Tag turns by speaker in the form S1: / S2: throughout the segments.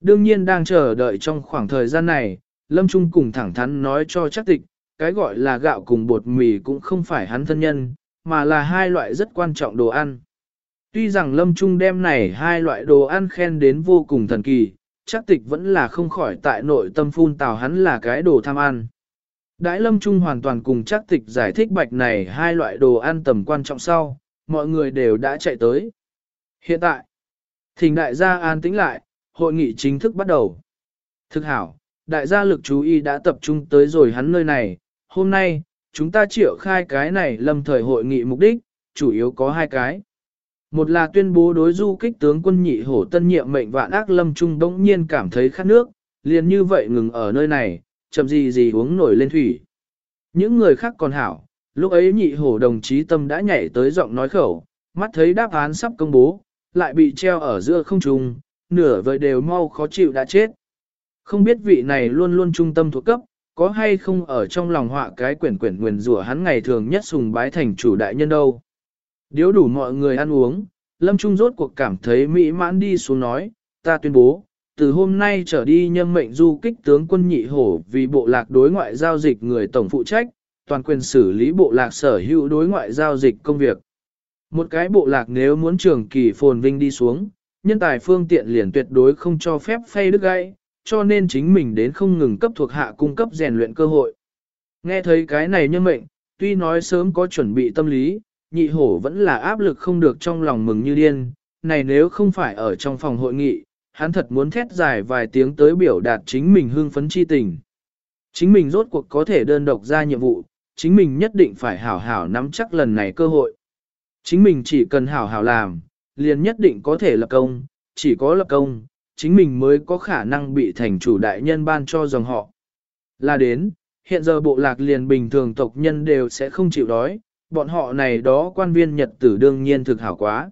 S1: Đương nhiên đang chờ đợi trong khoảng thời gian này, Lâm Trung cùng thẳng thắn nói cho chắc tịch, cái gọi là gạo cùng bột mì cũng không phải hắn thân nhân, mà là hai loại rất quan trọng đồ ăn. Tuy rằng Lâm Trung đem này hai loại đồ ăn khen đến vô cùng thần kỳ, chắc tịch vẫn là không khỏi tại nội tâm phun tào hắn là cái đồ tham ăn. Đãi Lâm Trung hoàn toàn cùng chắc tịch giải thích bạch này hai loại đồ ăn tầm quan trọng sau, mọi người đều đã chạy tới. Hiện tại, thỉnh đại gia an tĩnh lại, hội nghị chính thức bắt đầu. Thực hảo, đại gia lực chú ý đã tập trung tới rồi hắn nơi này, hôm nay, chúng ta triệu khai cái này lâm thời hội nghị mục đích, chủ yếu có hai cái. Một là tuyên bố đối du kích tướng quân nhị hổ tân nhiệm mệnh vạn ác lâm trung đống nhiên cảm thấy khát nước, liền như vậy ngừng ở nơi này, chậm gì gì uống nổi lên thủy. Những người khác còn hảo, lúc ấy nhị hổ đồng chí tâm đã nhảy tới giọng nói khẩu, mắt thấy đáp án sắp công bố, lại bị treo ở giữa không trung, nửa vời đều mau khó chịu đã chết. Không biết vị này luôn luôn trung tâm thuộc cấp, có hay không ở trong lòng họa cái quyển quyển nguyền rủa hắn ngày thường nhất sùng bái thành chủ đại nhân đâu. Điếu đủ mọi người ăn uống, Lâm Trung rốt cuộc cảm thấy mỹ mãn đi xuống nói, ta tuyên bố, từ hôm nay trở đi nhâm mệnh du kích tướng quân nhị hổ vì bộ lạc đối ngoại giao dịch người tổng phụ trách, toàn quyền xử lý bộ lạc sở hữu đối ngoại giao dịch công việc. Một cái bộ lạc nếu muốn trường kỳ phồn vinh đi xuống, nhân tài phương tiện liền tuyệt đối không cho phép phay đứt gãy, cho nên chính mình đến không ngừng cấp thuộc hạ cung cấp rèn luyện cơ hội. Nghe thấy cái này nhân mệnh, tuy nói sớm có chuẩn bị tâm lý, nhị hổ vẫn là áp lực không được trong lòng mừng như điên, này nếu không phải ở trong phòng hội nghị, hắn thật muốn thét dài vài tiếng tới biểu đạt chính mình hưng phấn chi tình. Chính mình rốt cuộc có thể đơn độc ra nhiệm vụ, chính mình nhất định phải hảo hảo nắm chắc lần này cơ hội. Chính mình chỉ cần hảo hảo làm, liền nhất định có thể lập công, chỉ có lập công, chính mình mới có khả năng bị thành chủ đại nhân ban cho dòng họ. Là đến, hiện giờ bộ lạc liền bình thường tộc nhân đều sẽ không chịu đói, bọn họ này đó quan viên nhật tử đương nhiên thực hảo quá.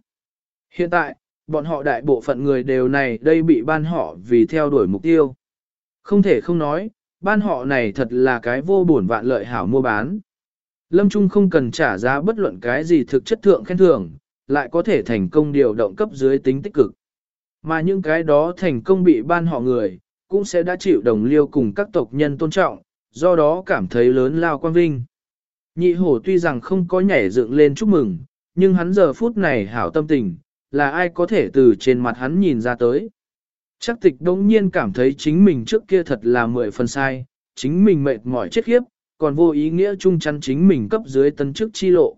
S1: Hiện tại, bọn họ đại bộ phận người đều này đây bị ban họ vì theo đuổi mục tiêu. Không thể không nói, ban họ này thật là cái vô bổn vạn lợi hảo mua bán. Lâm Trung không cần trả giá bất luận cái gì thực chất thượng khen thưởng, lại có thể thành công điều động cấp dưới tính tích cực. Mà những cái đó thành công bị ban họ người, cũng sẽ đã chịu đồng liêu cùng các tộc nhân tôn trọng, do đó cảm thấy lớn lao quan vinh. Nhị hổ tuy rằng không có nhảy dựng lên chúc mừng, nhưng hắn giờ phút này hảo tâm tình, là ai có thể từ trên mặt hắn nhìn ra tới. Chắc tịch đông nhiên cảm thấy chính mình trước kia thật là mười phần sai, chính mình mệt mỏi chết khiếp, còn vô ý nghĩa chung chắn chính mình cấp dưới tân chức chi lộ.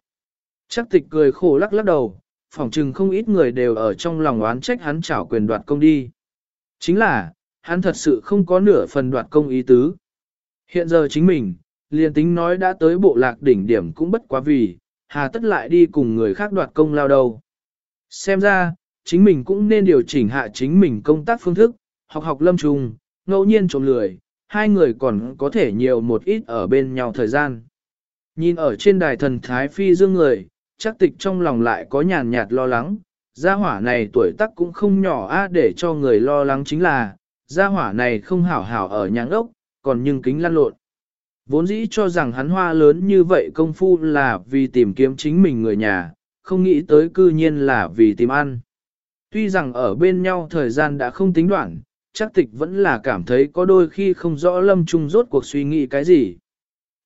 S1: Chắc tịch cười khổ lắc lắc đầu, phỏng chừng không ít người đều ở trong lòng oán trách hắn trảo quyền đoạt công đi. Chính là, hắn thật sự không có nửa phần đoạt công ý tứ. Hiện giờ chính mình, liền tính nói đã tới bộ lạc đỉnh điểm cũng bất quá vì, hà tất lại đi cùng người khác đoạt công lao đầu. Xem ra, chính mình cũng nên điều chỉnh hạ chính mình công tác phương thức, học học lâm trùng, ngẫu nhiên trộm lười, hai người còn có thể nhiều một ít ở bên nhau thời gian. Nhìn ở trên đài thần Thái Phi dương người, chắc tịch trong lòng lại có nhàn nhạt lo lắng, gia hỏa này tuổi tác cũng không nhỏ a để cho người lo lắng chính là, gia hỏa này không hảo hảo ở nhà ốc, còn nhưng kính lăn lộn. Vốn dĩ cho rằng hắn hoa lớn như vậy công phu là vì tìm kiếm chính mình người nhà, không nghĩ tới cư nhiên là vì tìm ăn. Tuy rằng ở bên nhau thời gian đã không tính đoạn, chắc tịch vẫn là cảm thấy có đôi khi không rõ Lâm Trung rốt cuộc suy nghĩ cái gì.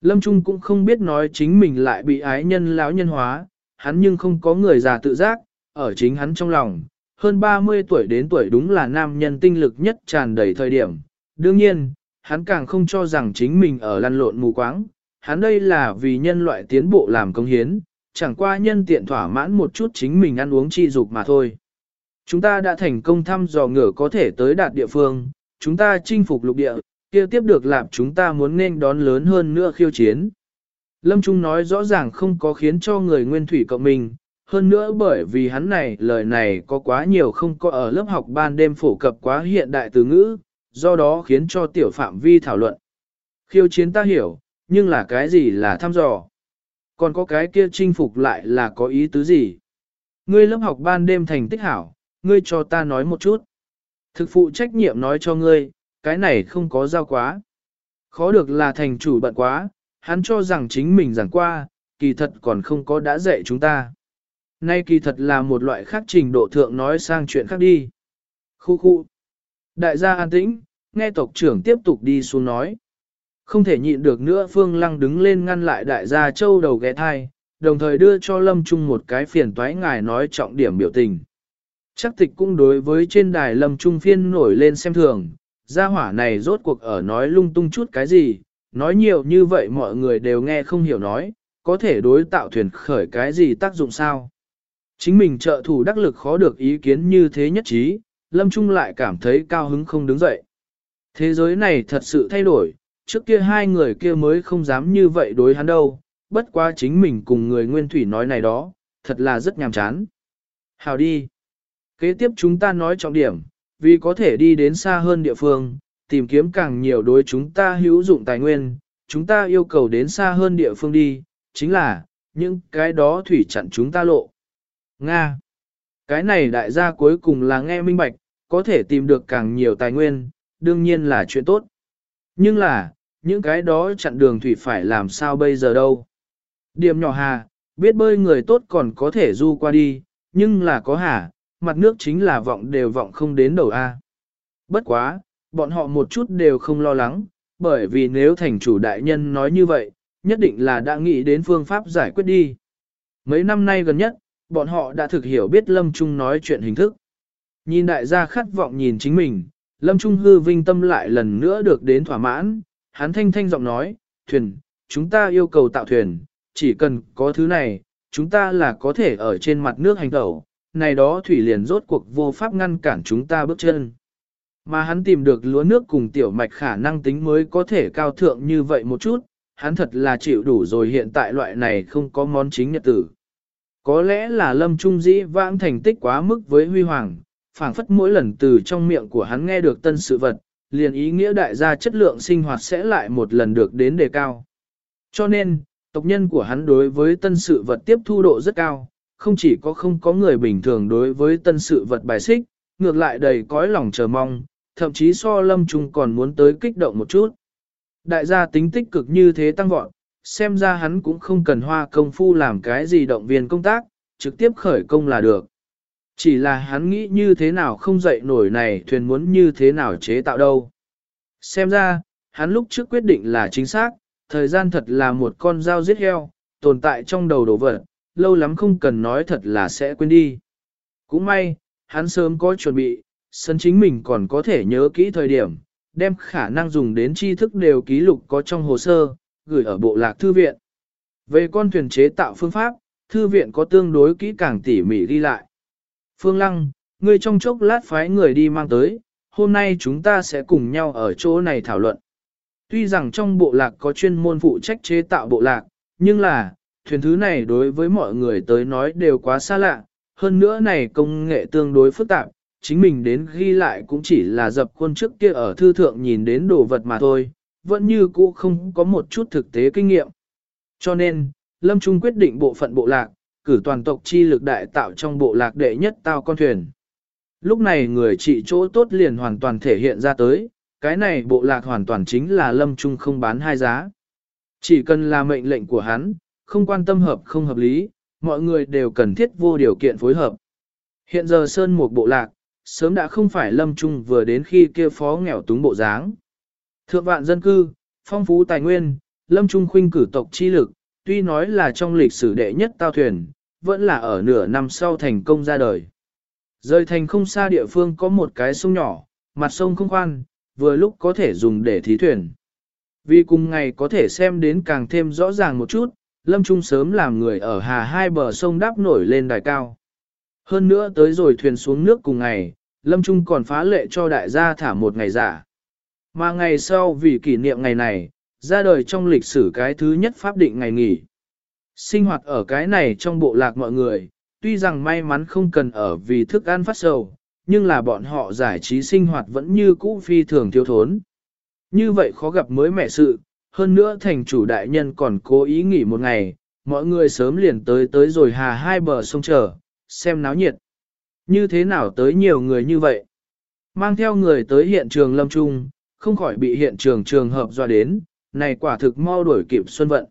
S1: Lâm Trung cũng không biết nói chính mình lại bị ái nhân lão nhân hóa, hắn nhưng không có người già tự giác, ở chính hắn trong lòng, hơn 30 tuổi đến tuổi đúng là nam nhân tinh lực nhất tràn đầy thời điểm. Đương nhiên, hắn càng không cho rằng chính mình ở lăn lộn mù quáng, hắn đây là vì nhân loại tiến bộ làm công hiến, chẳng qua nhân tiện thỏa mãn một chút chính mình ăn uống chi dục mà thôi. Chúng ta đã thành công thăm dò ngửa có thể tới đạt địa phương, chúng ta chinh phục lục địa, kia tiếp được làm chúng ta muốn nên đón lớn hơn nữa khiêu chiến. Lâm Trung nói rõ ràng không có khiến cho người nguyên thủy cộng mình, hơn nữa bởi vì hắn này lời này có quá nhiều không có ở lớp học ban đêm phổ cập quá hiện đại từ ngữ, do đó khiến cho tiểu phạm vi thảo luận. Khiêu chiến ta hiểu, nhưng là cái gì là thăm dò? Còn có cái kia chinh phục lại là có ý tứ gì? Ngươi lớp học ban đêm thành tích hảo, ngươi cho ta nói một chút. Thực phụ trách nhiệm nói cho ngươi, cái này không có giao quá. Khó được là thành chủ bận quá, hắn cho rằng chính mình giảng qua, kỳ thật còn không có đã dạy chúng ta. Nay kỳ thật là một loại khác trình độ thượng nói sang chuyện khác đi. Khu khu. Đại gia an tĩnh, nghe tộc trưởng tiếp tục đi xuống nói. Không thể nhịn được nữa Phương Lăng đứng lên ngăn lại đại gia châu đầu ghé thai, đồng thời đưa cho Lâm Trung một cái phiền toái ngài nói trọng điểm biểu tình. Chắc tịch cũng đối với trên đài Lâm Trung phiên nổi lên xem thường, gia hỏa này rốt cuộc ở nói lung tung chút cái gì, nói nhiều như vậy mọi người đều nghe không hiểu nói, có thể đối tạo thuyền khởi cái gì tác dụng sao. Chính mình trợ thủ đắc lực khó được ý kiến như thế nhất trí, Lâm Trung lại cảm thấy cao hứng không đứng dậy. Thế giới này thật sự thay đổi, trước kia hai người kia mới không dám như vậy đối hắn đâu, bất quá chính mình cùng người nguyên thủy nói này đó, thật là rất nhàm chán. Hào đi. Kế tiếp chúng ta nói trọng điểm, vì có thể đi đến xa hơn địa phương, tìm kiếm càng nhiều đối chúng ta hữu dụng tài nguyên, chúng ta yêu cầu đến xa hơn địa phương đi, chính là, những cái đó thủy chặn chúng ta lộ. Nga. Cái này đại gia cuối cùng là nghe minh bạch, có thể tìm được càng nhiều tài nguyên, đương nhiên là chuyện tốt. Nhưng là, những cái đó chặn đường thủy phải làm sao bây giờ đâu. Điểm nhỏ hà, biết bơi người tốt còn có thể du qua đi, nhưng là có hà, mặt nước chính là vọng đều vọng không đến đầu A. Bất quá, bọn họ một chút đều không lo lắng, bởi vì nếu thành chủ đại nhân nói như vậy, nhất định là đã nghĩ đến phương pháp giải quyết đi. Mấy năm nay gần nhất, bọn họ đã thực hiểu biết Lâm Trung nói chuyện hình thức. Nhìn đại gia khát vọng nhìn chính mình, Lâm Trung hư vinh tâm lại lần nữa được đến thỏa mãn, hắn thanh thanh giọng nói, thuyền, chúng ta yêu cầu tạo thuyền, chỉ cần có thứ này, chúng ta là có thể ở trên mặt nước hành tẩu, này đó thủy liền rốt cuộc vô pháp ngăn cản chúng ta bước chân. Mà hắn tìm được lúa nước cùng tiểu mạch khả năng tính mới có thể cao thượng như vậy một chút, hắn thật là chịu đủ rồi hiện tại loại này không có món chính nhật tử. Có lẽ là lâm trung dĩ vãng thành tích quá mức với huy hoàng, phảng phất mỗi lần từ trong miệng của hắn nghe được tân sự vật, liền ý nghĩa đại gia chất lượng sinh hoạt sẽ lại một lần được đến đề cao. Cho nên, tộc nhân của hắn đối với tân sự vật tiếp thu độ rất cao, không chỉ có không có người bình thường đối với tân sự vật bài xích, ngược lại đầy cõi lòng chờ mong, thậm chí so lâm trung còn muốn tới kích động một chút. Đại gia tính tích cực như thế tăng vọt, xem ra hắn cũng không cần hoa công phu làm cái gì động viên công tác, trực tiếp khởi công là được. Chỉ là hắn nghĩ như thế nào không dậy nổi này thuyền muốn như thế nào chế tạo đâu. Xem ra, hắn lúc trước quyết định là chính xác, thời gian thật là một con dao giết heo, tồn tại trong đầu đồ vật, lâu lắm không cần nói thật là sẽ quên đi. Cũng may, hắn sớm có chuẩn bị, sân chính mình còn có thể nhớ kỹ thời điểm, đem khả năng dùng đến tri thức đều ký lục có trong hồ sơ, gửi ở bộ lạc thư viện. Về con thuyền chế tạo phương pháp, thư viện có tương đối kỹ càng tỉ mỉ ghi lại. Phương Lăng, ngươi trong chốc lát phái người đi mang tới, hôm nay chúng ta sẽ cùng nhau ở chỗ này thảo luận. Tuy rằng trong bộ lạc có chuyên môn phụ trách chế tạo bộ lạc, nhưng là, thuyền thứ này đối với mọi người tới nói đều quá xa lạ, hơn nữa này công nghệ tương đối phức tạp, chính mình đến ghi lại cũng chỉ là dập khuôn trước kia ở thư thượng nhìn đến đồ vật mà thôi, vẫn như cũ không có một chút thực tế kinh nghiệm. Cho nên, Lâm Trung quyết định bộ phận bộ lạc, cử toàn tộc chi lực đại tạo trong bộ lạc đệ nhất tao con thuyền. Lúc này người trị chỗ tốt liền hoàn toàn thể hiện ra tới, cái này bộ lạc hoàn toàn chính là Lâm Trung không bán hai giá. Chỉ cần là mệnh lệnh của hắn, không quan tâm hợp không hợp lý, mọi người đều cần thiết vô điều kiện phối hợp. Hiện giờ Sơn một bộ lạc, sớm đã không phải lâm trung vừa đến khi kia phó nghèo túng bộ dáng. Thượng vạn dân cư, phong phú tài nguyên, lâm trung khuynh cử tộc chi lực, tuy nói là trong lịch sử đệ nhất tao thuyền, vẫn là ở nửa năm sau thành công ra đời. Rời thành không xa địa phương có một cái sông nhỏ, mặt sông không khoan, vừa lúc có thể dùng để thí thuyền. Vì cùng ngày có thể xem đến càng thêm rõ ràng một chút, Lâm Trung sớm làm người ở hà hai bờ sông đáp nổi lên đài cao. Hơn nữa tới rồi thuyền xuống nước cùng ngày, Lâm Trung còn phá lệ cho đại gia thả một ngày giả. Mà ngày sau vì kỷ niệm ngày này, ra đời trong lịch sử cái thứ nhất pháp định ngày nghỉ. Sinh hoạt ở cái này trong bộ lạc mọi người, tuy rằng may mắn không cần ở vì thức ăn phát sầu, nhưng là bọn họ giải trí sinh hoạt vẫn như cũ phi thường thiếu thốn. Như vậy khó gặp mới mẹ sự, hơn nữa thành chủ đại nhân còn cố ý nghỉ một ngày, mọi người sớm liền tới tới rồi hà hai bờ sông chờ, xem náo nhiệt. Như thế nào tới nhiều người như vậy? Mang theo người tới hiện trường lâm trung, không khỏi bị hiện trường trường hợp dọa đến, này quả thực mau đuổi kịp xuân vận.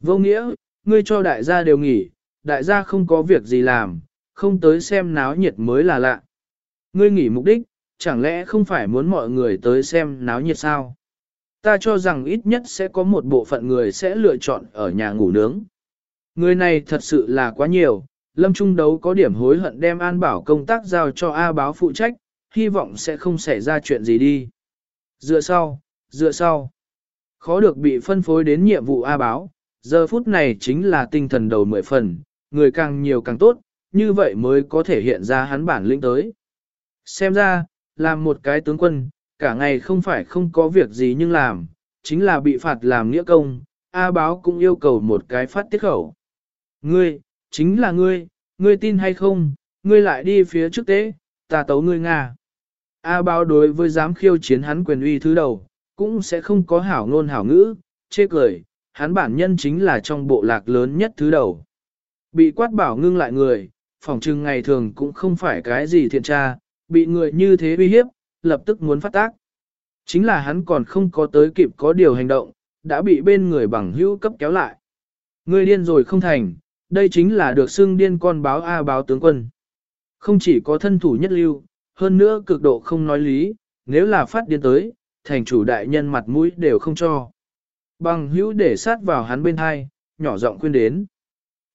S1: Vô nghĩa, ngươi cho đại gia đều nghỉ, đại gia không có việc gì làm, không tới xem náo nhiệt mới là lạ. Ngươi nghỉ mục đích, chẳng lẽ không phải muốn mọi người tới xem náo nhiệt sao? Ta cho rằng ít nhất sẽ có một bộ phận người sẽ lựa chọn ở nhà ngủ nướng. Người này thật sự là quá nhiều, Lâm Trung Đấu có điểm hối hận đem an bảo công tác giao cho A báo phụ trách, hy vọng sẽ không xảy ra chuyện gì đi. Dựa sau, dựa sau. Khó được bị phân phối đến nhiệm vụ A báo, giờ phút này chính là tinh thần đầu mười phần, người càng nhiều càng tốt, như vậy mới có thể hiện ra hắn bản lĩnh tới. Xem ra, làm một cái tướng quân, cả ngày không phải không có việc gì nhưng làm, chính là bị phạt làm nghĩa công, A báo cũng yêu cầu một cái phát tiết khẩu. Ngươi, chính là ngươi, ngươi tin hay không, ngươi lại đi phía trước tế, ta tấu ngươi Nga. A báo đối với dám khiêu chiến hắn quyền uy thứ đầu, cũng sẽ không có hảo ngôn hảo ngữ, chê cười, hắn bản nhân chính là trong bộ lạc lớn nhất thứ đầu. Bị quát bảo ngưng lại người, phỏng trừng ngày thường cũng không phải cái gì thiện tra, bị người như thế uy hiếp, lập tức muốn phát tác. Chính là hắn còn không có tới kịp có điều hành động, đã bị bên người bằng hữu cấp kéo lại. ngươi điên rồi không thành, đây chính là được xưng điên con báo A báo tướng quân. Không chỉ có thân thủ nhất lưu, hơn nữa cực độ không nói lý, nếu là phát điên tới, thành chủ đại nhân mặt mũi đều không cho. Bằng hữu để sát vào hắn bên hai, nhỏ giọng khuyên đến.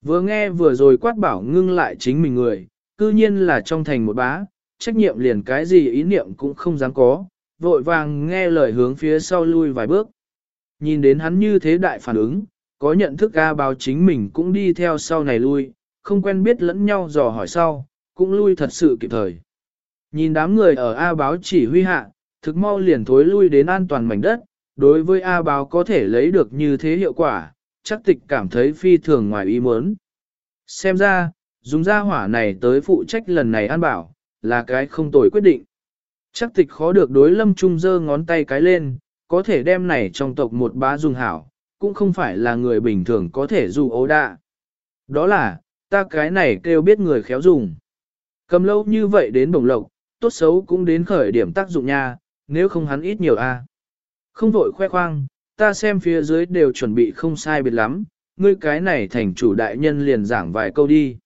S1: Vừa nghe vừa rồi quát bảo ngưng lại chính mình người, cư nhiên là trong thành một bá, trách nhiệm liền cái gì ý niệm cũng không dám có, vội vàng nghe lời hướng phía sau lui vài bước. Nhìn đến hắn như thế đại phản ứng, có nhận thức A báo chính mình cũng đi theo sau này lui, không quen biết lẫn nhau dò hỏi sau, cũng lui thật sự kịp thời. Nhìn đám người ở A báo chỉ huy hạ, thực mau liền thối lui đến an toàn mảnh đất, đối với A báo có thể lấy được như thế hiệu quả, chắc tịch cảm thấy phi thường ngoài ý muốn. Xem ra, dùng gia hỏa này tới phụ trách lần này an bảo, là cái không tồi quyết định. Chắc tịch khó được đối lâm trung dơ ngón tay cái lên, có thể đem này trong tộc một bá dùng hảo, cũng không phải là người bình thường có thể dù ấu đạ. Đó là, ta cái này kêu biết người khéo dùng. Cầm lâu như vậy đến bổng lộc, tốt xấu cũng đến khởi điểm tác dụng nha, nếu không hắn ít nhiều a. Không vội khoe khoang, ta xem phía dưới đều chuẩn bị không sai biệt lắm, ngươi cái này thành chủ đại nhân liền giảng vài câu đi.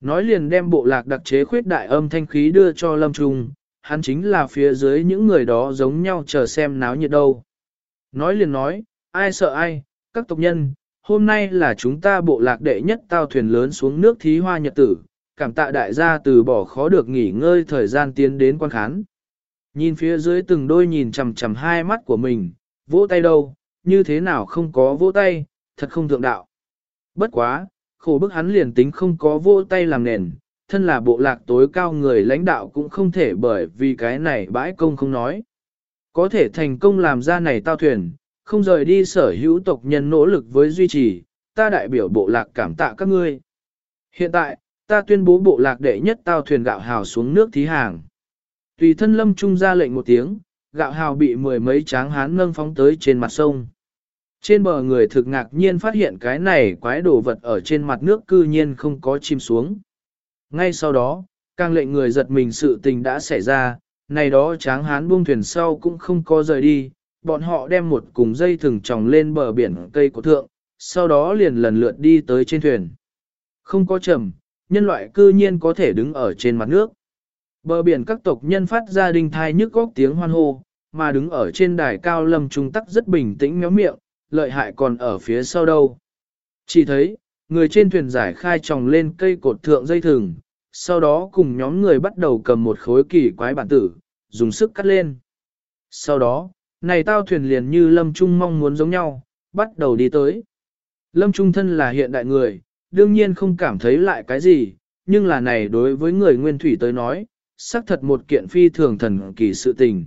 S1: Nói liền đem bộ lạc đặc chế khuyết đại âm thanh khí đưa cho Lâm Trung, hắn chính là phía dưới những người đó giống nhau chờ xem náo nhiệt đâu. Nói liền nói, ai sợ ai, các tộc nhân, hôm nay là chúng ta bộ lạc đệ nhất tao thuyền lớn xuống nước thí hoa nhật tử, cảm tạ đại gia từ bỏ khó được nghỉ ngơi thời gian tiến đến quan khán. Nhìn phía dưới từng đôi nhìn chằm chằm hai mắt của mình, vỗ tay đâu, như thế nào không có vỗ tay, thật không thượng đạo. Bất quá, khổ bức hắn liền tính không có vỗ tay làm nền, thân là bộ lạc tối cao người lãnh đạo cũng không thể bởi vì cái này bãi công không nói. Có thể thành công làm ra này tao thuyền, không rời đi sở hữu tộc nhân nỗ lực với duy trì, ta đại biểu bộ lạc cảm tạ các ngươi. Hiện tại, ta tuyên bố bộ lạc đệ nhất tao thuyền gạo hào xuống nước thí hàng. Tùy thân lâm trung ra lệnh một tiếng, gạo hào bị mười mấy tráng hán nâng phóng tới trên mặt sông. Trên bờ người thực ngạc nhiên phát hiện cái này quái đồ vật ở trên mặt nước cư nhiên không có chim xuống. Ngay sau đó, càng lệnh người giật mình sự tình đã xảy ra, này đó tráng hán buông thuyền sau cũng không có rời đi, bọn họ đem một cùng dây thừng tròng lên bờ biển cây của thượng, sau đó liền lần lượt đi tới trên thuyền. Không có trầm, nhân loại cư nhiên có thể đứng ở trên mặt nước. Bờ biển các tộc nhân phát ra đinh thai nhức góc tiếng hoan hô, mà đứng ở trên đài cao lâm trung tắc rất bình tĩnh méo miệng, lợi hại còn ở phía sau đâu. Chỉ thấy, người trên thuyền giải khai tròng lên cây cột thượng dây thừng, sau đó cùng nhóm người bắt đầu cầm một khối kỳ quái bản tử, dùng sức cắt lên. Sau đó, này tao thuyền liền như Lâm Trung mong muốn giống nhau, bắt đầu đi tới. Lâm Trung thân là hiện đại người, đương nhiên không cảm thấy lại cái gì, nhưng là này đối với người nguyên thủy tới nói, xác thật một kiện phi thường thần kỳ sự tình.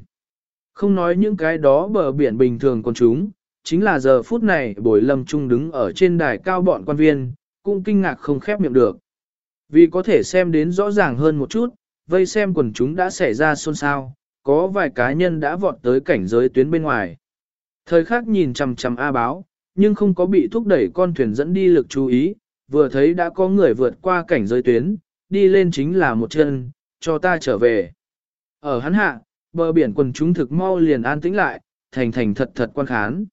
S1: Không nói những cái đó bờ biển bình thường con chúng, chính là giờ phút này bồi lâm trung đứng ở trên đài cao bọn quan viên, cũng kinh ngạc không khép miệng được. Vì có thể xem đến rõ ràng hơn một chút, vây xem quần chúng đã xảy ra xôn xao, có vài cá nhân đã vọt tới cảnh giới tuyến bên ngoài. Thời khắc nhìn chằm chằm A báo, nhưng không có bị thúc đẩy con thuyền dẫn đi lực chú ý, vừa thấy đã có người vượt qua cảnh giới tuyến, đi lên chính là một chân, cho ta trở về. Ở hắn hạ, bờ biển quần chúng thực mau liền an tĩnh lại, thành thành thật thật quan khán.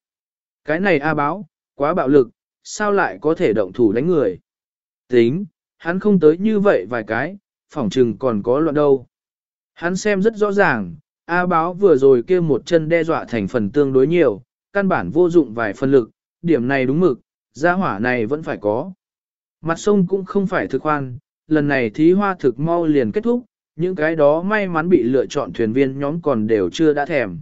S1: Cái này A báo, quá bạo lực, sao lại có thể động thủ đánh người? Tính, hắn không tới như vậy vài cái, phỏng trừng còn có loạn đâu. Hắn xem rất rõ ràng, A báo vừa rồi kia một chân đe dọa thành phần tương đối nhiều, căn bản vô dụng vài phần lực, điểm này đúng mực, gia hỏa này vẫn phải có. Mặt sông cũng không phải thực khoan, lần này thí hoa thực mau liền kết thúc, những cái đó may mắn bị lựa chọn thuyền viên nhóm còn đều chưa đã thèm.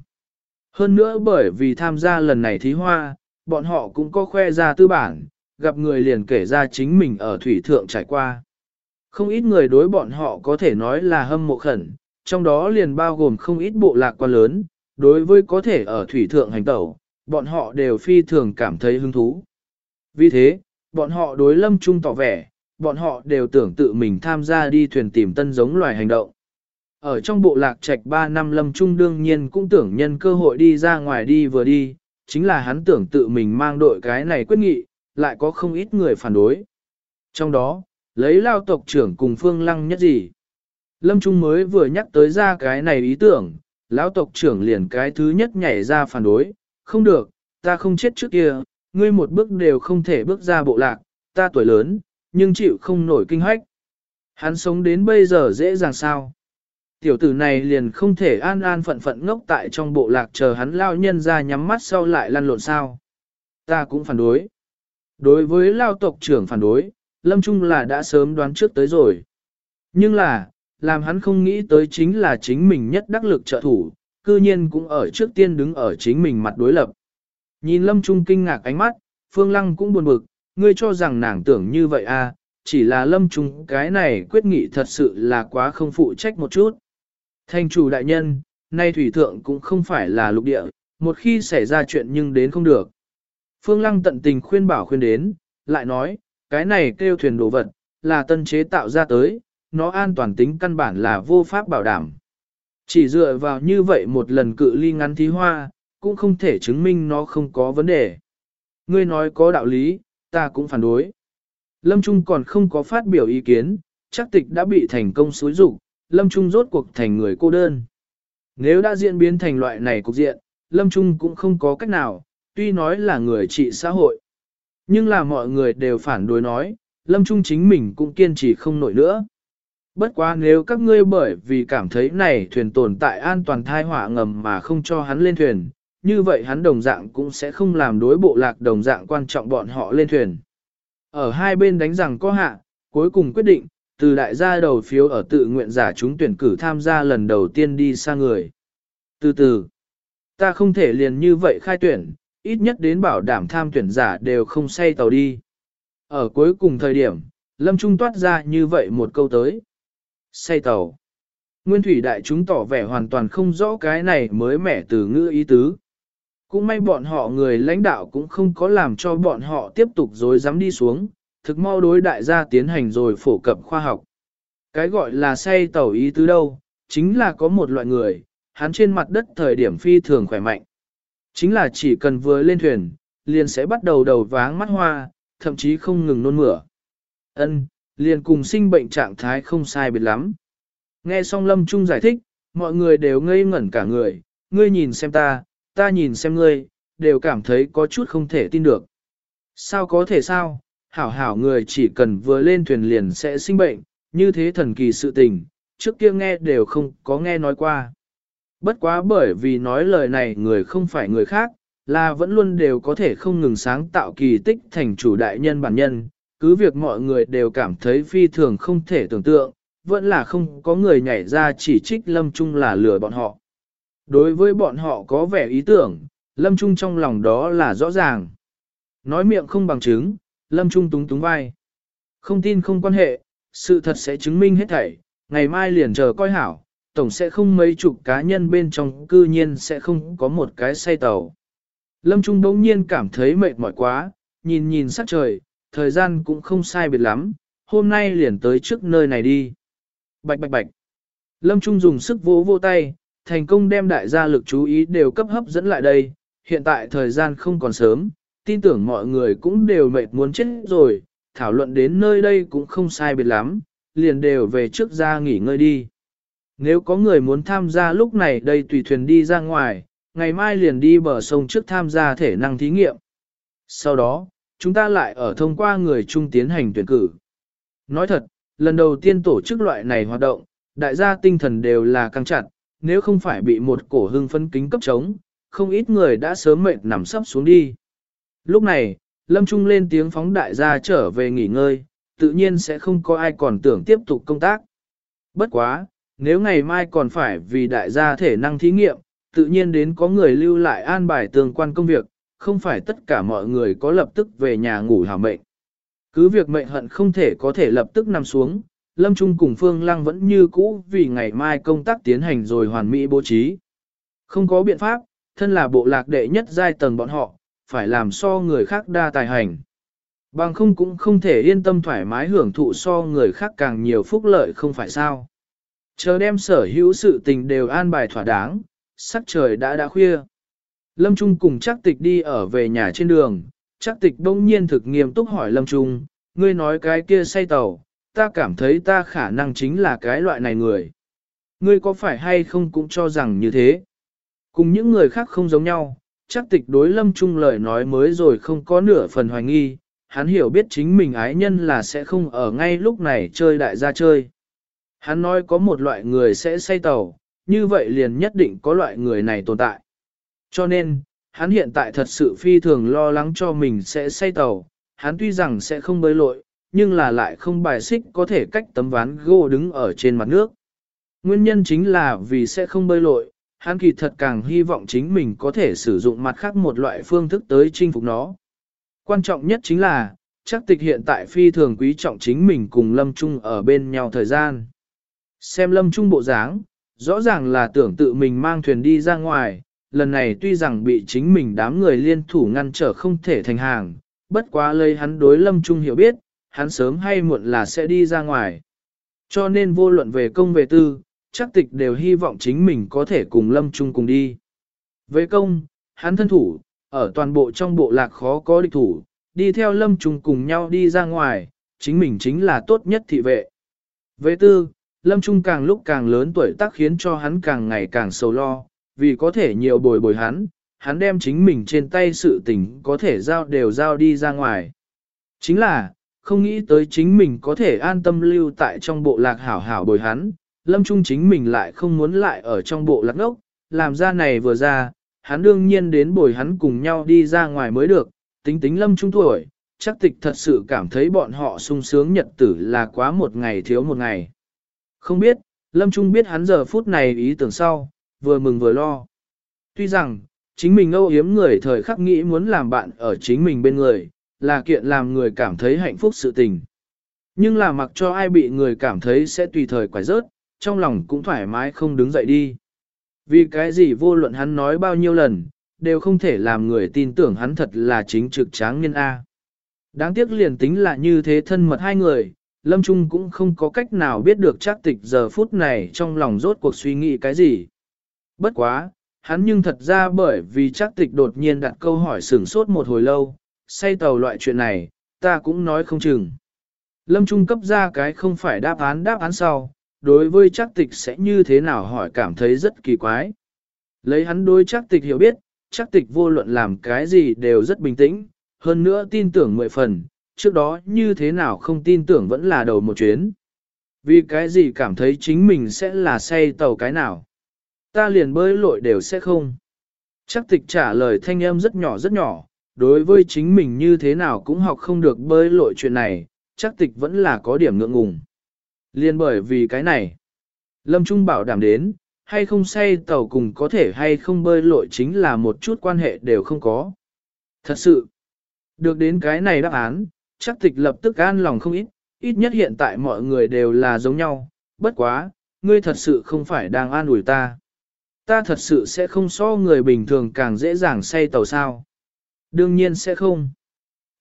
S1: Hơn nữa bởi vì tham gia lần này thí hoa, bọn họ cũng có khoe ra tư bản, gặp người liền kể ra chính mình ở thủy thượng trải qua. Không ít người đối bọn họ có thể nói là hâm mộ khẩn, trong đó liền bao gồm không ít bộ lạc quan lớn, đối với có thể ở thủy thượng hành tẩu, bọn họ đều phi thường cảm thấy hứng thú. Vì thế, bọn họ đối lâm trung tỏ vẻ, bọn họ đều tưởng tự mình tham gia đi thuyền tìm tân giống loài hành động. Ở trong bộ lạc trạch 3 năm lâm trung đương nhiên cũng tưởng nhân cơ hội đi ra ngoài đi vừa đi, chính là hắn tưởng tự mình mang đội cái này quyết nghị, lại có không ít người phản đối. Trong đó, lấy lao tộc trưởng cùng phương lăng nhất gì. Lâm Trung mới vừa nhắc tới ra cái này ý tưởng, lão tộc trưởng liền cái thứ nhất nhảy ra phản đối, không được, ta không chết trước kia, ngươi một bước đều không thể bước ra bộ lạc, ta tuổi lớn, nhưng chịu không nổi kinh hách. Hắn sống đến bây giờ dễ dàng sao? Tiểu tử này liền không thể an an phận phận ngốc tại trong bộ lạc chờ hắn lao nhân ra nhắm mắt sau lại lăn lộn sao. Ta cũng phản đối. Đối với lao tộc trưởng phản đối, Lâm Trung là đã sớm đoán trước tới rồi. Nhưng là, làm hắn không nghĩ tới chính là chính mình nhất đắc lực trợ thủ, cư nhiên cũng ở trước tiên đứng ở chính mình mặt đối lập. Nhìn Lâm Trung kinh ngạc ánh mắt, Phương Lăng cũng buồn bực, ngươi cho rằng nàng tưởng như vậy à, chỉ là Lâm Trung cái này quyết nghị thật sự là quá không phụ trách một chút. Thành chủ đại nhân, nay thủy thượng cũng không phải là lục địa, một khi xảy ra chuyện nhưng đến không được. Phương Lăng tận tình khuyên bảo khuyên đến, lại nói, cái này kêu thuyền đồ vật, là tân chế tạo ra tới, nó an toàn tính căn bản là vô pháp bảo đảm. Chỉ dựa vào như vậy một lần cự ly ngắn thí hoa, cũng không thể chứng minh nó không có vấn đề. Ngươi nói có đạo lý, ta cũng phản đối. Lâm Trung còn không có phát biểu ý kiến, chắc tịch đã bị thành công xối rụng, Lâm Trung rốt cuộc thành người cô đơn. Nếu đã diễn biến thành loại này cục diện, Lâm Trung cũng không có cách nào, tuy nói là người trị xã hội. Nhưng là mọi người đều phản đối nói, Lâm Trung chính mình cũng kiên trì không nổi nữa. Bất quá nếu các ngươi bởi vì cảm thấy này thuyền tồn tại an toàn thai họa ngầm mà không cho hắn lên thuyền, như vậy hắn đồng dạng cũng sẽ không làm đối bộ lạc đồng dạng quan trọng bọn họ lên thuyền. Ở hai bên đánh rằng có hạ, cuối cùng quyết định, từ đại gia đầu phiếu ở tự nguyện giả chúng tuyển cử tham gia lần đầu tiên đi xa người. Từ từ, ta không thể liền như vậy khai tuyển, ít nhất đến bảo đảm tham tuyển giả đều không say tàu đi. Ở cuối cùng thời điểm, Lâm Trung toát ra như vậy một câu tới. Say tàu. Nguyên thủy đại chúng tỏ vẻ hoàn toàn không rõ cái này mới mẻ từ ngữ ý tứ. Cũng may bọn họ người lãnh đạo cũng không có làm cho bọn họ tiếp tục dối dám đi xuống, thực mau đối đại gia tiến hành rồi phổ cập khoa học. Cái gọi là say tàu ý tứ đâu, chính là có một loại người, hắn trên mặt đất thời điểm phi thường khỏe mạnh. Chính là chỉ cần vừa lên thuyền, liền sẽ bắt đầu đầu váng mắt hoa, thậm chí không ngừng nôn mửa. Ân, liền cùng sinh bệnh trạng thái không sai biệt lắm. Nghe xong Lâm Trung giải thích, mọi người đều ngây ngẩn cả người, ngươi nhìn xem ta, ta nhìn xem ngươi, đều cảm thấy có chút không thể tin được. Sao có thể sao, hảo hảo người chỉ cần vừa lên thuyền liền sẽ sinh bệnh, như thế thần kỳ sự tình, trước kia nghe đều không có nghe nói qua. Bất quá bởi vì nói lời này người không phải người khác, là vẫn luôn đều có thể không ngừng sáng tạo kỳ tích thành chủ đại nhân bản nhân, cứ việc mọi người đều cảm thấy phi thường không thể tưởng tượng, vẫn là không có người nhảy ra chỉ trích Lâm Trung là lừa bọn họ. Đối với bọn họ có vẻ ý tưởng, Lâm Trung trong lòng đó là rõ ràng. Nói miệng không bằng chứng, Lâm Trung túng túng vai. Không tin không quan hệ, sự thật sẽ chứng minh hết thảy, ngày mai liền chờ coi hảo, tổng sẽ không mấy chục cá nhân bên trong cư nhiên sẽ không có một cái say tàu. Lâm Trung bỗng nhiên cảm thấy mệt mỏi quá, nhìn nhìn sắc trời, thời gian cũng không sai biệt lắm, hôm nay liền tới trước nơi này đi. Bạch bạch bạch. Lâm Trung dùng sức vỗ vô tay, thành công đem đại gia lực chú ý đều cấp hấp dẫn lại đây, hiện tại thời gian không còn sớm, tin tưởng mọi người cũng đều mệt muốn chết rồi, thảo luận đến nơi đây cũng không sai biệt lắm, liền đều về trước ra nghỉ ngơi đi. Nếu có người muốn tham gia lúc này đây tùy thuyền đi ra ngoài, ngày mai liền đi bờ sông trước tham gia thể năng thí nghiệm. Sau đó, chúng ta lại ở thông qua người chung tiến hành tuyển cử. Nói thật, lần đầu tiên tổ chức loại này hoạt động, đại gia tinh thần đều là căng chặt, nếu không phải bị một cổ hưng phân kính cấp trống, không ít người đã sớm mệt nằm sắp xuống đi. Lúc này, Lâm Trung lên tiếng phóng đại gia trở về nghỉ ngơi, tự nhiên sẽ không có ai còn tưởng tiếp tục công tác. Bất quá, nếu ngày mai còn phải vì đại gia thể năng thí nghiệm, tự nhiên đến có người lưu lại an bài tương quan công việc, không phải tất cả mọi người có lập tức về nhà ngủ hảo mệnh. Cứ việc mệnh hận không thể có thể lập tức nằm xuống, Lâm Trung cùng Phương Lăng vẫn như cũ vì ngày mai công tác tiến hành rồi hoàn mỹ bố trí. Không có biện pháp, thân là bộ lạc đệ nhất giai tầng bọn họ, phải làm so người khác đa tài hành. Bằng không cũng không thể yên tâm thoải mái hưởng thụ so người khác càng nhiều phúc lợi không phải sao. Chờ đem sở hữu sự tình đều an bài thỏa đáng, sắc trời đã đã khuya. Lâm Trung cùng chắc tịch đi ở về nhà trên đường, chắc tịch bỗng nhiên thực nghiêm túc hỏi Lâm Trung, ngươi nói cái kia say tàu, ta cảm thấy ta khả năng chính là cái loại này người. Ngươi có phải hay không cũng cho rằng như thế. Cùng những người khác không giống nhau, chắc tịch đối Lâm Trung lời nói mới rồi không có nửa phần hoài nghi, hắn hiểu biết chính mình ái nhân là sẽ không ở ngay lúc này chơi đại gia chơi. Hắn nói có một loại người sẽ say tàu, như vậy liền nhất định có loại người này tồn tại. Cho nên, hắn hiện tại thật sự phi thường lo lắng cho mình sẽ say tàu, hắn tuy rằng sẽ không bơi lội, nhưng là lại không bài xích có thể cách tấm ván gỗ đứng ở trên mặt nước. Nguyên nhân chính là vì sẽ không bơi lội, hắn kỳ thật càng hy vọng chính mình có thể sử dụng mặt khác một loại phương thức tới chinh phục nó. Quan trọng nhất chính là, chắc tịch hiện tại phi thường quý trọng chính mình cùng Lâm Trung ở bên nhau thời gian. Xem Lâm Trung bộ dáng, rõ ràng là tưởng tự mình mang thuyền đi ra ngoài, lần này tuy rằng bị chính mình đám người liên thủ ngăn trở không thể thành hàng, bất quá lấy hắn đối Lâm Trung hiểu biết, hắn sớm hay muộn là sẽ đi ra ngoài. Cho nên vô luận về công về tư, chắc tịch đều hy vọng chính mình có thể cùng Lâm Trung cùng đi. Về công, hắn thân thủ, ở toàn bộ trong bộ lạc khó có địch thủ, đi theo Lâm Trung cùng nhau đi ra ngoài, chính mình chính là tốt nhất thị vệ. Về tư, Lâm Trung càng lúc càng lớn tuổi tác khiến cho hắn càng ngày càng sầu lo, vì có thể nhiều bồi bồi hắn, hắn đem chính mình trên tay sự tình có thể giao đều giao đi ra ngoài. Chính là, không nghĩ tới chính mình có thể an tâm lưu tại trong bộ lạc hảo hảo bồi hắn, lâm trung chính mình lại không muốn lại ở trong bộ lạc ngốc, làm ra này vừa ra, hắn đương nhiên đến bồi hắn cùng nhau đi ra ngoài mới được, tính tính lâm trung tuổi, chắc tịch thật sự cảm thấy bọn họ sung sướng nhật tử là quá một ngày thiếu một ngày. Không biết, lâm trung biết hắn giờ phút này ý tưởng sau, vừa mừng vừa lo. Tuy rằng, chính mình âu yếm người thời khắc nghĩ muốn làm bạn ở chính mình bên người, là kiện làm người cảm thấy hạnh phúc sự tình. Nhưng là mặc cho ai bị người cảm thấy sẽ tùy thời quải rớt, trong lòng cũng thoải mái không đứng dậy đi. Vì cái gì vô luận hắn nói bao nhiêu lần, đều không thể làm người tin tưởng hắn thật là chính trực tráng nhân A. Đáng tiếc liền tính là như thế thân mật hai người, Lâm Trung cũng không có cách nào biết được chắc tịch giờ phút này trong lòng rốt cuộc suy nghĩ cái gì. Bất quá, hắn nhưng thật ra bởi vì chắc tịch đột nhiên đặt câu hỏi sửng sốt một hồi lâu, say tàu loại chuyện này, ta cũng nói không chừng. Lâm Trung cấp ra cái không phải đáp án đáp án sau, đối với chắc tịch sẽ như thế nào hỏi cảm thấy rất kỳ quái. Lấy hắn đối chắc tịch hiểu biết, chắc tịch vô luận làm cái gì đều rất bình tĩnh, hơn nữa tin tưởng mười phần, trước đó như thế nào không tin tưởng vẫn là đầu một chuyến. Vì cái gì cảm thấy chính mình sẽ là say tàu cái nào. Ta liền bơi lội đều sẽ không. Chắc tịch trả lời thanh âm rất nhỏ rất nhỏ, đối với chính mình như thế nào cũng học không được bơi lội chuyện này, chắc tịch vẫn là có điểm ngượng ngùng. Liên bởi vì cái này, Lâm Trung bảo đảm đến, hay không say tàu cùng có thể hay không bơi lội chính là một chút quan hệ đều không có. Thật sự, được đến cái này đáp án, chắc tịch lập tức an lòng không ít, ít nhất hiện tại mọi người đều là giống nhau, bất quá, ngươi thật sự không phải đang an ủi ta. Ta thật sự sẽ không so người bình thường càng dễ dàng say tàu sao. Đương nhiên sẽ không.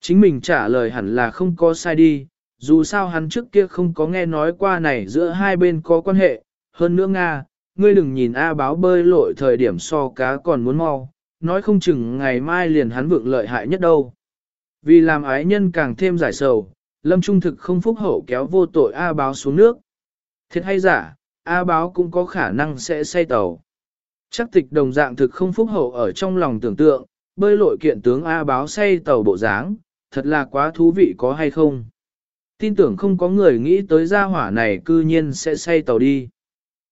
S1: Chính mình trả lời hẳn là không có sai đi, dù sao hắn trước kia không có nghe nói qua này giữa hai bên có quan hệ, hơn nữa Nga, ngươi đừng nhìn A báo bơi lội thời điểm so cá còn muốn mau, nói không chừng ngày mai liền hắn vượng lợi hại nhất đâu. Vì làm ái nhân càng thêm giải sầu, Lâm Trung thực không phúc hậu kéo vô tội A báo xuống nước. Thiệt hay giả, A báo cũng có khả năng sẽ say tàu. Chắc tịch đồng dạng thực không phúc hậu ở trong lòng tưởng tượng, bơi lội kiện tướng A báo say tàu bộ dáng, thật là quá thú vị có hay không. Tin tưởng không có người nghĩ tới gia hỏa này cư nhiên sẽ say tàu đi.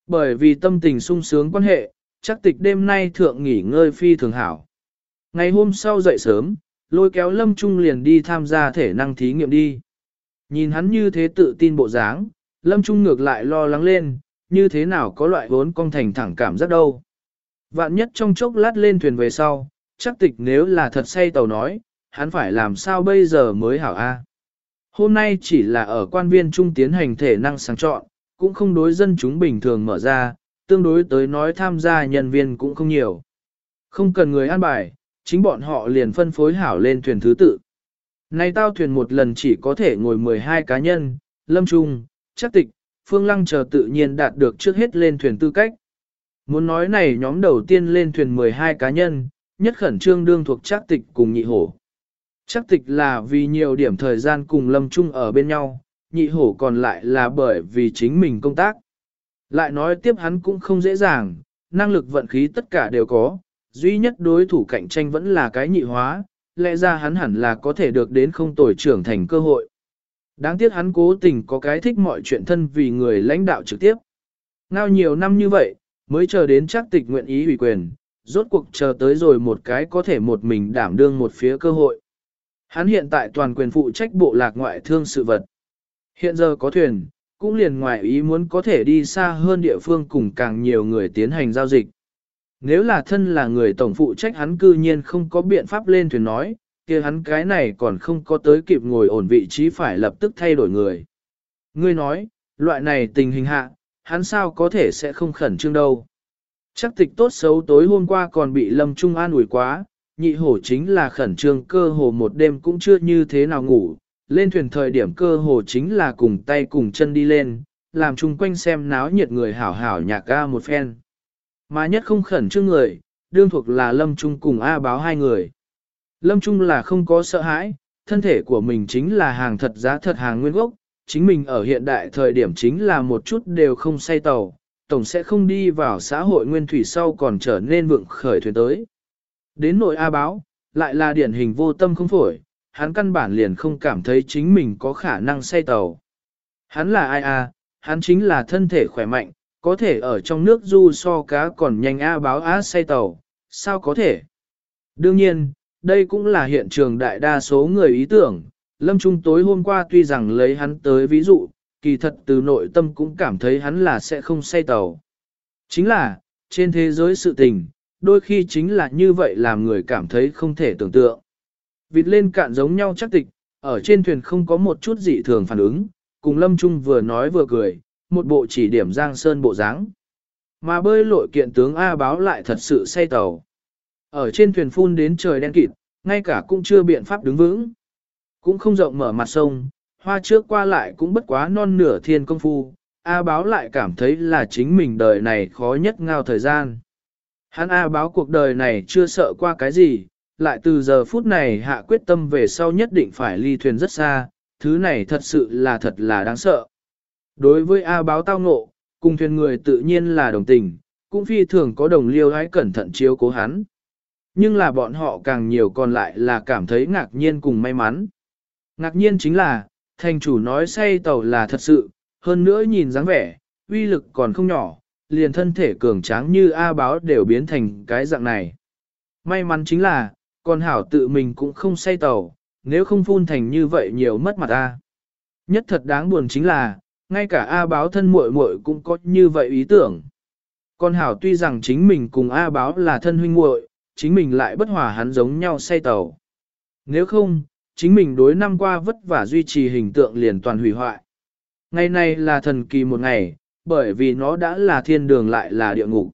S1: Bởi vì tâm tình sung sướng quan hệ, chắc tịch đêm nay thượng nghỉ ngơi phi thường hảo. Ngày hôm sau dậy sớm, lôi kéo Lâm Trung liền đi tham gia thể năng thí nghiệm đi. Nhìn hắn như thế tự tin bộ dáng, Lâm Trung ngược lại lo lắng lên, như thế nào có loại vốn cong thành thẳng cảm giác đâu. Vạn nhất trong chốc lát lên thuyền về sau, chắc tịch nếu là thật say tàu nói, hắn phải làm sao bây giờ mới hảo a? Hôm nay chỉ là ở quan viên trung tiến hành thể năng sáng chọn, cũng không đối dân chúng bình thường mở ra, tương đối tới nói tham gia nhân viên cũng không nhiều. Không cần người an bài, chính bọn họ liền phân phối hảo lên thuyền thứ tự. Nay tao thuyền một lần chỉ có thể ngồi 12 cá nhân, lâm trung, chắc tịch, phương lăng chờ tự nhiên đạt được trước hết lên thuyền tư cách. Muốn nói này nhóm đầu tiên lên thuyền 12 cá nhân, nhất khẩn trương đương thuộc chắc tịch cùng nhị hổ. Chắc tịch là vì nhiều điểm thời gian cùng lâm chung ở bên nhau, nhị hổ còn lại là bởi vì chính mình công tác. Lại nói tiếp hắn cũng không dễ dàng, năng lực vận khí tất cả đều có, duy nhất đối thủ cạnh tranh vẫn là cái nhị hóa, lẽ ra hắn hẳn là có thể được đến không tuổi trưởng thành cơ hội. Đáng tiếc hắn cố tình có cái thích mọi chuyện thân vì người lãnh đạo trực tiếp. Ngao nhiều năm như vậy, mới chờ đến chắc tịch nguyện ý ủy quyền, rốt cuộc chờ tới rồi một cái có thể một mình đảm đương một phía cơ hội. Hắn hiện tại toàn quyền phụ trách bộ lạc ngoại thương sự vật. Hiện giờ có thuyền, cũng liền ngoài ý muốn có thể đi xa hơn địa phương cùng càng nhiều người tiến hành giao dịch. Nếu là thân là người tổng phụ trách hắn cư nhiên không có biện pháp lên thuyền nói, kia hắn cái này còn không có tới kịp ngồi ổn vị trí phải lập tức thay đổi người. Ngươi nói, loại này tình hình hạ, hắn sao có thể sẽ không khẩn trương đâu. Chắc tịch tốt xấu tối hôm qua còn bị Lâm Trung an ủi quá, nhị hổ chính là khẩn trương cơ hồ một đêm cũng chưa như thế nào ngủ, lên thuyền thời điểm cơ hồ chính là cùng tay cùng chân đi lên, làm chung quanh xem náo nhiệt người hảo hảo nhạc ga một phen. Mà nhất không khẩn trương người, đương thuộc là Lâm Trung cùng A báo hai người. Lâm Trung là không có sợ hãi, thân thể của mình chính là hàng thật giá thật hàng nguyên gốc, chính mình ở hiện đại thời điểm chính là một chút đều không say tàu, tổng sẽ không đi vào xã hội nguyên thủy sau còn trở nên vượng khởi thuyền tới. Đến nội A báo, lại là điển hình vô tâm không phổi, hắn căn bản liền không cảm thấy chính mình có khả năng say tàu. Hắn là ai a? Hắn chính là thân thể khỏe mạnh, có thể ở trong nước du so cá còn nhanh A báo á say tàu, sao có thể? Đương nhiên, đây cũng là hiện trường đại đa số người ý tưởng, Lâm Trung tối hôm qua tuy rằng lấy hắn tới ví dụ, kỳ thật từ nội tâm cũng cảm thấy hắn là sẽ không say tàu. Chính là, trên thế giới sự tình, đôi khi chính là như vậy làm người cảm thấy không thể tưởng tượng. Vịt lên cạn giống nhau chắc tịch, ở trên thuyền không có một chút dị thường phản ứng, cùng Lâm Trung vừa nói vừa cười, một bộ chỉ điểm giang sơn bộ dáng. Mà bơi lội kiện tướng A báo lại thật sự say tàu. Ở trên thuyền phun đến trời đen kịt, ngay cả cũng chưa biện pháp đứng vững. Cũng không rộng mở mặt sông, hoa trước qua lại cũng bất quá non nửa thiên công phu, A báo lại cảm thấy là chính mình đời này khó nhất ngao thời gian. Hắn A báo cuộc đời này chưa sợ qua cái gì, lại từ giờ phút này hạ quyết tâm về sau nhất định phải ly thuyền rất xa, thứ này thật sự là thật là đáng sợ. Đối với A báo tao ngộ, cùng thuyền người tự nhiên là đồng tình, cũng phi thường có đồng liêu hãy cẩn thận chiếu cố hắn. Nhưng là bọn họ càng nhiều còn lại là cảm thấy ngạc nhiên cùng may mắn. Ngạc nhiên chính là, thành chủ nói say tàu là thật sự, hơn nữa nhìn dáng vẻ, uy lực còn không nhỏ, liền thân thể cường tráng như A báo đều biến thành cái dạng này. May mắn chính là, còn hảo tự mình cũng không say tàu, nếu không phun thành như vậy nhiều mất mặt A. Nhất thật đáng buồn chính là, ngay cả A báo thân muội muội cũng có như vậy ý tưởng. Con hảo tuy rằng chính mình cùng A báo là thân huynh muội, chính mình lại bất hòa hắn giống nhau say tàu. Nếu không, chính mình đối năm qua vất vả duy trì hình tượng liền toàn hủy hoại. Ngày này là thần kỳ một ngày, bởi vì nó đã là thiên đường lại là địa ngục.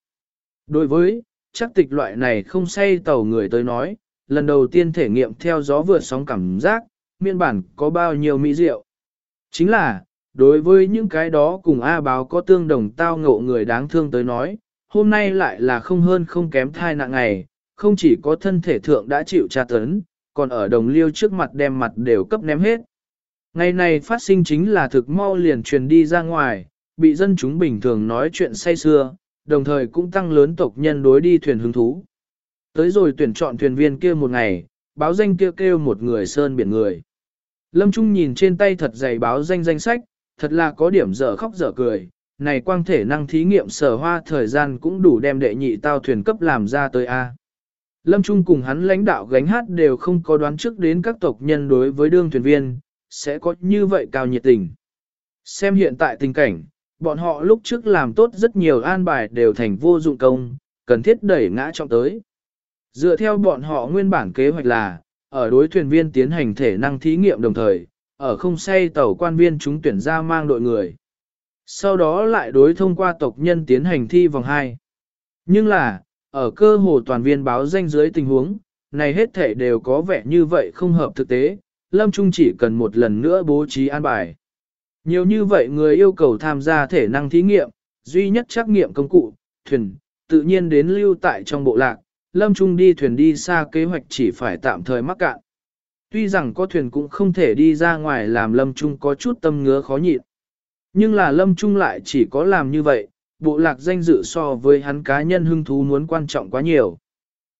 S1: Đối với, chắc tịch loại này không say tàu người tới nói, lần đầu tiên thể nghiệm theo gió vượt sóng cảm giác, miên bản có bao nhiêu mỹ diệu. Chính là, đối với những cái đó cùng A báo có tương đồng tao ngộ người đáng thương tới nói, hôm nay lại là không hơn không kém thai nặng ngày, không chỉ có thân thể thượng đã chịu tra tấn, còn ở đồng liêu trước mặt đem mặt đều cấp ném hết. Ngày này phát sinh chính là thực mau liền truyền đi ra ngoài, bị dân chúng bình thường nói chuyện say xưa, đồng thời cũng tăng lớn tộc nhân đối đi thuyền hứng thú. Tới rồi tuyển chọn thuyền viên kia một ngày, báo danh kia kêu, kêu một người sơn biển người. Lâm Trung nhìn trên tay thật dày báo danh danh sách, thật là có điểm dở khóc dở cười, này quang thể năng thí nghiệm sở hoa thời gian cũng đủ đem đệ nhị tao thuyền cấp làm ra tới A. Lâm Trung cùng hắn lãnh đạo gánh hát đều không có đoán trước đến các tộc nhân đối với đương thuyền viên, sẽ có như vậy cao nhiệt tình. Xem hiện tại tình cảnh, bọn họ lúc trước làm tốt rất nhiều an bài đều thành vô dụng công, cần thiết đẩy ngã trọng tới. Dựa theo bọn họ nguyên bản kế hoạch là, ở đối thuyền viên tiến hành thể năng thí nghiệm đồng thời, ở không say tàu quan viên chúng tuyển ra mang đội người. Sau đó lại đối thông qua tộc nhân tiến hành thi vòng 2. Nhưng là, ở cơ hồ toàn viên báo danh dưới tình huống, này hết thể đều có vẻ như vậy không hợp thực tế, Lâm Trung chỉ cần một lần nữa bố trí an bài. Nhiều như vậy người yêu cầu tham gia thể năng thí nghiệm, duy nhất trắc nghiệm công cụ, thuyền, tự nhiên đến lưu tại trong bộ lạc, Lâm Trung đi thuyền đi xa kế hoạch chỉ phải tạm thời mắc cạn. Tuy rằng có thuyền cũng không thể đi ra ngoài làm Lâm Trung có chút tâm ngứa khó nhịn. Nhưng là Lâm Trung lại chỉ có làm như vậy, bộ lạc danh dự so với hắn cá nhân hưng thú muốn quan trọng quá nhiều.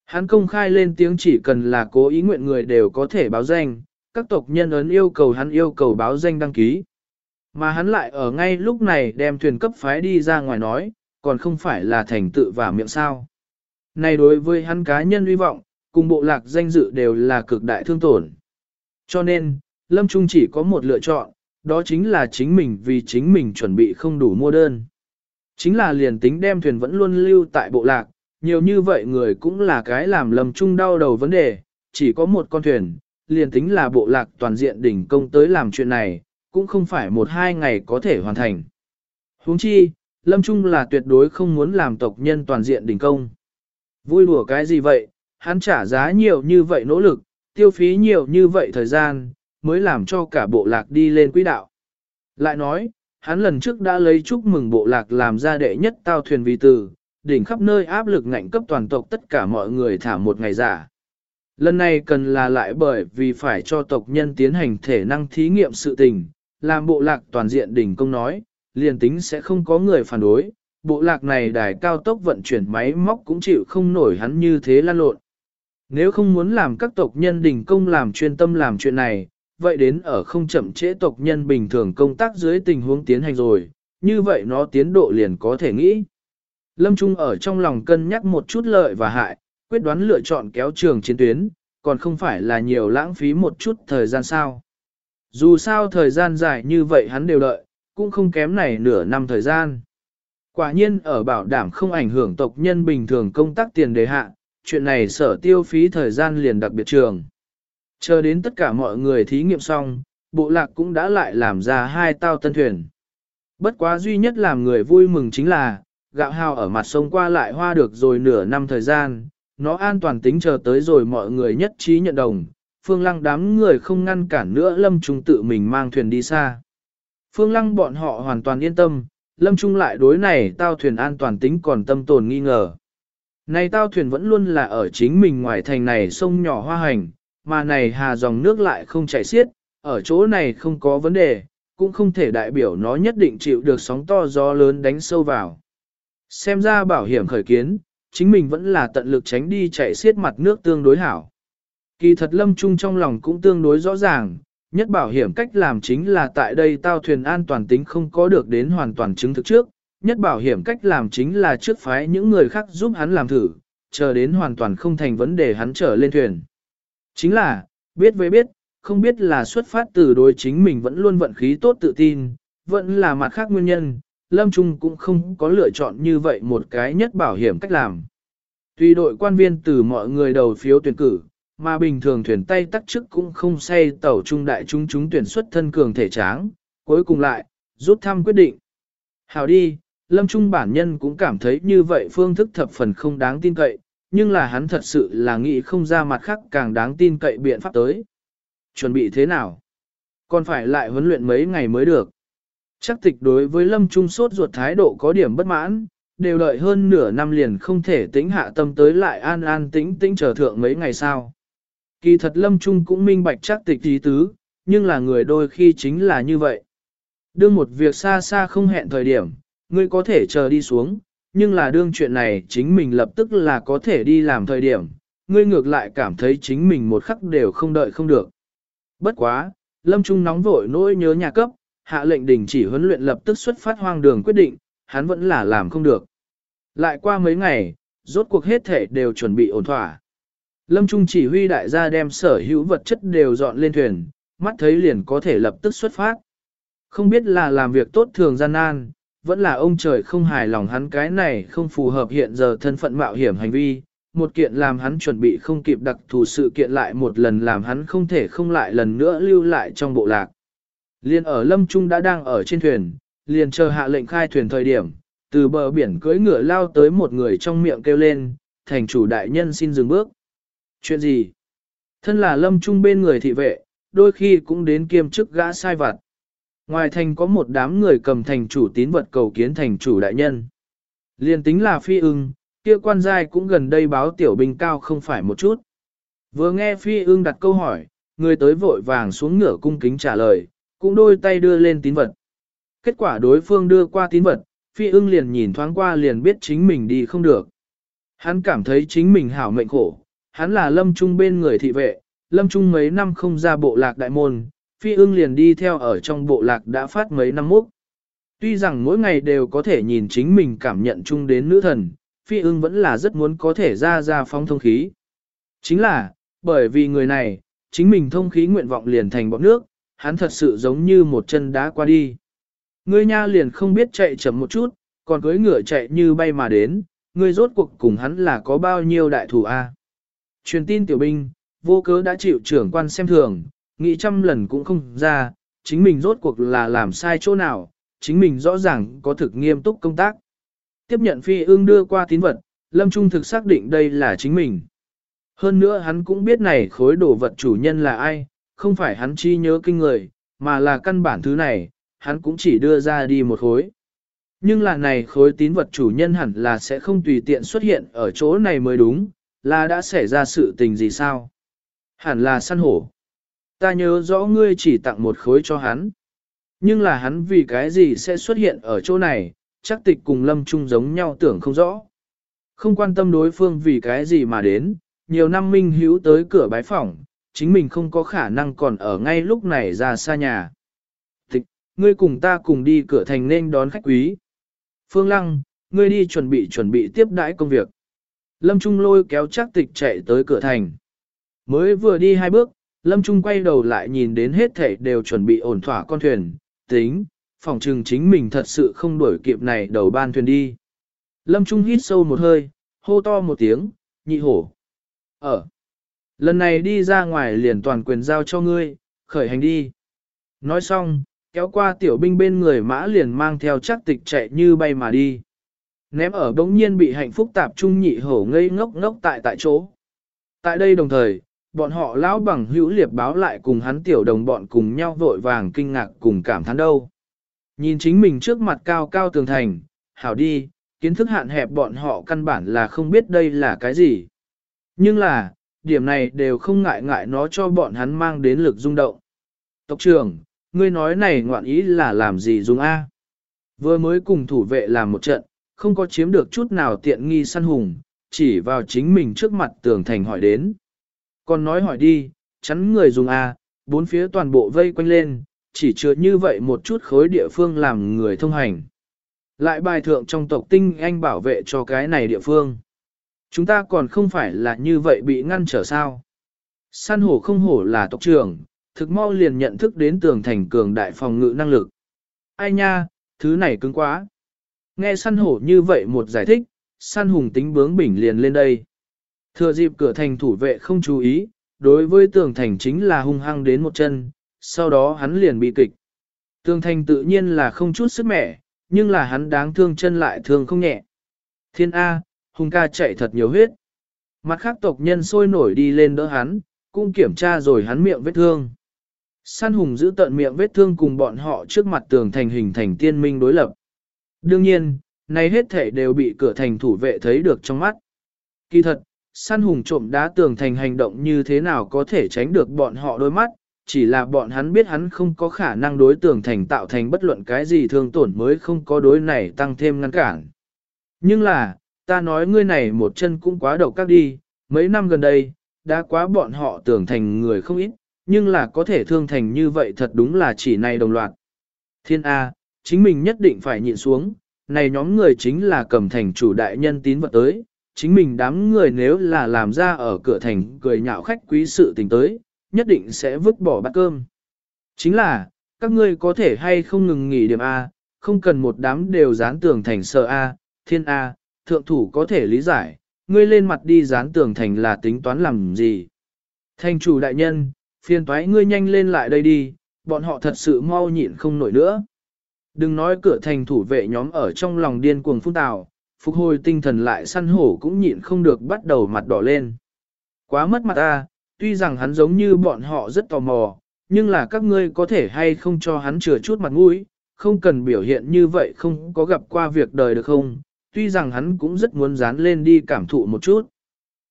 S1: Hắn công khai lên tiếng chỉ cần là cố ý nguyện người đều có thể báo danh, các tộc nhân ấn yêu cầu hắn yêu cầu báo danh đăng ký. Mà hắn lại ở ngay lúc này đem thuyền cấp phái đi ra ngoài nói, còn không phải là thành tự và miệng sao. Này đối với hắn cá nhân hy vọng, cùng bộ lạc danh dự đều là cực đại thương tổn. Cho nên, Lâm Trung chỉ có một lựa chọn, đó chính là chính mình vì chính mình chuẩn bị không đủ mua đơn. Chính là liền tính đem thuyền vẫn luôn lưu tại bộ lạc, nhiều như vậy người cũng là cái làm Lâm Trung đau đầu vấn đề, chỉ có một con thuyền, liền tính là bộ lạc toàn diện đỉnh công tới làm chuyện này, cũng không phải một hai ngày có thể hoàn thành. huống chi, Lâm Trung là tuyệt đối không muốn làm tộc nhân toàn diện đỉnh công. Vui đùa cái gì vậy, hắn trả giá nhiều như vậy nỗ lực, tiêu phí nhiều như vậy thời gian, mới làm cho cả bộ lạc đi lên quỹ đạo. Lại nói, hắn lần trước đã lấy chúc mừng bộ lạc làm ra đệ nhất tao thuyền vi từ, đỉnh khắp nơi áp lực ngạnh cấp toàn tộc tất cả mọi người thả một ngày giả. Lần này cần là lại bởi vì phải cho tộc nhân tiến hành thể năng thí nghiệm sự tình, làm bộ lạc toàn diện đỉnh công nói, liền tính sẽ không có người phản đối, bộ lạc này đài cao tốc vận chuyển máy móc cũng chịu không nổi hắn như thế lan lộn. Nếu không muốn làm các tộc nhân đỉnh công làm chuyên tâm làm chuyện này, vậy đến ở không chậm trễ tộc nhân bình thường công tác dưới tình huống tiến hành rồi, như vậy nó tiến độ liền có thể nghĩ. Lâm Trung ở trong lòng cân nhắc một chút lợi và hại, quyết đoán lựa chọn kéo trường chiến tuyến, còn không phải là nhiều lãng phí một chút thời gian sao. Dù sao thời gian dài như vậy hắn đều đợi, cũng không kém này nửa năm thời gian. Quả nhiên ở bảo đảm không ảnh hưởng tộc nhân bình thường công tác tiền đề hạ, chuyện này sở tiêu phí thời gian liền đặc biệt trường. Chờ đến tất cả mọi người thí nghiệm xong, bộ lạc cũng đã lại làm ra hai tao tân thuyền. Bất quá duy nhất làm người vui mừng chính là, gạo hào ở mặt sông qua lại hoa được rồi nửa năm thời gian, nó an toàn tính chờ tới rồi mọi người nhất trí nhận đồng, phương lăng đám người không ngăn cản nữa lâm trung tự mình mang thuyền đi xa. Phương lăng bọn họ hoàn toàn yên tâm, lâm trung lại đối này tao thuyền an toàn tính còn tâm tồn nghi ngờ. Này tao thuyền vẫn luôn là ở chính mình ngoài thành này sông nhỏ hoa hành, mà này hà dòng nước lại không chảy xiết, ở chỗ này không có vấn đề, cũng không thể đại biểu nó nhất định chịu được sóng to gió lớn đánh sâu vào. Xem ra bảo hiểm khởi kiến, chính mình vẫn là tận lực tránh đi chạy xiết mặt nước tương đối hảo. Kỳ thật lâm trung trong lòng cũng tương đối rõ ràng, nhất bảo hiểm cách làm chính là tại đây tao thuyền an toàn tính không có được đến hoàn toàn chứng thực trước, nhất bảo hiểm cách làm chính là trước phái những người khác giúp hắn làm thử, chờ đến hoàn toàn không thành vấn đề hắn trở lên thuyền. Chính là, biết với biết, không biết là xuất phát từ đối chính mình vẫn luôn vận khí tốt tự tin, vẫn là mặt khác nguyên nhân, Lâm Trung cũng không có lựa chọn như vậy một cái nhất bảo hiểm cách làm. tuy đội quan viên từ mọi người đầu phiếu tuyển cử, mà bình thường thuyền tay tắc chức cũng không say tàu trung đại chúng chúng tuyển xuất thân cường thể tráng, cuối cùng lại, rút thăm quyết định. Hào đi, Lâm Trung bản nhân cũng cảm thấy như vậy phương thức thập phần không đáng tin cậy, nhưng là hắn thật sự là nghĩ không ra mặt khác càng đáng tin cậy biện pháp tới. Chuẩn bị thế nào? Còn phải lại huấn luyện mấy ngày mới được. Chắc tịch đối với Lâm Trung sốt ruột thái độ có điểm bất mãn, đều đợi hơn nửa năm liền không thể tĩnh hạ tâm tới lại an an tĩnh tĩnh chờ thượng mấy ngày sau. Kỳ thật Lâm Trung cũng minh bạch chắc tịch ý tứ, nhưng là người đôi khi chính là như vậy. Đương một việc xa xa không hẹn thời điểm, ngươi có thể chờ đi xuống, nhưng là đương chuyện này chính mình lập tức là có thể đi làm thời điểm, ngươi ngược lại cảm thấy chính mình một khắc đều không đợi không được. Bất quá, Lâm Trung nóng vội nỗi nhớ nhà cấp, hạ lệnh đình chỉ huấn luyện lập tức xuất phát hoang đường quyết định, hắn vẫn là làm không được. Lại qua mấy ngày, rốt cuộc hết thể đều chuẩn bị ổn thỏa. Lâm Trung chỉ huy đại gia đem sở hữu vật chất đều dọn lên thuyền, mắt thấy liền có thể lập tức xuất phát. Không biết là làm việc tốt thường gian nan, vẫn là ông trời không hài lòng hắn cái này không phù hợp hiện giờ thân phận mạo hiểm hành vi, một kiện làm hắn chuẩn bị không kịp đặc thù sự kiện lại một lần làm hắn không thể không lại lần nữa lưu lại trong bộ lạc. Liên ở Lâm Trung đã đang ở trên thuyền, liền chờ hạ lệnh khai thuyền thời điểm, từ bờ biển cưỡi ngựa lao tới một người trong miệng kêu lên, thành chủ đại nhân xin dừng bước. Chuyện gì? Thân là Lâm Trung bên người thị vệ, đôi khi cũng đến kiêm chức gã sai vặt. Ngoài thành có một đám người cầm thành chủ tín vật cầu kiến thành chủ đại nhân. Liên tính là phi ưng, kia quan giai cũng gần đây báo tiểu binh cao không phải một chút. Vừa nghe phi ưng đặt câu hỏi, người tới vội vàng xuống ngửa cung kính trả lời, cũng đôi tay đưa lên tín vật. Kết quả đối phương đưa qua tín vật, phi ưng liền nhìn thoáng qua liền biết chính mình đi không được. Hắn cảm thấy chính mình hảo mệnh khổ, hắn là lâm trung bên người thị vệ, lâm trung mấy năm không ra bộ lạc đại môn, phi ưng liền đi theo ở trong bộ lạc đã phát mấy năm múc. Tuy rằng mỗi ngày đều có thể nhìn chính mình cảm nhận chung đến nữ thần, phi ưng vẫn là rất muốn có thể ra ra phong thông khí. Chính là, bởi vì người này, chính mình thông khí nguyện vọng liền thành bọt nước, hắn thật sự giống như một chân đá qua đi. Ngươi nha liền không biết chạy chậm một chút, còn cưới ngựa chạy như bay mà đến, ngươi rốt cuộc cùng hắn là có bao nhiêu đại thủ a? Truyền tin tiểu binh, vô cớ đã chịu trưởng quan xem thường, nghĩ trăm lần cũng không ra, chính mình rốt cuộc là làm sai chỗ nào, chính mình rõ ràng có thực nghiêm túc công tác. Tiếp nhận phi ương đưa qua tín vật, Lâm Trung thực xác định đây là chính mình. Hơn nữa hắn cũng biết này khối đồ vật chủ nhân là ai, không phải hắn chi nhớ kinh người, mà là căn bản thứ này, hắn cũng chỉ đưa ra đi một khối. Nhưng là này khối tín vật chủ nhân hẳn là sẽ không tùy tiện xuất hiện ở chỗ này mới đúng, là đã xảy ra sự tình gì sao? Hẳn là săn hổ. Ta nhớ rõ ngươi chỉ tặng một khối cho hắn. Nhưng là hắn vì cái gì sẽ xuất hiện ở chỗ này, chắc tịch cùng lâm trung giống nhau tưởng không rõ. Không quan tâm đối phương vì cái gì mà đến, nhiều năm minh hữu tới cửa bái phỏng, chính mình không có khả năng còn ở ngay lúc này ra xa nhà. Tịch, ngươi cùng ta cùng đi cửa thành nên đón khách quý. Phương Lăng, ngươi đi chuẩn bị chuẩn bị tiếp đãi công việc. Lâm Trung lôi kéo chắc tịch chạy tới cửa thành. Mới vừa đi hai bước, Lâm Trung quay đầu lại nhìn đến hết thảy đều chuẩn bị ổn thỏa con thuyền, tính, phòng trừng chính mình thật sự không đuổi kịp này đầu ban thuyền đi. Lâm Trung hít sâu một hơi, hô to một tiếng, nhị hổ. Ở. Lần này đi ra ngoài liền toàn quyền giao cho ngươi, khởi hành đi. Nói xong, kéo qua tiểu binh bên người mã liền mang theo chắc tịch chạy như bay mà đi. Ném ở bỗng nhiên bị hạnh phúc tạp trung nhị hổ ngây ngốc ngốc tại tại chỗ. Tại đây đồng thời, bọn họ lão bằng hữu liệp báo lại cùng hắn tiểu đồng bọn cùng nhau vội vàng kinh ngạc cùng cảm thán đâu. Nhìn chính mình trước mặt cao cao tường thành, hảo đi, kiến thức hạn hẹp bọn họ căn bản là không biết đây là cái gì. Nhưng là, điểm này đều không ngại ngại nó cho bọn hắn mang đến lực rung động. Tộc trưởng, ngươi nói này ngoạn ý là làm gì dùng A? Vừa mới cùng thủ vệ làm một trận, không có chiếm được chút nào tiện nghi săn hùng, chỉ vào chính mình trước mặt tường thành hỏi đến. Còn nói hỏi đi, chắn người dùng A, bốn phía toàn bộ vây quanh lên, chỉ chứa như vậy một chút khối địa phương làm người thông hành. Lại bài thượng trong tộc tinh anh bảo vệ cho cái này địa phương. Chúng ta còn không phải là như vậy bị ngăn trở sao. Săn hổ không hổ là tộc trưởng, thực mau liền nhận thức đến tường thành cường đại phòng ngự năng lực. Ai nha, thứ này cứng quá. Nghe săn hổ như vậy một giải thích, săn hùng tính bướng bỉnh liền lên đây. Thừa dịp cửa thành thủ vệ không chú ý, đối với tường thành chính là hung hăng đến một chân, sau đó hắn liền bị kịch. Tường thành tự nhiên là không chút sức mẻ, nhưng là hắn đáng thương chân lại thương không nhẹ. Thiên A, hung ca chạy thật nhiều huyết. Mặt khác tộc nhân sôi nổi đi lên đỡ hắn, cũng kiểm tra rồi hắn miệng vết thương. San hùng giữ tận miệng vết thương cùng bọn họ trước mặt tường thành hình thành tiên minh đối lập. Đương nhiên, này hết thể đều bị cửa thành thủ vệ thấy được trong mắt. Kỳ thật, săn hùng trộm đá tường thành hành động như thế nào có thể tránh được bọn họ đôi mắt, chỉ là bọn hắn biết hắn không có khả năng đối tường thành tạo thành bất luận cái gì thương tổn mới không có đối này tăng thêm ngăn cản. Nhưng là, ta nói ngươi này một chân cũng quá độc các đi, mấy năm gần đây, đã quá bọn họ tưởng thành người không ít, nhưng là có thể thương thành như vậy thật đúng là chỉ này đồng loạt. Thiên A, chính mình nhất định phải nhịn xuống, này nhóm người chính là cầm thành chủ đại nhân tín vật tới, chính mình đám người nếu là làm ra ở cửa thành cười nhạo khách quý sự tình tới, nhất định sẽ vứt bỏ bát cơm. Chính là, các ngươi có thể hay không ngừng nghỉ điểm A, không cần một đám đều dán tường thành sợ A, thiên A, thượng thủ có thể lý giải, ngươi lên mặt đi dán tường thành là tính toán làm gì. Thành chủ đại nhân, phiền toái ngươi nhanh lên lại đây đi, bọn họ thật sự mau nhịn không nổi nữa. Đừng nói cửa thành thủ vệ nhóm ở trong lòng điên cuồng phun tào, phục hồi tinh thần lại săn hổ cũng nhịn không được bắt đầu mặt đỏ lên. Quá mất mặt ta, tuy rằng hắn giống như bọn họ rất tò mò, nhưng là các ngươi có thể hay không cho hắn chừa chút mặt mũi, không cần biểu hiện như vậy không có gặp qua việc đời được không, tuy rằng hắn cũng rất muốn dán lên đi cảm thụ một chút.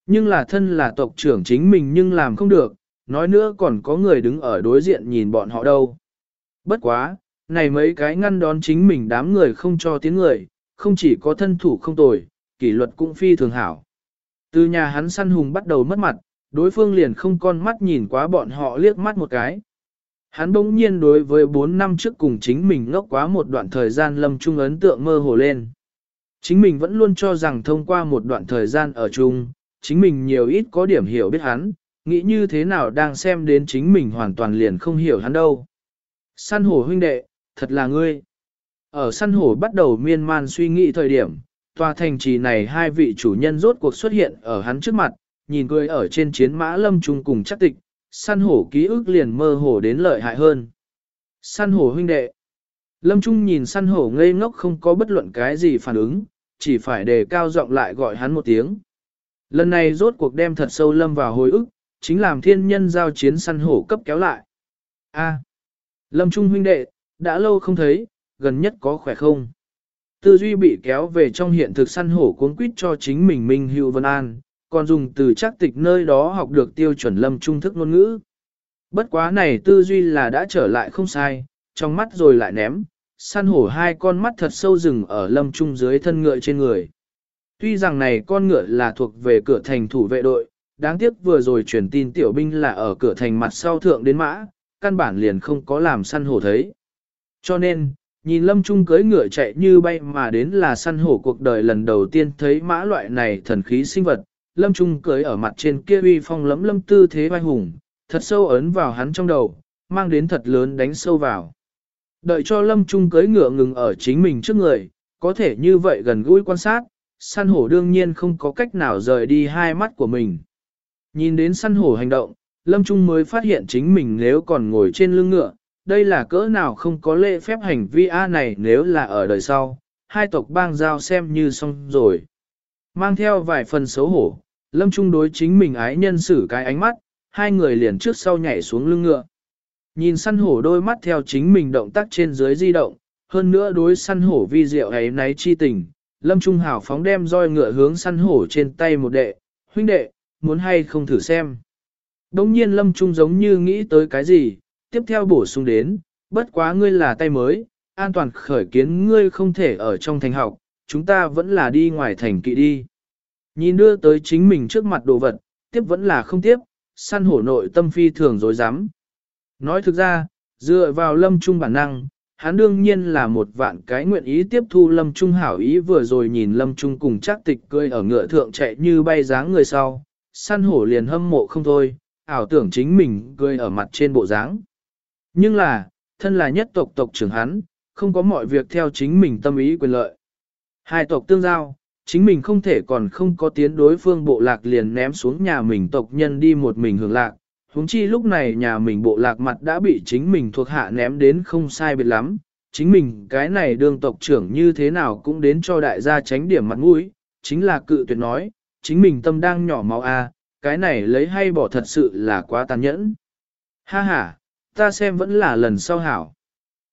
S1: Nhưng là thân là tộc trưởng chính mình nhưng làm không được, nói nữa còn có người đứng ở đối diện nhìn bọn họ đâu. Bất quá, này mấy cái ngăn đón chính mình đám người không cho tiếng người, không chỉ có thân thủ không tồi, kỷ luật cũng phi thường hảo. Từ nhà hắn săn hùng bắt đầu mất mặt, đối phương liền không con mắt nhìn quá bọn họ liếc mắt một cái. Hắn bỗng nhiên đối với 4 năm trước cùng chính mình ngốc quá một đoạn thời gian lâm trung ấn tượng mơ hồ lên. Chính mình vẫn luôn cho rằng thông qua một đoạn thời gian ở chung, chính mình nhiều ít có điểm hiểu biết hắn, nghĩ như thế nào đang xem đến chính mình hoàn toàn liền không hiểu hắn đâu. Săn hổ huynh đệ, thật là ngươi. Ở săn hổ bắt đầu miên man suy nghĩ thời điểm, tòa thành trì này hai vị chủ nhân rốt cuộc xuất hiện ở hắn trước mặt, nhìn cười ở trên chiến mã lâm trung cùng chắc tịch, săn hổ ký ức liền mơ hồ đến lợi hại hơn. Săn hổ huynh đệ. Lâm Trung nhìn săn hổ ngây ngốc không có bất luận cái gì phản ứng, chỉ phải đề cao giọng lại gọi hắn một tiếng. Lần này rốt cuộc đem thật sâu lâm vào hồi ức, chính làm thiên nhân giao chiến săn hổ cấp kéo lại. A. Lâm Trung huynh đệ, đã lâu không thấy, gần nhất có khỏe không? Tư duy bị kéo về trong hiện thực săn hổ cuốn quýt cho chính mình Minh Hữu Vân An, còn dùng từ chắc tịch nơi đó học được tiêu chuẩn lâm trung thức ngôn ngữ. Bất quá này tư duy là đã trở lại không sai, trong mắt rồi lại ném, săn hổ hai con mắt thật sâu rừng ở lâm trung dưới thân ngựa trên người. Tuy rằng này con ngựa là thuộc về cửa thành thủ vệ đội, đáng tiếc vừa rồi truyền tin tiểu binh là ở cửa thành mặt sau thượng đến mã, căn bản liền không có làm săn hổ thấy. Cho nên, nhìn lâm trung cưới ngựa chạy như bay mà đến là săn hổ cuộc đời lần đầu tiên thấy mã loại này thần khí sinh vật, lâm trung cưới ở mặt trên kia uy phong lẫm lâm tư thế vai hùng, thật sâu ấn vào hắn trong đầu, mang đến thật lớn đánh sâu vào. Đợi cho lâm trung cưới ngựa ngừng ở chính mình trước người, có thể như vậy gần gũi quan sát, săn hổ đương nhiên không có cách nào rời đi hai mắt của mình. Nhìn đến săn hổ hành động, lâm trung mới phát hiện chính mình nếu còn ngồi trên lưng ngựa, đây là cỡ nào không có lễ phép hành vi A này nếu là ở đời sau, hai tộc bang giao xem như xong rồi. Mang theo vài phần xấu hổ, Lâm Trung đối chính mình ái nhân xử cái ánh mắt, hai người liền trước sau nhảy xuống lưng ngựa. Nhìn săn hổ đôi mắt theo chính mình động tác trên dưới di động, hơn nữa đối săn hổ vi diệu ấy náy chi tình, Lâm Trung hảo phóng đem roi ngựa hướng săn hổ trên tay một đệ, huynh đệ, muốn hay không thử xem. Đông nhiên Lâm Trung giống như nghĩ tới cái gì, tiếp theo bổ sung đến, bất quá ngươi là tay mới, an toàn khởi kiến ngươi không thể ở trong thành học, chúng ta vẫn là đi ngoài thành kỵ đi. Nhìn đưa tới chính mình trước mặt đồ vật, tiếp vẫn là không tiếp, săn hổ nội tâm phi thường dối dám. Nói thực ra, dựa vào lâm trung bản năng, hắn đương nhiên là một vạn cái nguyện ý tiếp thu lâm trung hảo ý vừa rồi nhìn lâm trung cùng chắc tịch cười ở ngựa thượng chạy như bay dáng người sau, săn hổ liền hâm mộ không thôi, ảo tưởng chính mình cười ở mặt trên bộ dáng. Nhưng là, thân là nhất tộc tộc trưởng hắn, không có mọi việc theo chính mình tâm ý quyền lợi. Hai tộc tương giao, chính mình không thể còn không có tiến đối phương bộ lạc liền ném xuống nhà mình tộc nhân đi một mình hưởng lạc. huống chi lúc này nhà mình bộ lạc mặt đã bị chính mình thuộc hạ ném đến không sai biệt lắm. Chính mình cái này đương tộc trưởng như thế nào cũng đến cho đại gia tránh điểm mặt mũi, chính là cự tuyệt nói, chính mình tâm đang nhỏ máu a, cái này lấy hay bỏ thật sự là quá tàn nhẫn. Ha ha, ta xem vẫn là lần sau hảo.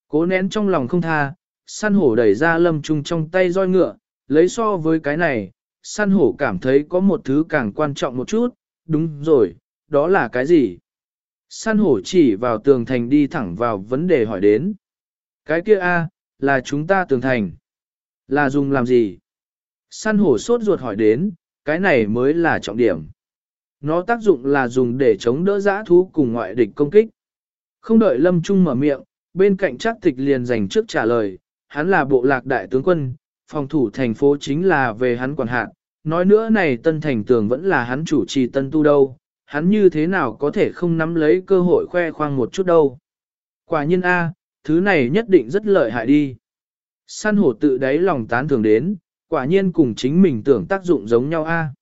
S1: Cố nén trong lòng không tha, săn hổ đẩy ra lâm trung trong tay roi ngựa, lấy so với cái này, săn hổ cảm thấy có một thứ càng quan trọng một chút, đúng rồi, đó là cái gì? Săn hổ chỉ vào tường thành đi thẳng vào vấn đề hỏi đến. Cái kia a là chúng ta tường thành. Là dùng làm gì? Săn hổ sốt ruột hỏi đến, cái này mới là trọng điểm. Nó tác dụng là dùng để chống đỡ giã thú cùng ngoại địch công kích. Không đợi Lâm Trung mở miệng, bên cạnh chắc tịch liền dành trước trả lời, hắn là bộ lạc đại tướng quân, phòng thủ thành phố chính là về hắn quản hạt, nói nữa này tân thành tường vẫn là hắn chủ trì tân tu đâu, hắn như thế nào có thể không nắm lấy cơ hội khoe khoang một chút đâu. Quả nhiên A, thứ này nhất định rất lợi hại đi. Săn hổ tự đáy lòng tán thường đến, quả nhiên cùng chính mình tưởng tác dụng giống nhau A.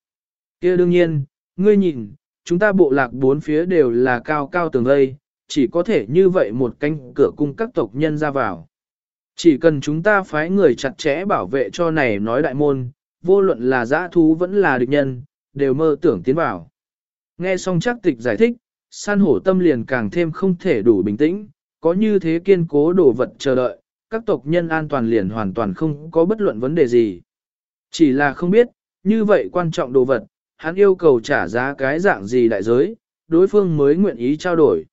S1: kia đương nhiên, ngươi nhìn, chúng ta bộ lạc bốn phía đều là cao cao tường lây chỉ có thể như vậy một cánh cửa cung các tộc nhân ra vào. Chỉ cần chúng ta phái người chặt chẽ bảo vệ cho này nói đại môn, vô luận là giã thú vẫn là địch nhân, đều mơ tưởng tiến vào. Nghe xong chắc tịch giải thích, san hổ tâm liền càng thêm không thể đủ bình tĩnh, có như thế kiên cố đồ vật chờ đợi, các tộc nhân an toàn liền hoàn toàn không có bất luận vấn đề gì. Chỉ là không biết, như vậy quan trọng đồ vật, hắn yêu cầu trả giá cái dạng gì đại giới, đối phương mới nguyện ý trao đổi.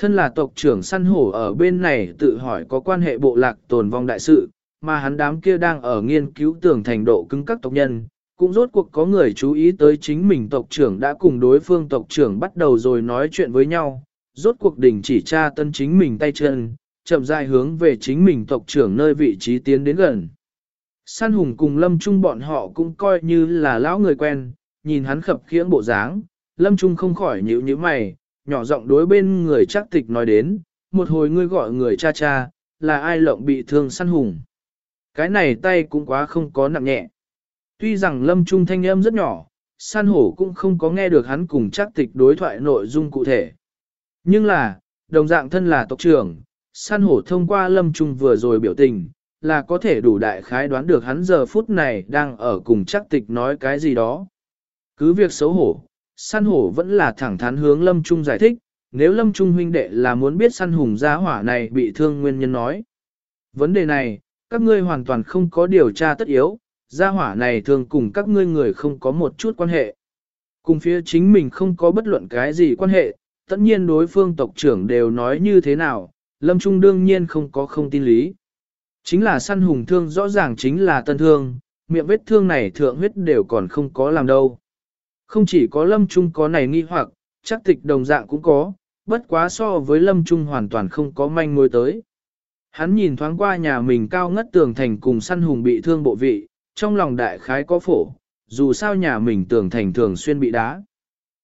S1: Thân là tộc trưởng săn hổ ở bên này tự hỏi có quan hệ bộ lạc tồn vong đại sự, mà hắn đám kia đang ở nghiên cứu tưởng thành độ cứng các tộc nhân, cũng rốt cuộc có người chú ý tới chính mình tộc trưởng đã cùng đối phương tộc trưởng bắt đầu rồi nói chuyện với nhau, rốt cuộc đình chỉ tra tân chính mình tay chân, chậm rãi hướng về chính mình tộc trưởng nơi vị trí tiến đến gần. San hùng cùng lâm trung bọn họ cũng coi như là lão người quen, nhìn hắn khập khiễng bộ dáng, lâm trung không khỏi nhíu nhíu mày, nhỏ giọng đối bên người chắc tịch nói đến, một hồi ngươi gọi người cha cha, là ai lộng bị thương săn hùng. Cái này tay cũng quá không có nặng nhẹ. Tuy rằng lâm trung thanh âm rất nhỏ, san hổ cũng không có nghe được hắn cùng chắc tịch đối thoại nội dung cụ thể. Nhưng là, đồng dạng thân là tộc trưởng, san hổ thông qua lâm trung vừa rồi biểu tình, là có thể đủ đại khái đoán được hắn giờ phút này đang ở cùng chắc tịch nói cái gì đó. Cứ việc xấu hổ, san hổ vẫn là thẳng thắn hướng lâm trung giải thích, nếu lâm trung huynh đệ là muốn biết săn hùng gia hỏa này bị thương nguyên nhân nói. Vấn đề này, các ngươi hoàn toàn không có điều tra tất yếu, gia hỏa này thường cùng các ngươi người không có một chút quan hệ. Cùng phía chính mình không có bất luận cái gì quan hệ, tất nhiên đối phương tộc trưởng đều nói như thế nào, Lâm Trung đương nhiên không có không tin lý. Chính là săn hùng thương rõ ràng chính là tân thương, miệng vết thương này thượng huyết đều còn không có làm đâu. Không chỉ có Lâm Trung có này nghi hoặc, chắc tịch đồng dạng cũng có, bất quá so với Lâm Trung hoàn toàn không có manh mối tới. Hắn nhìn thoáng qua nhà mình cao ngất tường thành cùng săn hùng bị thương bộ vị, trong lòng đại khái có phổ, dù sao nhà mình tường thành thường xuyên bị đá.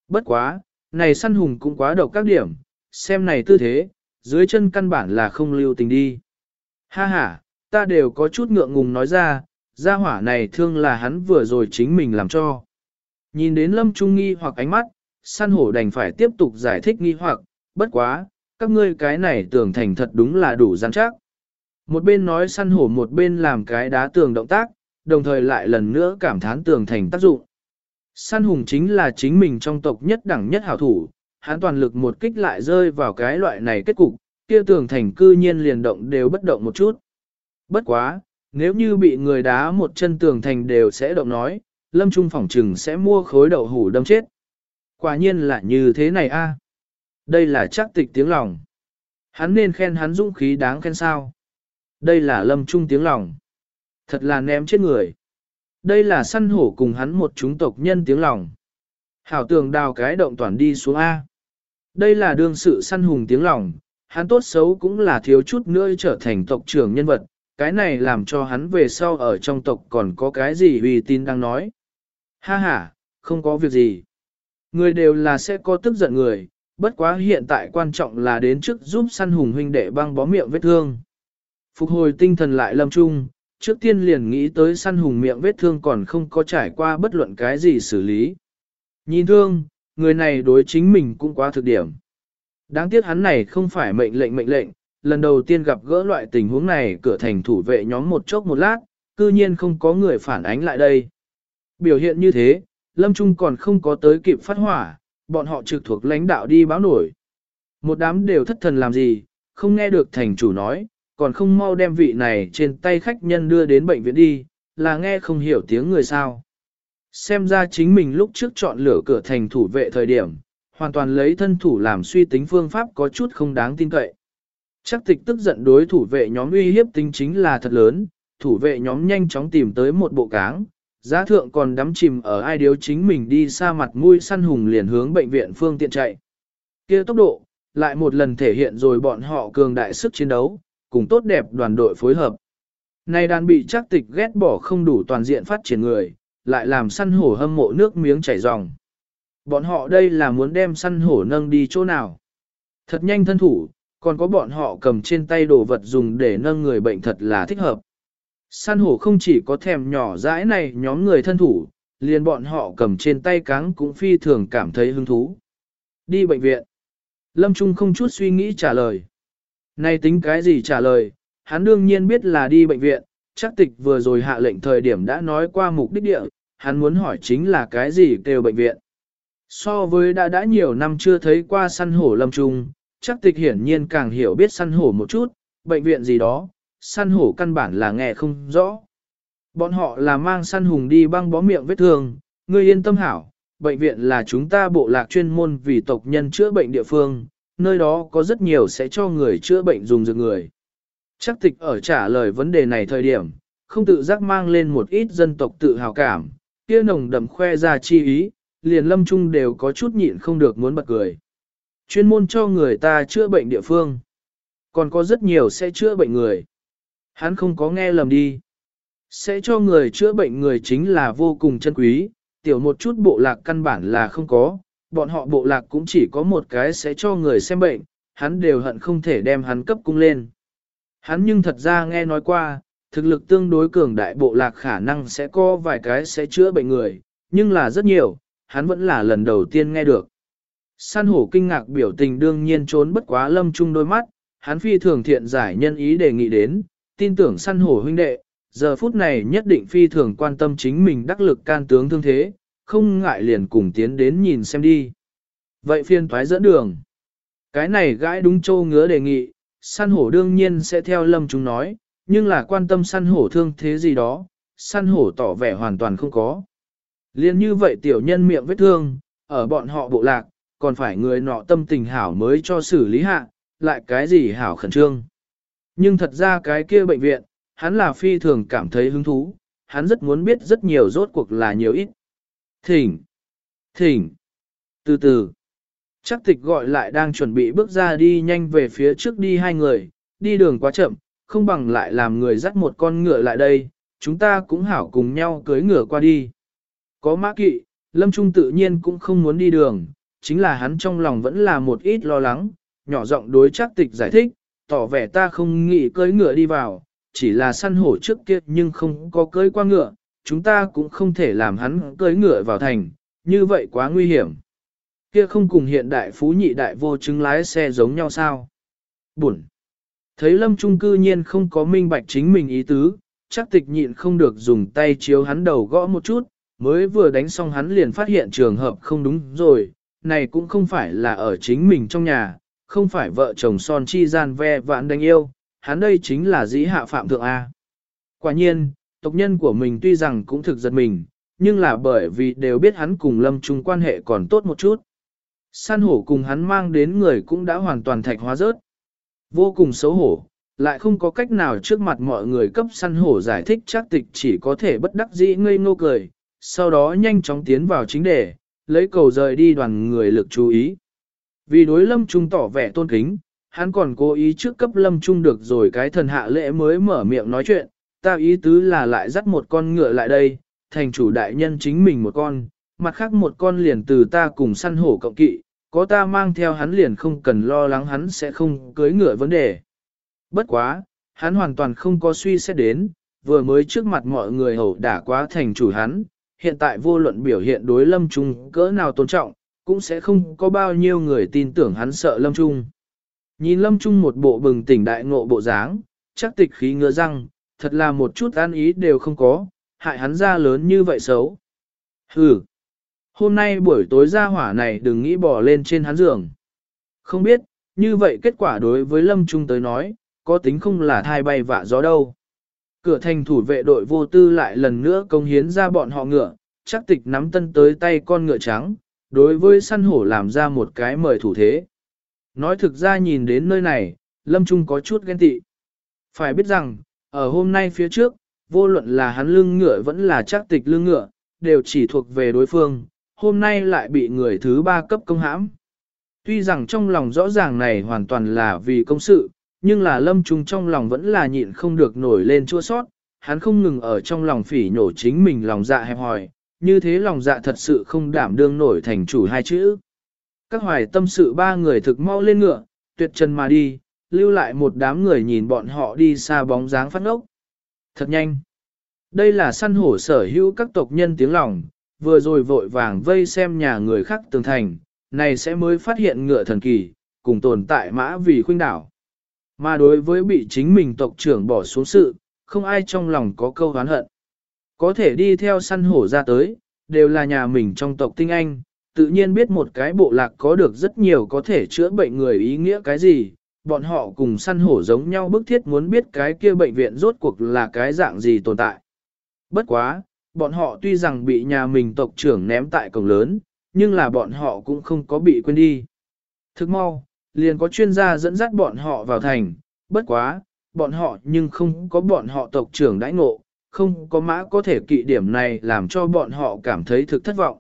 S1: Bất quá, này săn hùng cũng quá độc các điểm, xem này tư thế, dưới chân căn bản là không lưu tình đi. Ha ha, ta đều có chút ngượng ngùng nói ra, gia hỏa này thương là hắn vừa rồi chính mình làm cho. Nhìn đến lâm trung nghi hoặc ánh mắt, săn hổ đành phải tiếp tục giải thích nghi hoặc, bất quá, các ngươi cái này tưởng thành thật đúng là đủ gian chắc. Một bên nói săn hổ một bên làm cái đá tường động tác, đồng thời lại lần nữa cảm thán tường thành tác dụng. Săn hùng chính là chính mình trong tộc nhất đẳng nhất hảo thủ, hắn toàn lực một kích lại rơi vào cái loại này kết cục, kia tường thành cư nhiên liền động đều bất động một chút. Bất quá, nếu như bị người đá một chân tường thành đều sẽ động nói, lâm trung phỏng trừng sẽ mua khối đậu hủ đâm chết. Quả nhiên là như thế này a. Đây là chắc tịch tiếng lòng. Hắn nên khen hắn dũng khí đáng khen sao. Đây là lâm trung tiếng lòng. Thật là ném chết người. Đây là săn hổ cùng hắn một chúng tộc nhân tiếng lòng. Hảo tường đào cái động toàn đi xuống A. Đây là đương sự săn hùng tiếng lòng, hắn tốt xấu cũng là thiếu chút nữa trở thành tộc trưởng nhân vật, cái này làm cho hắn về sau ở trong tộc còn có cái gì uy tín đang nói. Ha ha, không có việc gì. Người đều là sẽ có tức giận người, bất quá hiện tại quan trọng là đến trước giúp săn hùng huynh đệ băng bó miệng vết thương. Phục hồi tinh thần lại lâm trung, trước tiên liền nghĩ tới săn hùng miệng vết thương còn không có trải qua bất luận cái gì xử lý. Nhìn thương, người này đối chính mình cũng quá thực điểm. Đáng tiếc hắn này không phải mệnh lệnh mệnh lệnh, lần đầu tiên gặp gỡ loại tình huống này cửa thành thủ vệ nhóm một chốc một lát, cư nhiên không có người phản ánh lại đây. Biểu hiện như thế, Lâm Trung còn không có tới kịp phát hỏa, bọn họ trực thuộc lãnh đạo đi báo nổi. Một đám đều thất thần làm gì, không nghe được thành chủ nói, còn không mau đem vị này trên tay khách nhân đưa đến bệnh viện đi, là nghe không hiểu tiếng người sao. Xem ra chính mình lúc trước chọn lựa cửa thành thủ vệ thời điểm, hoàn toàn lấy thân thủ làm suy tính phương pháp có chút không đáng tin cậy. Chắc tịch tức giận đối thủ vệ nhóm uy hiếp tính chính là thật lớn, thủ vệ nhóm nhanh chóng tìm tới một bộ cáng, giá thượng còn đắm chìm ở ai điếu chính mình đi xa mặt mũi săn hùng liền hướng bệnh viện phương tiện chạy. kia tốc độ, lại một lần thể hiện rồi bọn họ cường đại sức chiến đấu, cùng tốt đẹp đoàn đội phối hợp. Này đàn bị chắc tịch ghét bỏ không đủ toàn diện phát triển người, lại làm săn hổ hâm mộ nước miếng chảy ròng. Bọn họ đây là muốn đem săn hổ nâng đi chỗ nào. Thật nhanh thân thủ, còn có bọn họ cầm trên tay đồ vật dùng để nâng người bệnh thật là thích hợp. San hổ không chỉ có thèm nhỏ dãi này nhóm người thân thủ, liền bọn họ cầm trên tay cáng cũng phi thường cảm thấy hứng thú. Đi bệnh viện. Lâm Trung không chút suy nghĩ trả lời. Này tính cái gì trả lời, hắn đương nhiên biết là đi bệnh viện, chắc tịch vừa rồi hạ lệnh thời điểm đã nói qua mục đích địa, hắn muốn hỏi chính là cái gì kêu bệnh viện. So với đã đã nhiều năm chưa thấy qua săn hổ lâm trung, chắc tịch hiển nhiên càng hiểu biết săn hổ một chút, bệnh viện gì đó, săn hổ căn bản là nghe không rõ. Bọn họ là mang săn hùng đi băng bó miệng vết thương, ngươi yên tâm hảo, bệnh viện là chúng ta bộ lạc chuyên môn vì tộc nhân chữa bệnh địa phương, nơi đó có rất nhiều sẽ cho người chữa bệnh dùng dược người. Chắc tịch ở trả lời vấn đề này thời điểm, không tự giác mang lên một ít dân tộc tự hào cảm, kia nồng đậm khoe ra chi ý, liền lâm trung đều có chút nhịn không được muốn bật cười. Chuyên môn cho người ta chữa bệnh địa phương. Còn có rất nhiều sẽ chữa bệnh người. Hắn không có nghe lầm đi. Sẽ cho người chữa bệnh người chính là vô cùng chân quý, tiểu một chút bộ lạc căn bản là không có, bọn họ bộ lạc cũng chỉ có một cái sẽ cho người xem bệnh, hắn đều hận không thể đem hắn cấp cung lên. Hắn nhưng thật ra nghe nói qua, thực lực tương đối cường đại bộ lạc khả năng sẽ có vài cái sẽ chữa bệnh người, nhưng là rất nhiều, hắn vẫn là lần đầu tiên nghe được. San hổ kinh ngạc biểu tình đương nhiên trốn bất quá lâm trung đôi mắt, hắn phi thường thiện giải nhân ý đề nghị đến, tin tưởng săn hổ huynh đệ, giờ phút này nhất định phi thường quan tâm chính mình đắc lực can tướng thương thế, không ngại liền cùng tiến đến nhìn xem đi. Vậy phiên thoái dẫn đường. Cái này gãi đúng châu ngứa đề nghị, săn hổ đương nhiên sẽ theo lâm chúng nói, nhưng là quan tâm săn hổ thương thế gì đó, săn hổ tỏ vẻ hoàn toàn không có. Liên như vậy tiểu nhân miệng vết thương, ở bọn họ bộ lạc, còn phải người nọ tâm tình hảo mới cho xử lý hạ, lại cái gì hảo khẩn trương. Nhưng thật ra cái kia bệnh viện, hắn là phi thường cảm thấy hứng thú, hắn rất muốn biết rất nhiều rốt cuộc là nhiều ít. Thỉnh! Thỉnh! Từ từ! Chắc tịch gọi lại đang chuẩn bị bước ra đi nhanh về phía trước đi hai người, đi đường quá chậm, không bằng lại làm người dắt một con ngựa lại đây, chúng ta cũng hảo cùng nhau cưới ngựa qua đi. Có mã kỵ, Lâm Trung tự nhiên cũng không muốn đi đường, chính là hắn trong lòng vẫn là một ít lo lắng, nhỏ giọng đối chắc tịch giải thích, tỏ vẻ ta không nghĩ cưới ngựa đi vào, chỉ là săn hổ trước kia nhưng không có cưới qua ngựa, chúng ta cũng không thể làm hắn cưới ngựa vào thành, như vậy quá nguy hiểm. Kia không cùng hiện đại phú nhị đại vô chứng lái xe giống nhau sao? Buồn. Thấy lâm trung cư nhiên không có minh bạch chính mình ý tứ, chắc tịch nhịn không được dùng tay chiếu hắn đầu gõ một chút, mới vừa đánh xong hắn liền phát hiện trường hợp không đúng rồi, này cũng không phải là ở chính mình trong nhà, không phải vợ chồng son chi gian ve vãn đánh yêu, hắn đây chính là dĩ hạ phạm thượng A. Quả nhiên, tộc nhân của mình tuy rằng cũng thực giật mình, nhưng là bởi vì đều biết hắn cùng lâm trung quan hệ còn tốt một chút. San hổ cùng hắn mang đến người cũng đã hoàn toàn thạch hóa rớt. Vô cùng xấu hổ, lại không có cách nào trước mặt mọi người cấp săn hổ giải thích chắc tịch chỉ có thể bất đắc dĩ ngây ngô cười, sau đó nhanh chóng tiến vào chính đề, lấy cầu rời đi đoàn người lực chú ý. Vì đối lâm trung tỏ vẻ tôn kính, hắn còn cố ý trước cấp lâm trung được rồi cái thần hạ lễ mới mở miệng nói chuyện, ta ý tứ là lại dắt một con ngựa lại đây, thành chủ đại nhân chính mình một con, mặt khác một con liền từ ta cùng săn hổ cộng kỵ, có ta mang theo hắn liền không cần lo lắng hắn sẽ không cưới ngựa vấn đề. Bất quá, hắn hoàn toàn không có suy xét đến, vừa mới trước mặt mọi người hầu đả quá thành chủ hắn, hiện tại vô luận biểu hiện đối lâm trung cỡ nào tôn trọng, cũng sẽ không có bao nhiêu người tin tưởng hắn sợ lâm trung. Nhìn lâm trung một bộ bừng tỉnh đại ngộ bộ dáng, chắc tịch khí ngựa răng, thật là một chút an ý đều không có, hại hắn ra lớn như vậy xấu. Hừ, hôm nay buổi tối ra hỏa này đừng nghĩ bỏ lên trên hắn giường. Không biết, như vậy kết quả đối với Lâm Trung tới nói, có tính không là thai bay vạ gió đâu. Cửa thành thủ vệ đội vô tư lại lần nữa công hiến ra bọn họ ngựa, chắc tịch nắm tân tới tay con ngựa trắng, đối với săn hổ làm ra một cái mời thủ thế. Nói thực ra nhìn đến nơi này, Lâm Trung có chút ghen tị. Phải biết rằng, ở hôm nay phía trước, vô luận là hắn lưng ngựa vẫn là chắc tịch lưng ngựa, đều chỉ thuộc về đối phương, hôm nay lại bị người thứ ba cấp công hãm. Tuy rằng trong lòng rõ ràng này hoàn toàn là vì công sự, nhưng là lâm trung trong lòng vẫn là nhịn không được nổi lên chua sót, hắn không ngừng ở trong lòng phỉ nhổ chính mình lòng dạ hẹp hòi, như thế lòng dạ thật sự không đảm đương nổi thành chủ hai chữ. Các hoài tâm sự ba người thực mau lên ngựa, tuyệt trần mà đi, lưu lại một đám người nhìn bọn họ đi xa bóng dáng phát ngốc. Thật nhanh. Đây là săn hổ sở hữu các tộc nhân tiếng lòng, vừa rồi vội vàng vây xem nhà người khác tường thành, này sẽ mới phát hiện ngựa thần kỳ, cùng tồn tại mã vì khuynh đảo. Mà đối với bị chính mình tộc trưởng bỏ xuống sự, không ai trong lòng có câu oán hận. Có thể đi theo săn hổ ra tới, đều là nhà mình trong tộc tinh anh, tự nhiên biết một cái bộ lạc có được rất nhiều có thể chữa bệnh người ý nghĩa cái gì, bọn họ cùng săn hổ giống nhau bức thiết muốn biết cái kia bệnh viện rốt cuộc là cái dạng gì tồn tại. Bất quá, bọn họ tuy rằng bị nhà mình tộc trưởng ném tại cổng lớn, nhưng là bọn họ cũng không có bị quên đi. Thức mau, liền có chuyên gia dẫn dắt bọn họ vào thành, bất quá, bọn họ nhưng không có bọn họ tộc trưởng đãi ngộ, không có mã có thể kỵ điểm này làm cho bọn họ cảm thấy thực thất vọng.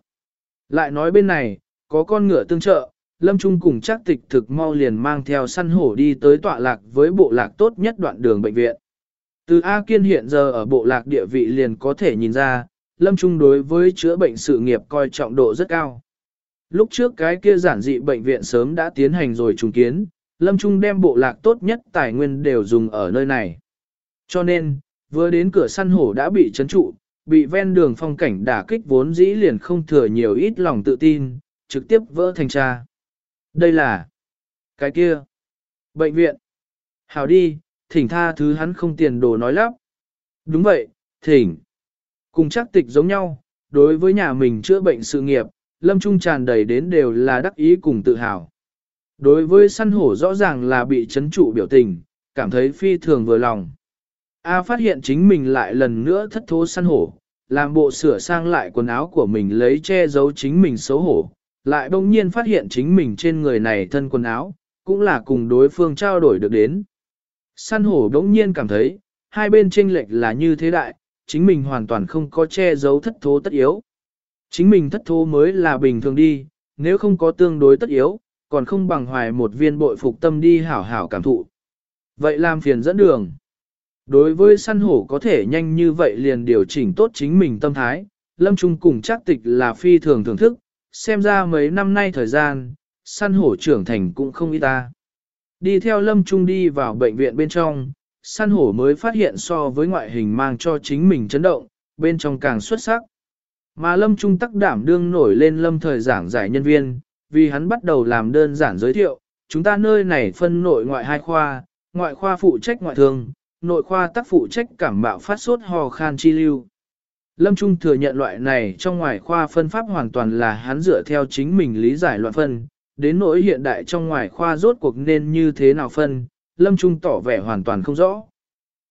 S1: Lại nói bên này, có con ngựa tương trợ, Lâm Trung cùng chắc tịch thực mau liền mang theo săn hổ đi tới tọa lạc với bộ lạc tốt nhất đoạn đường bệnh viện. Từ A Kiên hiện giờ ở bộ lạc địa vị liền có thể nhìn ra, Lâm Trung đối với chữa bệnh sự nghiệp coi trọng độ rất cao. Lúc trước cái kia giản dị bệnh viện sớm đã tiến hành rồi trùng kiến, Lâm Trung đem bộ lạc tốt nhất tài nguyên đều dùng ở nơi này. Cho nên, vừa đến cửa săn hổ đã bị chấn trụ, bị ven đường phong cảnh đả kích vốn dĩ liền không thừa nhiều ít lòng tự tin, trực tiếp vỡ thành cha. Đây là cái kia. Bệnh viện. Hào đi, thỉnh tha thứ hắn không tiền đồ nói lắp. Đúng vậy, thỉnh. Cùng chắc tịch giống nhau, đối với nhà mình chữa bệnh sự nghiệp, Lâm Trung tràn đầy đến đều là đắc ý cùng tự hào. Đối với săn hổ rõ ràng là bị chấn trụ biểu tình, cảm thấy phi thường vừa lòng. A phát hiện chính mình lại lần nữa thất thố săn hổ, làm bộ sửa sang lại quần áo của mình lấy che giấu chính mình xấu hổ, lại bỗng nhiên phát hiện chính mình trên người này thân quần áo, cũng là cùng đối phương trao đổi được đến. Săn hổ bỗng nhiên cảm thấy, hai bên tranh lệch là như thế đại, chính mình hoàn toàn không có che giấu thất thố tất yếu. Chính mình thất thố mới là bình thường đi, nếu không có tương đối tất yếu, còn không bằng hoài một viên bội phục tâm đi hảo hảo cảm thụ. Vậy làm phiền dẫn đường. Đối với săn hổ có thể nhanh như vậy liền điều chỉnh tốt chính mình tâm thái, Lâm Trung cùng chắc tịch là phi thường thưởng thức, xem ra mấy năm nay thời gian, săn hổ trưởng thành cũng không ít ta. Đi theo Lâm Trung đi vào bệnh viện bên trong, săn hổ mới phát hiện so với ngoại hình mang cho chính mình chấn động, bên trong càng xuất sắc. Mà Lâm Trung tắc đảm đương nổi lên Lâm thời giảng giải nhân viên, vì hắn bắt đầu làm đơn giản giới thiệu, chúng ta nơi này phân nội ngoại hai khoa, ngoại khoa phụ trách ngoại thương, nội khoa tác phụ trách cảm bạo phát sốt ho khan chi lưu. Lâm Trung thừa nhận loại này trong ngoài khoa phân pháp hoàn toàn là hắn dựa theo chính mình lý giải loạn phân, đến nỗi hiện đại trong ngoài khoa rốt cuộc nên như thế nào phân, Lâm Trung tỏ vẻ hoàn toàn không rõ.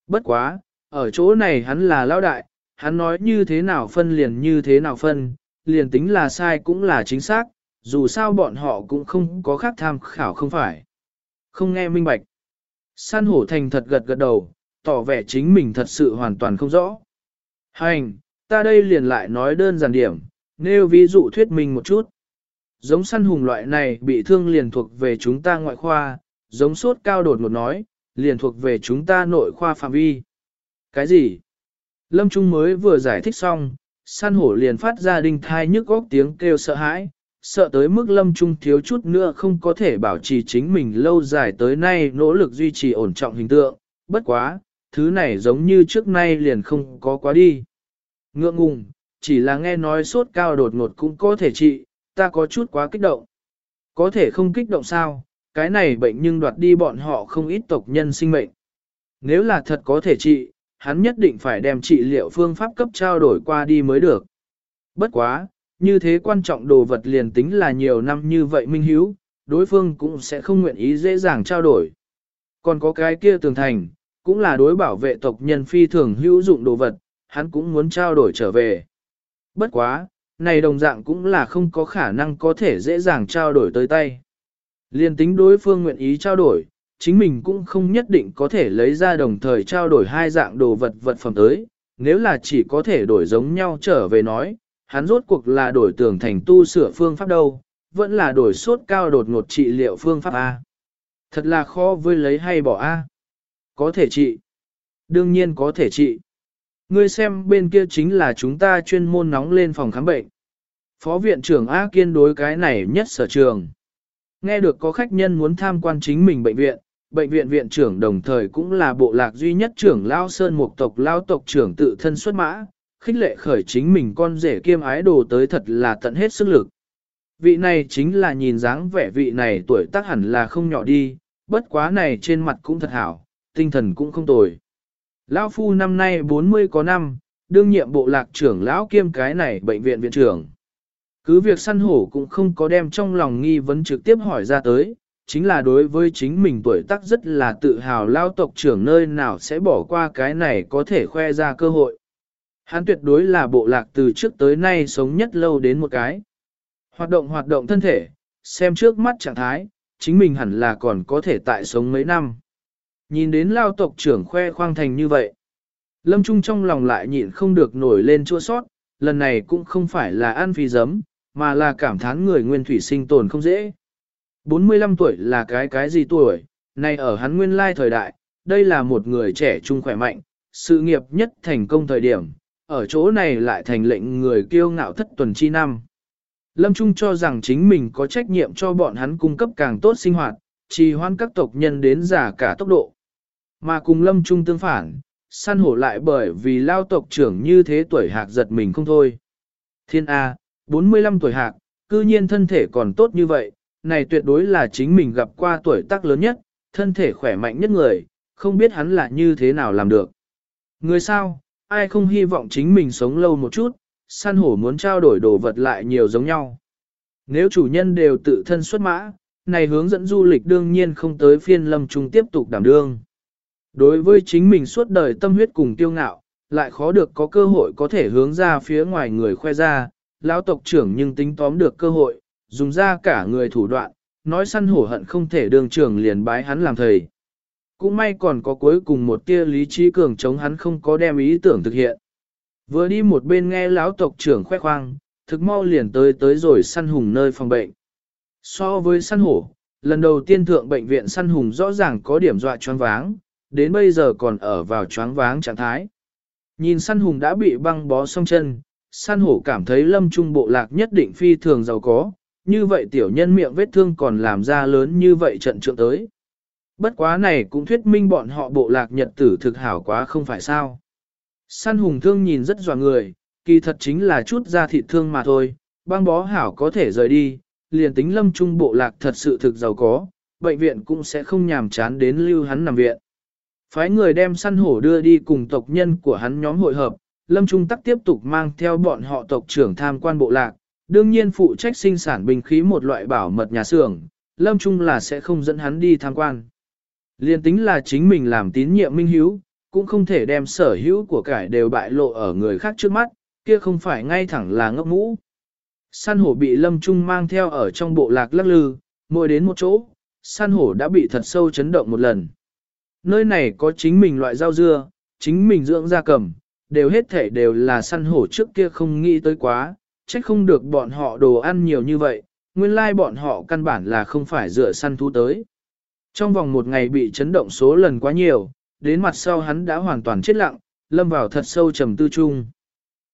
S1: Bất quá, ở chỗ này hắn là lão đại, hắn nói như thế nào phân liền như thế nào phân, liền tính là sai cũng là chính xác, dù sao bọn họ cũng không có khác tham khảo không phải. Không nghe minh bạch. San hổ thành thật gật gật đầu, tỏ vẻ chính mình thật sự hoàn toàn không rõ. Hành, ta đây liền lại nói đơn giản điểm, nêu ví dụ thuyết minh một chút. Giống săn hùng loại này bị thương liền thuộc về chúng ta ngoại khoa, giống sốt cao đột ngột nói, liền thuộc về chúng ta nội khoa phạm vi. Cái gì? Lâm Trung mới vừa giải thích xong, săn hổ liền phát ra đinh thai nhức góc tiếng kêu sợ hãi, sợ tới mức Lâm Trung thiếu chút nữa không có thể bảo trì chính mình lâu dài tới nay nỗ lực duy trì ổn trọng hình tượng, bất quá, thứ này giống như trước nay liền không có quá đi. Ngượng ngùng, chỉ là nghe nói sốt cao đột ngột cũng có thể trị, ta có chút quá kích động. Có thể không kích động sao, cái này bệnh nhưng đoạt đi bọn họ không ít tộc nhân sinh mệnh. Nếu là thật có thể trị, hắn nhất định phải đem trị liệu phương pháp cấp trao đổi qua đi mới được. Bất quá, như thế quan trọng đồ vật liền tính là nhiều năm như vậy minh hiếu, đối phương cũng sẽ không nguyện ý dễ dàng trao đổi. Còn có cái kia tường thành, cũng là đối bảo vệ tộc nhân phi thường hữu dụng đồ vật, hắn cũng muốn trao đổi trở về. Bất quá, này đồng dạng cũng là không có khả năng có thể dễ dàng trao đổi tới tay. Liên tính đối phương nguyện ý trao đổi, chính mình cũng không nhất định có thể lấy ra đồng thời trao đổi hai dạng đồ vật vật phẩm tới, nếu là chỉ có thể đổi giống nhau trở về nói, hắn rốt cuộc là đổi tường thành tu sửa phương pháp đâu, vẫn là đổi sốt cao đột ngột trị liệu phương pháp A. Thật là khó với lấy hay bỏ A. Có thể trị. Đương nhiên có thể trị. Ngươi xem bên kia chính là chúng ta chuyên môn nóng lên phòng khám bệnh. Phó viện trưởng A Kiên đối cái này nhất sở trường. Nghe được có khách nhân muốn tham quan chính mình bệnh viện, bệnh viện viện trưởng đồng thời cũng là bộ lạc duy nhất trưởng Lao Sơn Mục tộc Lao tộc trưởng tự thân xuất mã, khích lệ khởi chính mình con rể kiêm ái đồ tới thật là tận hết sức lực. Vị này chính là nhìn dáng vẻ vị này tuổi tác hẳn là không nhỏ đi, bất quá này trên mặt cũng thật hảo, tinh thần cũng không tồi. Lão Phu năm nay 40 có năm, đương nhiệm bộ lạc trưởng lão kiêm cái này bệnh viện viện trưởng. Cứ việc săn hổ cũng không có đem trong lòng nghi vấn trực tiếp hỏi ra tới, chính là đối với chính mình tuổi tác rất là tự hào lao tộc trưởng nơi nào sẽ bỏ qua cái này có thể khoe ra cơ hội. Hắn tuyệt đối là bộ lạc từ trước tới nay sống nhất lâu đến một cái. Hoạt động hoạt động thân thể, xem trước mắt trạng thái, chính mình hẳn là còn có thể tại sống mấy năm. Nhìn đến lao tộc trưởng khoe khoang thành như vậy. Lâm Trung trong lòng lại nhịn không được nổi lên chua sót, lần này cũng không phải là ăn phi giấm, mà là cảm thán người nguyên thủy sinh tồn không dễ. 45 tuổi là cái cái gì tuổi, này ở hắn nguyên lai thời đại, đây là một người trẻ trung khỏe mạnh, sự nghiệp nhất thành công thời điểm, ở chỗ này lại thành lệnh người kiêu ngạo thất tuần chi năm. Lâm Trung cho rằng chính mình có trách nhiệm cho bọn hắn cung cấp càng tốt sinh hoạt, trì hoãn các tộc nhân đến giả cả tốc độ. Mà cùng Lâm Trung tương phản, săn hổ lại bởi vì lao tộc trưởng như thế tuổi hạc giật mình không thôi. Thiên A, 45 tuổi hạc, cư nhiên thân thể còn tốt như vậy, này tuyệt đối là chính mình gặp qua tuổi tác lớn nhất, thân thể khỏe mạnh nhất người, không biết hắn là như thế nào làm được. Người sao, ai không hy vọng chính mình sống lâu một chút, săn hổ muốn trao đổi đồ vật lại nhiều giống nhau. Nếu chủ nhân đều tự thân xuất mã, này hướng dẫn du lịch đương nhiên không tới phiên lâm trung tiếp tục đảm đương. Đối với chính mình suốt đời tâm huyết cùng tiêu ngạo, lại khó được có cơ hội có thể hướng ra phía ngoài người khoe ra, lão tộc trưởng nhưng tính tóm được cơ hội, dùng ra cả người thủ đoạn, nói săn hổ hận không thể đường trưởng liền bái hắn làm thầy. Cũng may còn có cuối cùng một tia lý trí cường chống hắn không có đem ý tưởng thực hiện. Vừa đi một bên nghe lão tộc trưởng khoe khoang, thực mau liền tới tới rồi săn hùng nơi phòng bệnh. So với săn hổ, lần đầu tiên thượng bệnh viện săn hùng rõ ràng có điểm dọa choáng váng, đến bây giờ còn ở vào choáng váng trạng thái. Nhìn săn hùng đã bị băng bó song chân, săn hổ cảm thấy lâm trung bộ lạc nhất định phi thường giàu có, như vậy tiểu nhân miệng vết thương còn làm ra lớn như vậy trận trượng tới. Bất quá này cũng thuyết minh bọn họ bộ lạc nhật tử thực hảo quá không phải sao. Săn hùng thương nhìn rất dò người, kỳ thật chính là chút da thịt thương mà thôi, băng bó hảo có thể rời đi, liền tính lâm trung bộ lạc thật sự thực giàu có, bệnh viện cũng sẽ không nhàm chán đến lưu hắn nằm viện. Phái người đem săn hổ đưa đi cùng tộc nhân của hắn nhóm hội hợp, lâm trung tắc tiếp tục mang theo bọn họ tộc trưởng tham quan bộ lạc, đương nhiên phụ trách sinh sản bình khí một loại bảo mật nhà xưởng, lâm trung là sẽ không dẫn hắn đi tham quan. Liên tính là chính mình làm tín nhiệm minh hiếu, cũng không thể đem sở hữu của cải đều bại lộ ở người khác trước mắt, kia không phải ngay thẳng là ngốc mũ. San hổ bị lâm trung mang theo ở trong bộ lạc lắc lư, mỗi đến một chỗ, san hổ đã bị thật sâu chấn động một lần. Nơi này có chính mình loại rau dưa, chính mình dưỡng gia cầm, đều hết thể đều là săn hổ trước kia không nghĩ tới quá, trách không được bọn họ đồ ăn nhiều như vậy, nguyên lai bọn họ căn bản là không phải dựa săn thú tới. Trong vòng một ngày bị chấn động số lần quá nhiều, đến mặt sau hắn đã hoàn toàn chết lặng, lâm vào thật sâu trầm tư chung.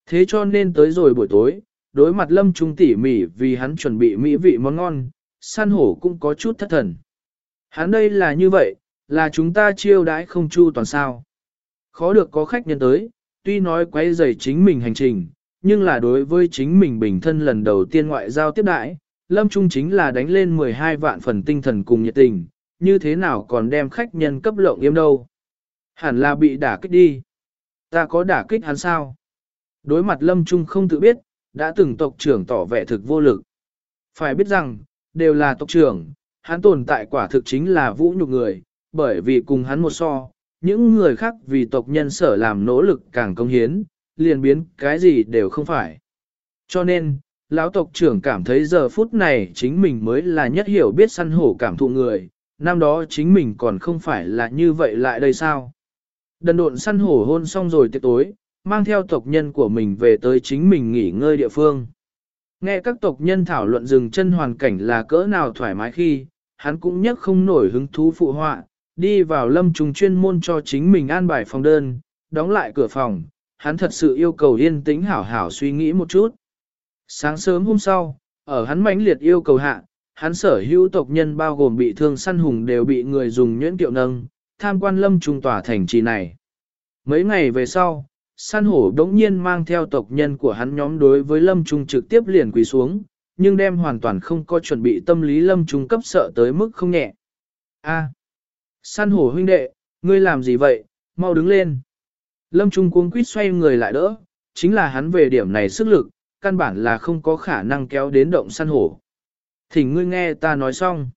S1: Thế cho nên tới rồi buổi tối, đối mặt lâm trung tỉ mỉ vì hắn chuẩn bị mỹ vị món ngon, săn hổ cũng có chút thất thần. Hắn đây là như vậy, là chúng ta chiêu đãi không chu toàn sao. Khó được có khách nhân tới, tuy nói quay dày chính mình hành trình, nhưng là đối với chính mình bình thân lần đầu tiên ngoại giao tiếp đãi, Lâm Trung chính là đánh lên 12 vạn phần tinh thần cùng nhiệt tình, như thế nào còn đem khách nhân cấp lộng yếm đâu. Hẳn là bị đả kích đi. Ta có đả kích hắn sao? Đối mặt Lâm Trung không tự biết, đã từng tộc trưởng tỏ vẻ thực vô lực. Phải biết rằng, đều là tộc trưởng, hắn tồn tại quả thực chính là vũ nhục người, bởi vì cùng hắn một so, những người khác vì tộc nhân sở làm nỗ lực càng công hiến, liền biến cái gì đều không phải. Cho nên, lão tộc trưởng cảm thấy giờ phút này chính mình mới là nhất hiểu biết săn hổ cảm thụ người, năm đó chính mình còn không phải là như vậy lại đây sao. Đần độn săn hổ hôn xong rồi tiệc tối, mang theo tộc nhân của mình về tới chính mình nghỉ ngơi địa phương. Nghe các tộc nhân thảo luận dừng chân hoàn cảnh là cỡ nào thoải mái khi, hắn cũng nhất không nổi hứng thú phụ họa, đi vào lâm trùng chuyên môn cho chính mình an bài phòng đơn, đóng lại cửa phòng, hắn thật sự yêu cầu yên tĩnh hảo hảo suy nghĩ một chút. Sáng sớm hôm sau, ở hắn mãnh liệt yêu cầu hạ, hắn sở hữu tộc nhân bao gồm bị thương săn hùng đều bị người dùng nhuyễn kiệu nâng, tham quan lâm trung tòa thành trì này. Mấy ngày về sau, săn hổ đống nhiên mang theo tộc nhân của hắn nhóm đối với lâm trung trực tiếp liền quỳ xuống, nhưng đem hoàn toàn không có chuẩn bị tâm lý lâm trung cấp sợ tới mức không nhẹ. A, săn hổ huynh đệ, ngươi làm gì vậy, mau đứng lên. Lâm trung cuống quýt xoay người lại đỡ, chính là hắn về điểm này sức lực, căn bản là không có khả năng kéo đến động săn hổ. Thỉnh ngươi nghe ta nói xong.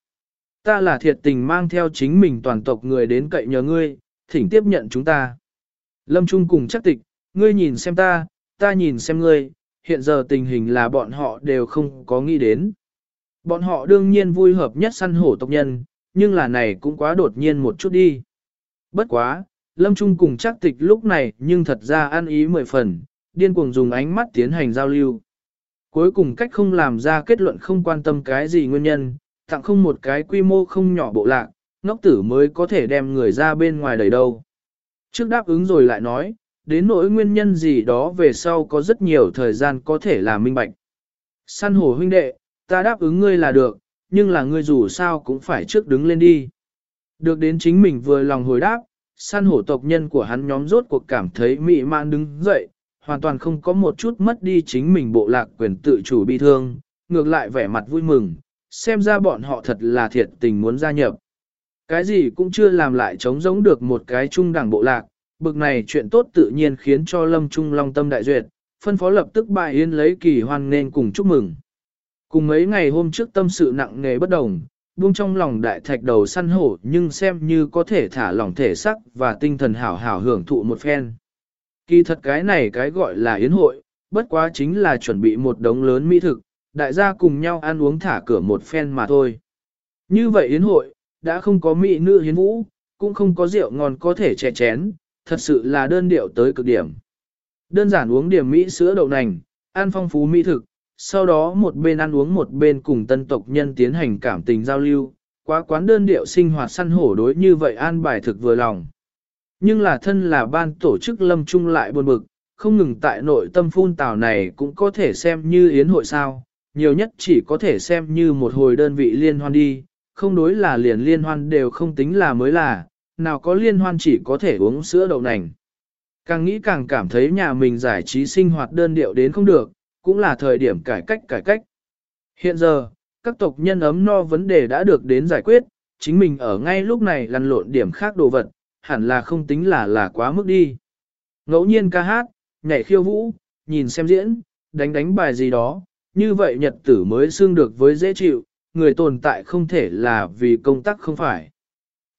S1: Ta là thiệt tình mang theo chính mình toàn tộc người đến cậy nhờ ngươi, thỉnh tiếp nhận chúng ta. Lâm Trung cùng chắc tịch, ngươi nhìn xem ta, ta nhìn xem ngươi, hiện giờ tình hình là bọn họ đều không có nghĩ đến. Bọn họ đương nhiên vui hợp nhất săn hổ tộc nhân, nhưng là này cũng quá đột nhiên một chút đi. Bất quá, Lâm Trung cùng chắc tịch lúc này nhưng thật ra ăn ý mười phần, điên cuồng dùng ánh mắt tiến hành giao lưu. Cuối cùng cách không làm ra kết luận không quan tâm cái gì nguyên nhân, tặng không một cái quy mô không nhỏ bộ lạc, ngốc tử mới có thể đem người ra bên ngoài đầy đâu. Trước đáp ứng rồi lại nói, đến nỗi nguyên nhân gì đó về sau có rất nhiều thời gian có thể là minh bạch. Săn hổ huynh đệ, ta đáp ứng ngươi là được, nhưng là ngươi dù sao cũng phải trước đứng lên đi. Được đến chính mình vừa lòng hồi đáp, săn hổ tộc nhân của hắn nhóm rốt cuộc cảm thấy mị mạn đứng dậy, hoàn toàn không có một chút mất đi chính mình bộ lạc quyền tự chủ bi thương, ngược lại vẻ mặt vui mừng, xem ra bọn họ thật là thiệt tình muốn gia nhập. Cái gì cũng chưa làm lại chống giống được một cái trung đẳng bộ lạc, bực này chuyện tốt tự nhiên khiến cho Lâm Trung Long tâm đại duyệt, phân phó lập tức bài yên lấy kỳ hoan nên cùng chúc mừng. Cùng mấy ngày hôm trước tâm sự nặng nề bất đồng, buông trong lòng đại thạch đầu săn hổ nhưng xem như có thể thả lỏng thể sắc và tinh thần hảo hảo hưởng thụ một phen. Kỳ thật cái này cái gọi là yến hội, bất quá chính là chuẩn bị một đống lớn mỹ thực, đại gia cùng nhau ăn uống thả cửa một phen mà thôi. Như vậy yến hội, đã không có mỹ nữ hiến vũ, cũng không có rượu ngon có thể chè chén, thật sự là đơn điệu tới cực điểm. Đơn giản uống điểm mỹ sữa đậu nành, ăn phong phú mỹ thực, sau đó một bên ăn uống một bên cùng tân tộc nhân tiến hành cảm tình giao lưu, quá quán đơn điệu sinh hoạt săn hổ đối như vậy an bài thực vừa lòng. Nhưng là thân là ban tổ chức lâm trung lại buồn bực, không ngừng tại nội tâm phun tào này cũng có thể xem như yến hội sao, nhiều nhất chỉ có thể xem như một hồi đơn vị liên hoan đi, không đối là liền liên hoan đều không tính là mới là, nào có liên hoan chỉ có thể uống sữa đậu nành. Càng nghĩ càng cảm thấy nhà mình giải trí sinh hoạt đơn điệu đến không được, cũng là thời điểm cải cách cải cách. Hiện giờ, các tộc nhân ấm no vấn đề đã được đến giải quyết, chính mình ở ngay lúc này lăn lộn điểm khác đồ vật, hẳn là không tính là là quá mức đi. Ngẫu nhiên ca hát, nhảy khiêu vũ, nhìn xem diễn, đánh đánh bài gì đó, như vậy nhật tử mới xương được với dễ chịu, người tồn tại không thể là vì công tác không phải.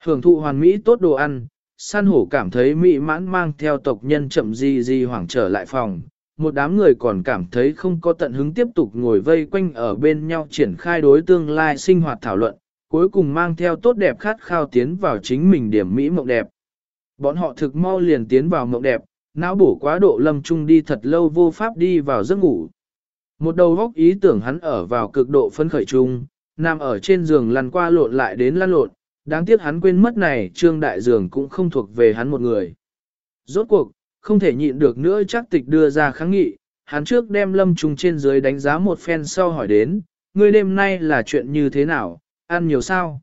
S1: Hưởng thụ hoàn mỹ tốt đồ ăn, san hổ cảm thấy mỹ mãn mang theo tộc nhân chậm gì gì hoảng trở lại phòng. Một đám người còn cảm thấy không có tận hứng tiếp tục ngồi vây quanh ở bên nhau triển khai đối tương lai sinh hoạt thảo luận, cuối cùng mang theo tốt đẹp khát khao tiến vào chính mình điểm mỹ mộng đẹp. Bọn họ thực mau liền tiến vào mộng đẹp, não bổ quá độ lâm trung đi thật lâu vô pháp đi vào giấc ngủ. Một đầu góc ý tưởng hắn ở vào cực độ phân khởi chung, nằm ở trên giường lăn qua lộn lại đến lăn lộn, đáng tiếc hắn quên mất này trương đại giường cũng không thuộc về hắn một người. Rốt cuộc, không thể nhịn được nữa chắc tịch đưa ra kháng nghị, hắn trước đem lâm trung trên dưới đánh giá một phen sau hỏi đến, ngươi đêm nay là chuyện như thế nào, ăn nhiều sao?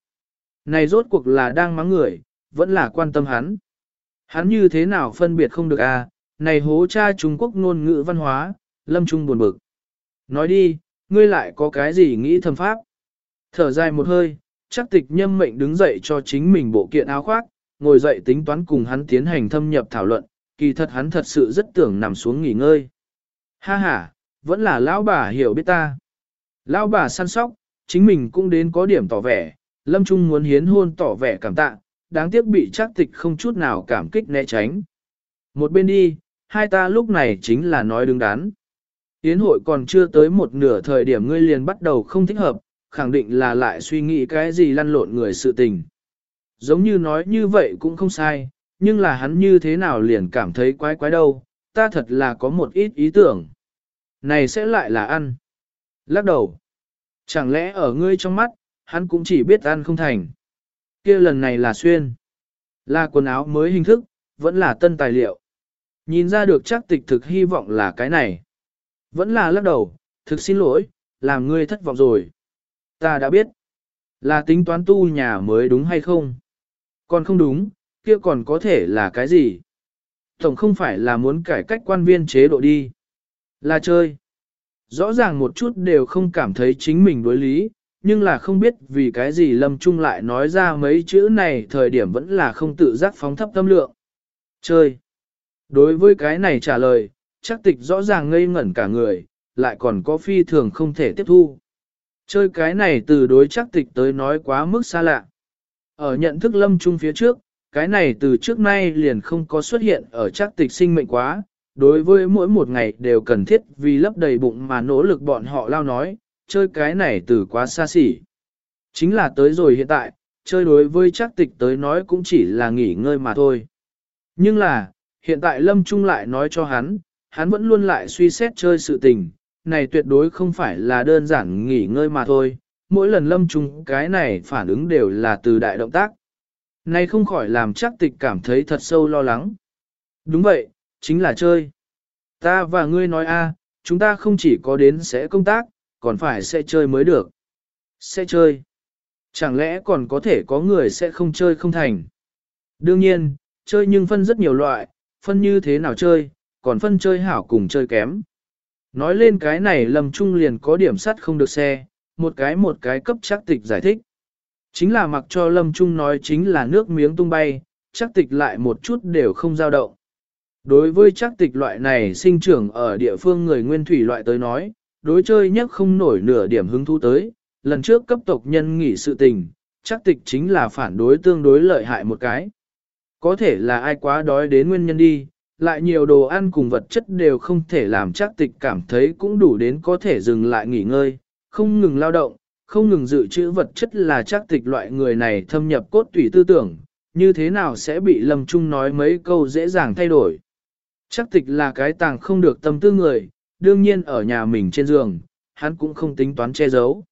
S1: Này rốt cuộc là đang mắng người, vẫn là quan tâm hắn. Hắn như thế nào phân biệt không được à, này hố cha Trung Quốc ngôn ngữ văn hóa, lâm trung buồn bực. Nói đi, ngươi lại có cái gì nghĩ thầm pháp? Thở dài một hơi, chắc tịch nhâm mệnh đứng dậy cho chính mình bộ kiện áo khoác, ngồi dậy tính toán cùng hắn tiến hành thâm nhập thảo luận, kỳ thật hắn thật sự rất tưởng nằm xuống nghỉ ngơi. Ha ha, vẫn là lão bà hiểu biết ta. Lão bà săn sóc, chính mình cũng đến có điểm tỏ vẻ, lâm trung muốn hiến hôn tỏ vẻ cảm tạ, đáng tiếc bị chắc tịch không chút nào cảm kích né tránh. Một bên đi, hai ta lúc này chính là nói đứng đắn. Yến hội còn chưa tới một nửa thời điểm ngươi liền bắt đầu không thích hợp, khẳng định là lại suy nghĩ cái gì lăn lộn người sự tình. Giống như nói như vậy cũng không sai, nhưng là hắn như thế nào liền cảm thấy quái quái đâu, ta thật là có một ít ý tưởng. Này sẽ lại là ăn. Lắc đầu. Chẳng lẽ ở ngươi trong mắt, hắn cũng chỉ biết ăn không thành. kia lần này là xuyên. Là quần áo mới hình thức, vẫn là tân tài liệu. Nhìn ra được chắc tịch thực hy vọng là cái này. Vẫn là lắc đầu, thực xin lỗi, làm ngươi thất vọng rồi. Ta đã biết, là tính toán tu nhà mới đúng hay không? Còn không đúng, kia còn có thể là cái gì? Tổng không phải là muốn cải cách quan viên chế độ đi. Là chơi. Rõ ràng một chút đều không cảm thấy chính mình đối lý, nhưng là không biết vì cái gì Lâm Trung lại nói ra mấy chữ này thời điểm vẫn là không tự giác phóng thấp tâm lượng. Chơi. Đối với cái này trả lời, chắc tịch rõ ràng ngây ngẩn cả người, lại còn có phi thường không thể tiếp thu. Chơi cái này từ đối chắc tịch tới nói quá mức xa lạ. Ở nhận thức lâm trung phía trước, cái này từ trước nay liền không có xuất hiện ở chắc tịch sinh mệnh quá, đối với mỗi một ngày đều cần thiết vì lấp đầy bụng mà nỗ lực bọn họ lao nói, chơi cái này từ quá xa xỉ. Chính là tới rồi hiện tại, chơi đối với chắc tịch tới nói cũng chỉ là nghỉ ngơi mà thôi. Nhưng là, hiện tại Lâm Trung lại nói cho hắn, hắn vẫn luôn lại suy xét chơi sự tình, này tuyệt đối không phải là đơn giản nghỉ ngơi mà thôi, mỗi lần Lâm Trung cái này phản ứng đều là từ đại động tác. Này không khỏi làm chắc tịch cảm thấy thật sâu lo lắng. Đúng vậy, chính là chơi. Ta và ngươi nói a, chúng ta không chỉ có đến sẽ công tác, còn phải sẽ chơi mới được. Sẽ chơi. Chẳng lẽ còn có thể có người sẽ không chơi không thành? Đương nhiên, chơi nhưng phân rất nhiều loại, phân như thế nào chơi, còn phân chơi hảo cùng chơi kém. Nói lên cái này lầm trung liền có điểm sắt không được xe, một cái một cái cấp chắc tịch giải thích. Chính là mặc cho lâm trung nói chính là nước miếng tung bay, chắc tịch lại một chút đều không dao động. Đối với chắc tịch loại này sinh trưởng ở địa phương người nguyên thủy loại tới nói, đối chơi nhất không nổi nửa điểm hứng thú tới, lần trước cấp tộc nhân nghỉ sự tình, chắc tịch chính là phản đối tương đối lợi hại một cái. Có thể là ai quá đói đến nguyên nhân đi, lại nhiều đồ ăn cùng vật chất đều không thể làm chắc tịch cảm thấy cũng đủ đến có thể dừng lại nghỉ ngơi, không ngừng lao động, không ngừng dự trữ vật chất là chắc tịch loại người này thâm nhập cốt tủy tư tưởng, như thế nào sẽ bị Lâm Trung nói mấy câu dễ dàng thay đổi. Chắc tịch là cái tàng không được tâm tư người, đương nhiên ở nhà mình trên giường, hắn cũng không tính toán che giấu.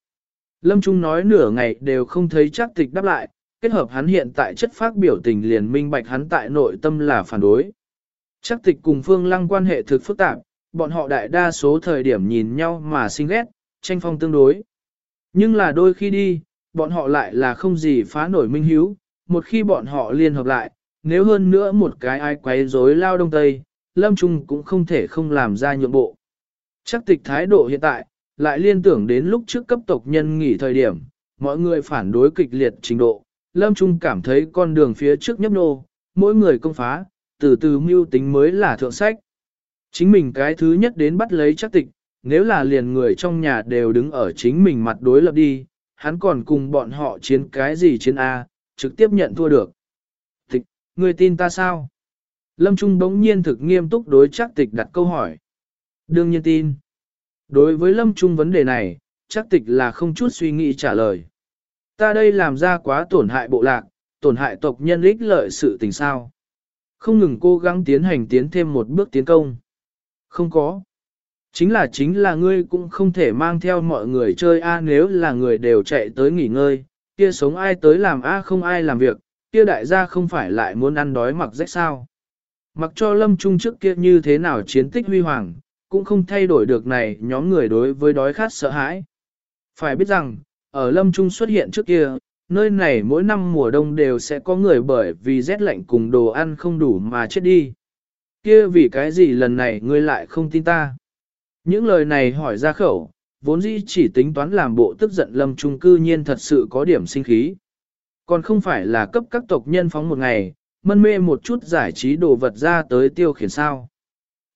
S1: Lâm Trung nói nửa ngày đều không thấy chắc tịch đáp lại, kết hợp hắn hiện tại chất phát biểu tình liền minh bạch hắn tại nội tâm là phản đối. Chắc tịch cùng Phương Lăng quan hệ thực phức tạp, bọn họ đại đa số thời điểm nhìn nhau mà sinh ghét, tranh phong tương đối. Nhưng là đôi khi đi, bọn họ lại là không gì phá nổi minh hiếu, một khi bọn họ liên hợp lại, nếu hơn nữa một cái ai quấy rối lao đông tây, Lâm Trung cũng không thể không làm ra nhượng bộ. Chắc tịch thái độ hiện tại, lại liên tưởng đến lúc trước cấp tộc nhân nghỉ thời điểm, mọi người phản đối kịch liệt trình độ, Lâm Trung cảm thấy con đường phía trước nhấp nô, mỗi người công phá, từ từ mưu tính mới là thượng sách. Chính mình cái thứ nhất đến bắt lấy chắc tịch, nếu là liền người trong nhà đều đứng ở chính mình mặt đối lập đi, hắn còn cùng bọn họ chiến cái gì chiến A, trực tiếp nhận thua được. Tịch, người tin ta sao? Lâm Trung bỗng nhiên thực nghiêm túc đối chắc tịch đặt câu hỏi. Đương nhiên tin. Đối với Lâm Trung vấn đề này, chắc tịch là không chút suy nghĩ trả lời. Ta đây làm ra quá tổn hại bộ lạc, tổn hại tộc nhân ích lợi sự tình sao. Không ngừng cố gắng tiến hành tiến thêm một bước tiến công. Không có. Chính là chính là ngươi cũng không thể mang theo mọi người chơi A nếu là người đều chạy tới nghỉ ngơi, kia sống ai tới làm A không ai làm việc, kia đại gia không phải lại muốn ăn đói mặc rách sao. Mặc cho lâm trung trước kia như thế nào chiến tích huy hoàng, cũng không thay đổi được này nhóm người đối với đói khát sợ hãi. Phải biết rằng, ở lâm trung xuất hiện trước kia, nơi này mỗi năm mùa đông đều sẽ có người bởi vì rét lạnh cùng đồ ăn không đủ mà chết đi. Kia vì cái gì lần này ngươi lại không tin ta? Những lời này hỏi ra khẩu, vốn dĩ chỉ tính toán làm bộ tức giận lâm trung cư nhiên thật sự có điểm sinh khí. Còn không phải là cấp các tộc nhân phóng một ngày, mân mê một chút giải trí đồ vật ra tới tiêu khiển sao.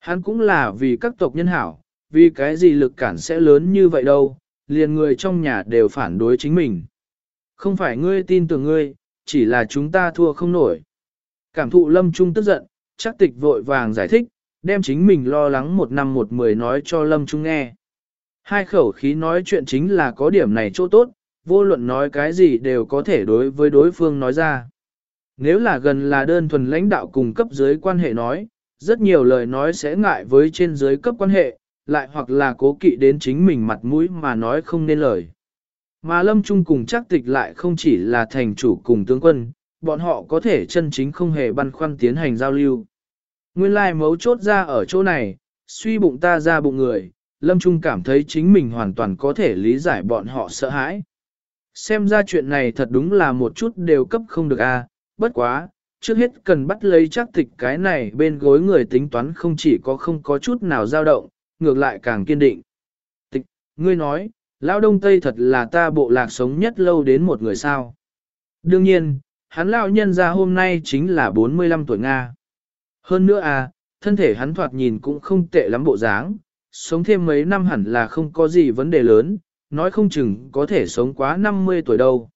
S1: Hắn cũng là vì các tộc nhân hảo, vì cái gì lực cản sẽ lớn như vậy đâu, liền người trong nhà đều phản đối chính mình. Không phải ngươi tin tưởng ngươi, chỉ là chúng ta thua không nổi. Cảm thụ lâm trung tức giận, chắc tịch vội vàng giải thích, đem chính mình lo lắng một năm một mười nói cho lâm trung nghe. Hai khẩu khí nói chuyện chính là có điểm này chỗ tốt, vô luận nói cái gì đều có thể đối với đối phương nói ra. Nếu là gần là đơn thuần lãnh đạo cùng cấp dưới quan hệ nói, rất nhiều lời nói sẽ ngại với trên dưới cấp quan hệ, lại hoặc là cố kỵ đến chính mình mặt mũi mà nói không nên lời. Mà Lâm Trung cùng chắc tịch lại không chỉ là thành chủ cùng tướng quân, bọn họ có thể chân chính không hề băn khoăn tiến hành giao lưu. Nguyên lai mấu chốt ra ở chỗ này, suy bụng ta ra bụng người, Lâm Trung cảm thấy chính mình hoàn toàn có thể lý giải bọn họ sợ hãi. Xem ra chuyện này thật đúng là một chút đều cấp không được a. À. bất quá, trước hết cần bắt lấy chắc tịch cái này bên gối người tính toán không chỉ có không có chút nào dao động, ngược lại càng kiên định. Tịch, ngươi nói, Lão Đông Tây thật là ta bộ lạc sống nhất lâu đến một người sao. Đương nhiên, hắn lão nhân ra hôm nay chính là 45 tuổi Nga. Hơn nữa à, thân thể hắn thoạt nhìn cũng không tệ lắm bộ dáng, sống thêm mấy năm hẳn là không có gì vấn đề lớn, nói không chừng có thể sống quá 50 tuổi đâu.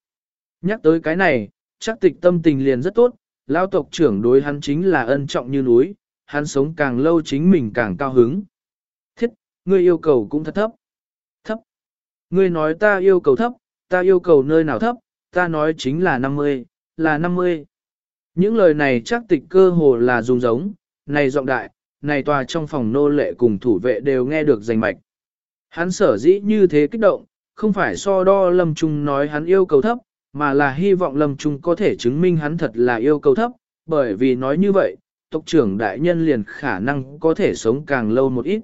S1: Nhắc tới cái này, chắc tịch tâm tình liền rất tốt, lao tộc trưởng đối hắn chính là ân trọng như núi, hắn sống càng lâu chính mình càng cao hứng. Thiết, ngươi yêu cầu cũng thật thấp. Thấp. Ngươi nói ta yêu cầu thấp, ta yêu cầu nơi nào thấp, ta nói chính là 50, là 50. Những lời này chắc tịch cơ hồ là dùng giống, này giọng đại, này tòa trong phòng nô lệ cùng thủ vệ đều nghe được danh mạch. Hắn sở dĩ như thế kích động, không phải so đo Lâm Trung nói hắn yêu cầu thấp, mà là hy vọng Lâm Trung có thể chứng minh hắn thật là yêu cầu thấp, bởi vì nói như vậy, tộc trưởng đại nhân liền khả năng có thể sống càng lâu một ít.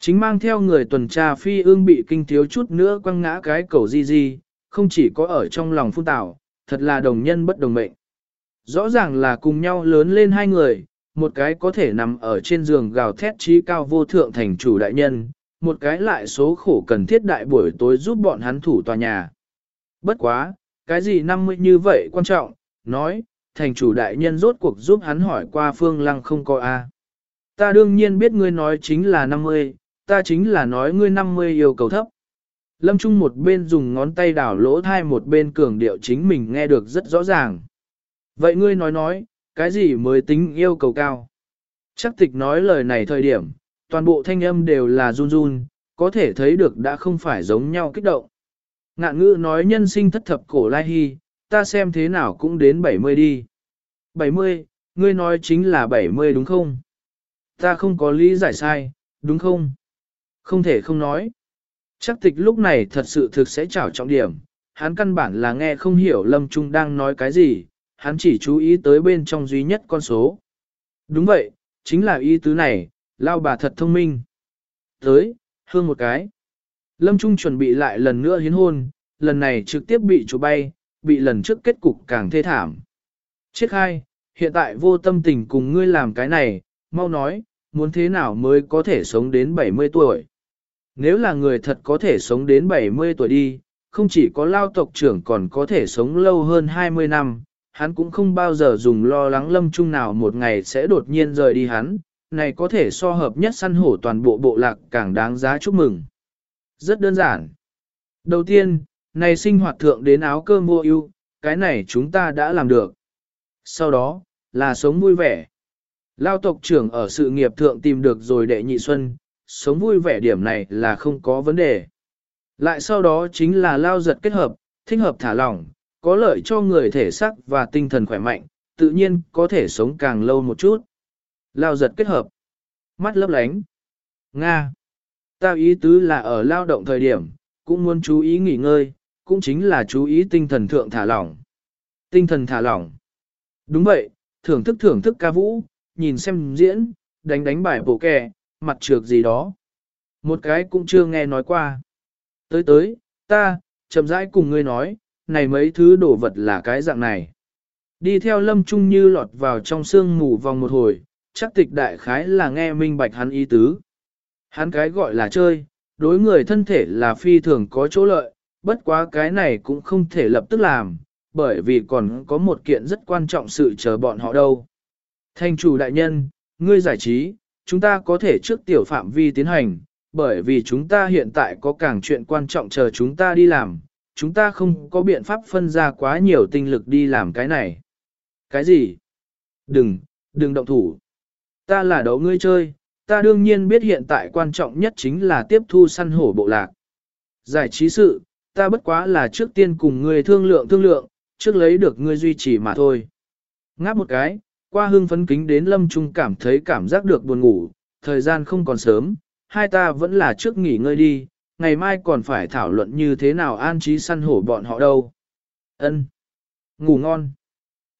S1: Chính mang theo người tuần tra phi ương bị kinh thiếu chút nữa quăng ngã cái cầu di di, không chỉ có ở trong lòng phun tảo, thật là đồng nhân bất đồng mệnh. Rõ ràng là cùng nhau lớn lên hai người, một cái có thể nằm ở trên giường gào thét trí cao vô thượng thành chủ đại nhân, một cái lại số khổ cần thiết đại buổi tối giúp bọn hắn thủ tòa nhà. Bất quá, cái gì năm mươi như vậy quan trọng, nói, thành chủ đại nhân rốt cuộc giúp hắn hỏi qua phương lăng không có A. Ta đương nhiên biết ngươi nói chính là 50, ta chính là nói ngươi 50 yêu cầu thấp. Lâm Trung một bên dùng ngón tay đảo lỗ thai một bên cường điệu chính mình nghe được rất rõ ràng. Vậy ngươi nói nói, cái gì mới tính yêu cầu cao? Chắc tịch nói lời này thời điểm, toàn bộ thanh âm đều là run run, có thể thấy được đã không phải giống nhau kích động. Ngạn ngữ nói nhân sinh thất thập cổ lai hy, ta xem thế nào cũng đến 70 đi. 70, ngươi nói chính là 70 đúng không? Ta không có lý giải sai, đúng không? Không thể không nói. Chắc tịch lúc này thật sự thực sẽ trảo trọng điểm, hắn căn bản là nghe không hiểu Lâm Trung đang nói cái gì, hắn chỉ chú ý tới bên trong duy nhất con số. Đúng vậy, chính là ý tứ này, lao bà thật thông minh. Tới, hương một cái. Lâm Trung chuẩn bị lại lần nữa hiến hôn, lần này trực tiếp bị chủ bay, bị lần trước kết cục càng thê thảm. Chết hai, hiện tại vô tâm tình cùng ngươi làm cái này, mau nói, muốn thế nào mới có thể sống đến 70 tuổi. Nếu là người thật có thể sống đến 70 tuổi đi, không chỉ có lao tộc trưởng còn có thể sống lâu hơn 20 năm, hắn cũng không bao giờ dùng lo lắng lâm trung nào một ngày sẽ đột nhiên rời đi hắn, này có thể so hợp nhất săn hổ toàn bộ bộ lạc càng đáng giá chúc mừng. Rất đơn giản. Đầu tiên, này sinh hoạt thượng đến áo cơm mua ưu, cái này chúng ta đã làm được. Sau đó, là sống vui vẻ. Lao tộc trưởng ở sự nghiệp thượng tìm được rồi đệ nhị xuân, sống vui vẻ điểm này là không có vấn đề. Lại sau đó chính là lao giật kết hợp, thích hợp thả lỏng, có lợi cho người thể xác và tinh thần khỏe mạnh, tự nhiên có thể sống càng lâu một chút. Lao giật kết hợp, mắt lấp lánh. Nga. Tao ý tứ là ở lao động thời điểm, cũng muốn chú ý nghỉ ngơi, cũng chính là chú ý tinh thần thượng thả lỏng. Tinh thần thả lỏng. Đúng vậy, thưởng thức thưởng thức ca vũ, nhìn xem diễn, đánh đánh bài bộ kè, mặt trược gì đó. Một cái cũng chưa nghe nói qua. Tới tới, ta, chậm rãi cùng ngươi nói, này mấy thứ đồ vật là cái dạng này. Đi theo lâm trung như lọt vào trong sương mù vòng một hồi, chắc tịch đại khái là nghe minh bạch hắn ý tứ. Hắn cái gọi là chơi, đối người thân thể là phi thường có chỗ lợi, bất quá cái này cũng không thể lập tức làm, bởi vì còn có một kiện rất quan trọng sự chờ bọn họ đâu. Thanh chủ đại nhân, ngươi giải trí, chúng ta có thể trước tiểu phạm vi tiến hành, bởi vì chúng ta hiện tại có càng chuyện quan trọng chờ chúng ta đi làm, chúng ta không có biện pháp phân ra quá nhiều tinh lực đi làm cái này. Cái gì? Đừng, đừng động thủ. Ta là đấu ngươi chơi, ta đương nhiên biết hiện tại quan trọng nhất chính là tiếp thu săn hổ bộ lạc. Giải trí sự, ta bất quá là trước tiên cùng ngươi thương lượng thương lượng, trước lấy được ngươi duy trì mà thôi. Ngáp một cái, qua hương phấn kính đến lâm trung cảm thấy cảm giác được buồn ngủ, thời gian không còn sớm, hai ta vẫn là trước nghỉ ngơi đi, ngày mai còn phải thảo luận như thế nào an trí săn hổ bọn họ đâu. Ân, Ngủ ngon.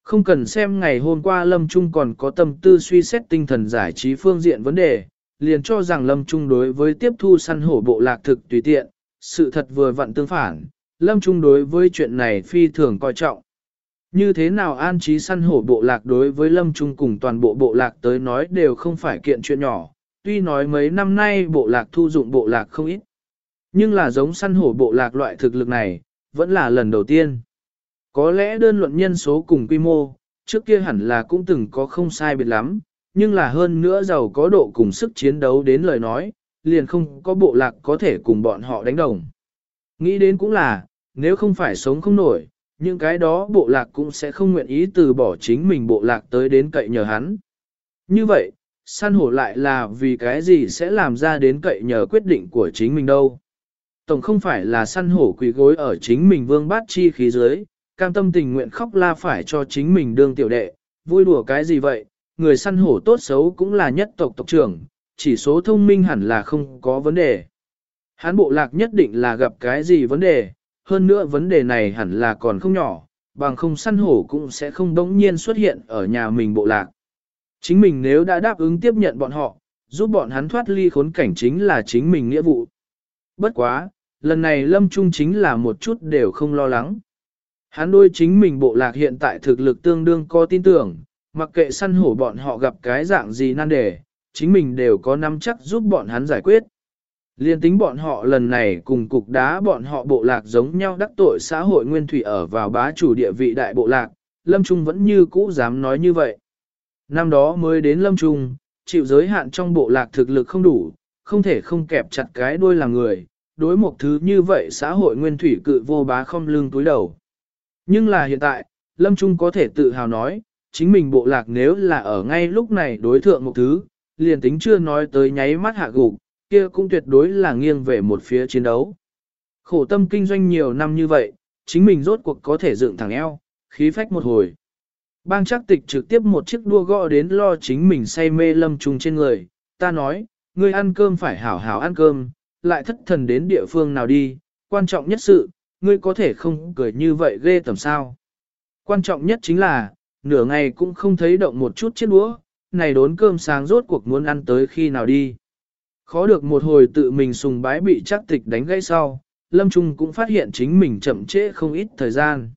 S1: Không cần xem ngày hôm qua Lâm Trung còn có tâm tư suy xét tinh thần giải trí phương diện vấn đề, liền cho rằng Lâm Trung đối với tiếp thu săn hổ bộ lạc thực tùy tiện, sự thật vừa vặn tương phản, Lâm Trung đối với chuyện này phi thường coi trọng. Như thế nào an trí săn hổ bộ lạc đối với Lâm Trung cùng toàn bộ bộ lạc tới nói đều không phải kiện chuyện nhỏ, tuy nói mấy năm nay bộ lạc thu dụng bộ lạc không ít. Nhưng là giống săn hổ bộ lạc loại thực lực này, vẫn là lần đầu tiên. Có lẽ đơn luận nhân số cùng quy mô, trước kia hẳn là cũng từng có không sai biệt lắm, nhưng là hơn nữa giàu có độ cùng sức chiến đấu đến lời nói, liền không có bộ lạc có thể cùng bọn họ đánh đồng. Nghĩ đến cũng là, nếu không phải sống không nổi, những cái đó bộ lạc cũng sẽ không nguyện ý từ bỏ chính mình bộ lạc tới đến cậy nhờ hắn. Như vậy, săn hổ lại là vì cái gì sẽ làm ra đến cậy nhờ quyết định của chính mình đâu. Tổng không phải là săn hổ quỳ gối ở chính mình vương bát chi khí dưới, cam tâm tình nguyện khóc la phải cho chính mình đương tiểu đệ, vui đùa cái gì vậy, người săn hổ tốt xấu cũng là nhất tộc tộc trưởng, chỉ số thông minh hẳn là không có vấn đề. Hán bộ lạc nhất định là gặp cái gì vấn đề, hơn nữa vấn đề này hẳn là còn không nhỏ, bằng không săn hổ cũng sẽ không đống nhiên xuất hiện ở nhà mình bộ lạc. Chính mình nếu đã đáp ứng tiếp nhận bọn họ, giúp bọn hắn thoát ly khốn cảnh chính là chính mình nghĩa vụ. Bất quá, lần này Lâm Trung chính là một chút đều không lo lắng. Hắn đôi chính mình bộ lạc hiện tại thực lực tương đương có tin tưởng, mặc kệ săn hổ bọn họ gặp cái dạng gì nan đề, chính mình đều có nắm chắc giúp bọn hắn giải quyết. Liên tính bọn họ lần này cùng cục đá bọn họ bộ lạc giống nhau đắc tội xã hội nguyên thủy ở vào bá chủ địa vị đại bộ lạc, Lâm Trung vẫn như cũ dám nói như vậy. Năm đó mới đến Lâm Trung, chịu giới hạn trong bộ lạc thực lực không đủ, không thể không kẹp chặt cái đuôi là người, đối một thứ như vậy xã hội nguyên thủy cự vô bá không lưng túi đầu. Nhưng là hiện tại, Lâm Trung có thể tự hào nói, chính mình bộ lạc nếu là ở ngay lúc này đối thượng một thứ, liền tính chưa nói tới nháy mắt hạ gục, kia cũng tuyệt đối là nghiêng về một phía chiến đấu. Khổ tâm kinh doanh nhiều năm như vậy, chính mình rốt cuộc có thể dựng thẳng eo, khí phách một hồi. Bang chắc tịch trực tiếp một chiếc đua gõ đến lo chính mình say mê lâm trùng trên người, ta nói, ngươi ăn cơm phải hảo hảo ăn cơm, lại thất thần đến địa phương nào đi, quan trọng nhất sự, ngươi có thể không cười như vậy ghê tầm sao. Quan trọng nhất chính là, nửa ngày cũng không thấy động một chút chiếc đũa, này đốn cơm sáng rốt cuộc muốn ăn tới khi nào đi. Khó được một hồi tự mình sùng bái bị chắc tịch đánh gãy sau, Lâm Trung cũng phát hiện chính mình chậm trễ không ít thời gian.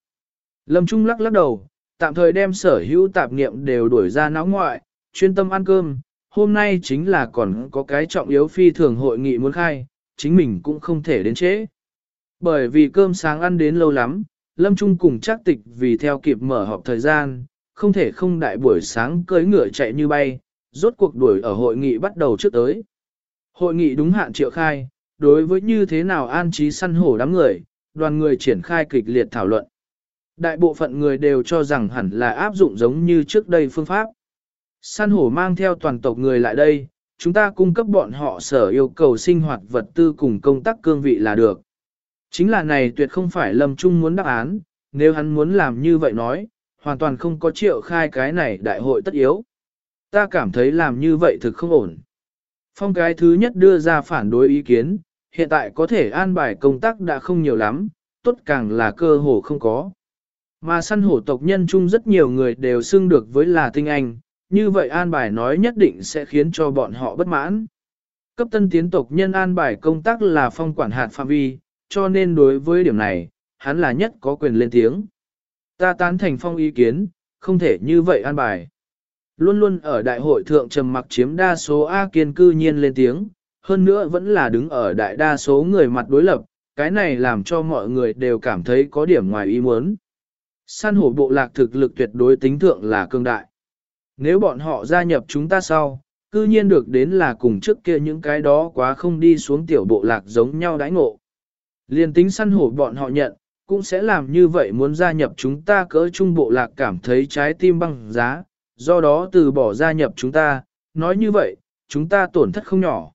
S1: Lâm Trung lắc lắc đầu, tạm thời đem sở hữu tạp niệm đều đuổi ra náo ngoại, chuyên tâm ăn cơm, hôm nay chính là còn có cái trọng yếu phi thường hội nghị muốn khai, chính mình cũng không thể đến trễ. Bởi vì cơm sáng ăn đến lâu lắm, Lâm Trung cùng chắc tịch vì theo kịp mở họp thời gian, không thể không đại buổi sáng cưỡi ngựa chạy như bay, rốt cuộc đuổi ở hội nghị bắt đầu trước tới. Hội nghị đúng hạn triệu khai, đối với như thế nào an trí săn hổ đám người, đoàn người triển khai kịch liệt thảo luận. Đại bộ phận người đều cho rằng hẳn là áp dụng giống như trước đây phương pháp. Săn hổ mang theo toàn tộc người lại đây, chúng ta cung cấp bọn họ sở yêu cầu sinh hoạt vật tư cùng công tác cương vị là được. Chính là này tuyệt không phải Lâm Trung muốn đáp án, nếu hắn muốn làm như vậy nói, hoàn toàn không có triệu khai cái này đại hội tất yếu. Ta cảm thấy làm như vậy thực không ổn. Phong cái thứ nhất đưa ra phản đối ý kiến, hiện tại có thể an bài công tác đã không nhiều lắm, tốt càng là cơ hồ không có. Mà săn hổ tộc nhân chung rất nhiều người đều xưng được với là tinh anh, như vậy an bài nói nhất định sẽ khiến cho bọn họ bất mãn. Cấp tân tiến tộc nhân an bài công tác là phong quản hạt phạm vi, cho nên đối với điểm này, hắn là nhất có quyền lên tiếng. Ta tán thành phong ý kiến, không thể như vậy an bài. Luôn luôn ở đại hội thượng trầm mặc chiếm đa số A kiên cư nhiên lên tiếng, hơn nữa vẫn là đứng ở đại đa số người mặt đối lập, cái này làm cho mọi người đều cảm thấy có điểm ngoài ý muốn. San hổ bộ lạc thực lực tuyệt đối tính thượng là cương đại. Nếu bọn họ gia nhập chúng ta sau, cư nhiên được đến là cùng trước kia những cái đó quá không đi xuống tiểu bộ lạc giống nhau đãi ngộ. Liên tính săn hổ bọn họ nhận, cũng sẽ làm như vậy muốn gia nhập chúng ta cỡ trung bộ lạc cảm thấy trái tim băng giá, do đó từ bỏ gia nhập chúng ta, nói như vậy, chúng ta tổn thất không nhỏ.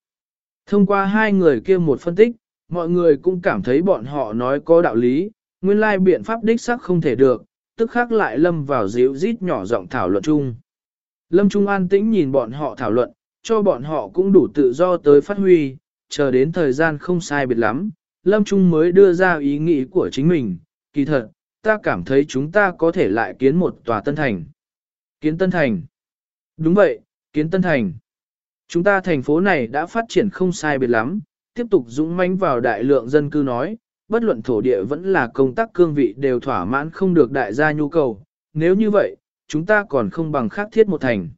S1: Thông qua hai người kia một phân tích, mọi người cũng cảm thấy bọn họ nói có đạo lý, nguyên lai biện pháp đích xác không thể được, tức khác lại lâm vào dịu rít nhỏ giọng thảo luận chung. Lâm Trung an tĩnh nhìn bọn họ thảo luận, cho bọn họ cũng đủ tự do tới phát huy, chờ đến thời gian không sai biệt lắm, Lâm Trung mới đưa ra ý nghĩ của chính mình, kỳ thật, ta cảm thấy chúng ta có thể lại kiến một tòa Tân Thành. Kiến Tân Thành. Đúng vậy, kiến Tân Thành. Chúng ta thành phố này đã phát triển không sai biệt lắm, tiếp tục dũng mãnh vào đại lượng dân cư nói, bất luận thổ địa vẫn là công tác cương vị đều thỏa mãn không được đại gia nhu cầu. Nếu như vậy, chúng ta còn không bằng khác thiết một thành.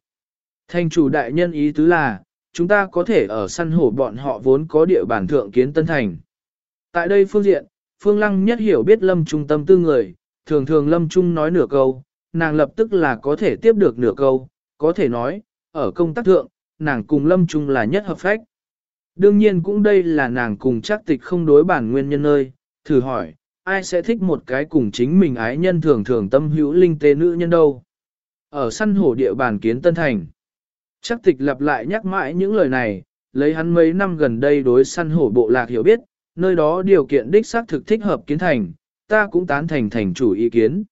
S1: Thành chủ đại nhân ý tứ là, chúng ta có thể ở săn hổ bọn họ vốn có địa bàn thượng kiến Tân Thành. Tại đây phương diện, Phương Lăng nhất hiểu biết Lâm Trung tâm tư người, thường thường Lâm Trung nói nửa câu, nàng lập tức là có thể tiếp được nửa câu, có thể nói, ở công tác thượng, nàng cùng Lâm Trung là nhất hợp phách. Đương nhiên cũng đây là nàng cùng chắc tịch không đối bản nguyên nhân nơi, thử hỏi, ai sẽ thích một cái cùng chính mình ái nhân thường thường tâm hữu linh tế nữ nhân đâu. Ở săn hổ địa bàn kiến Tân Thành, chắc tịch lặp lại nhắc mãi những lời này, lấy hắn mấy năm gần đây đối săn hổ bộ lạc hiểu biết, nơi đó điều kiện đích xác thực thích hợp kiến thành, ta cũng tán thành thành chủ ý kiến.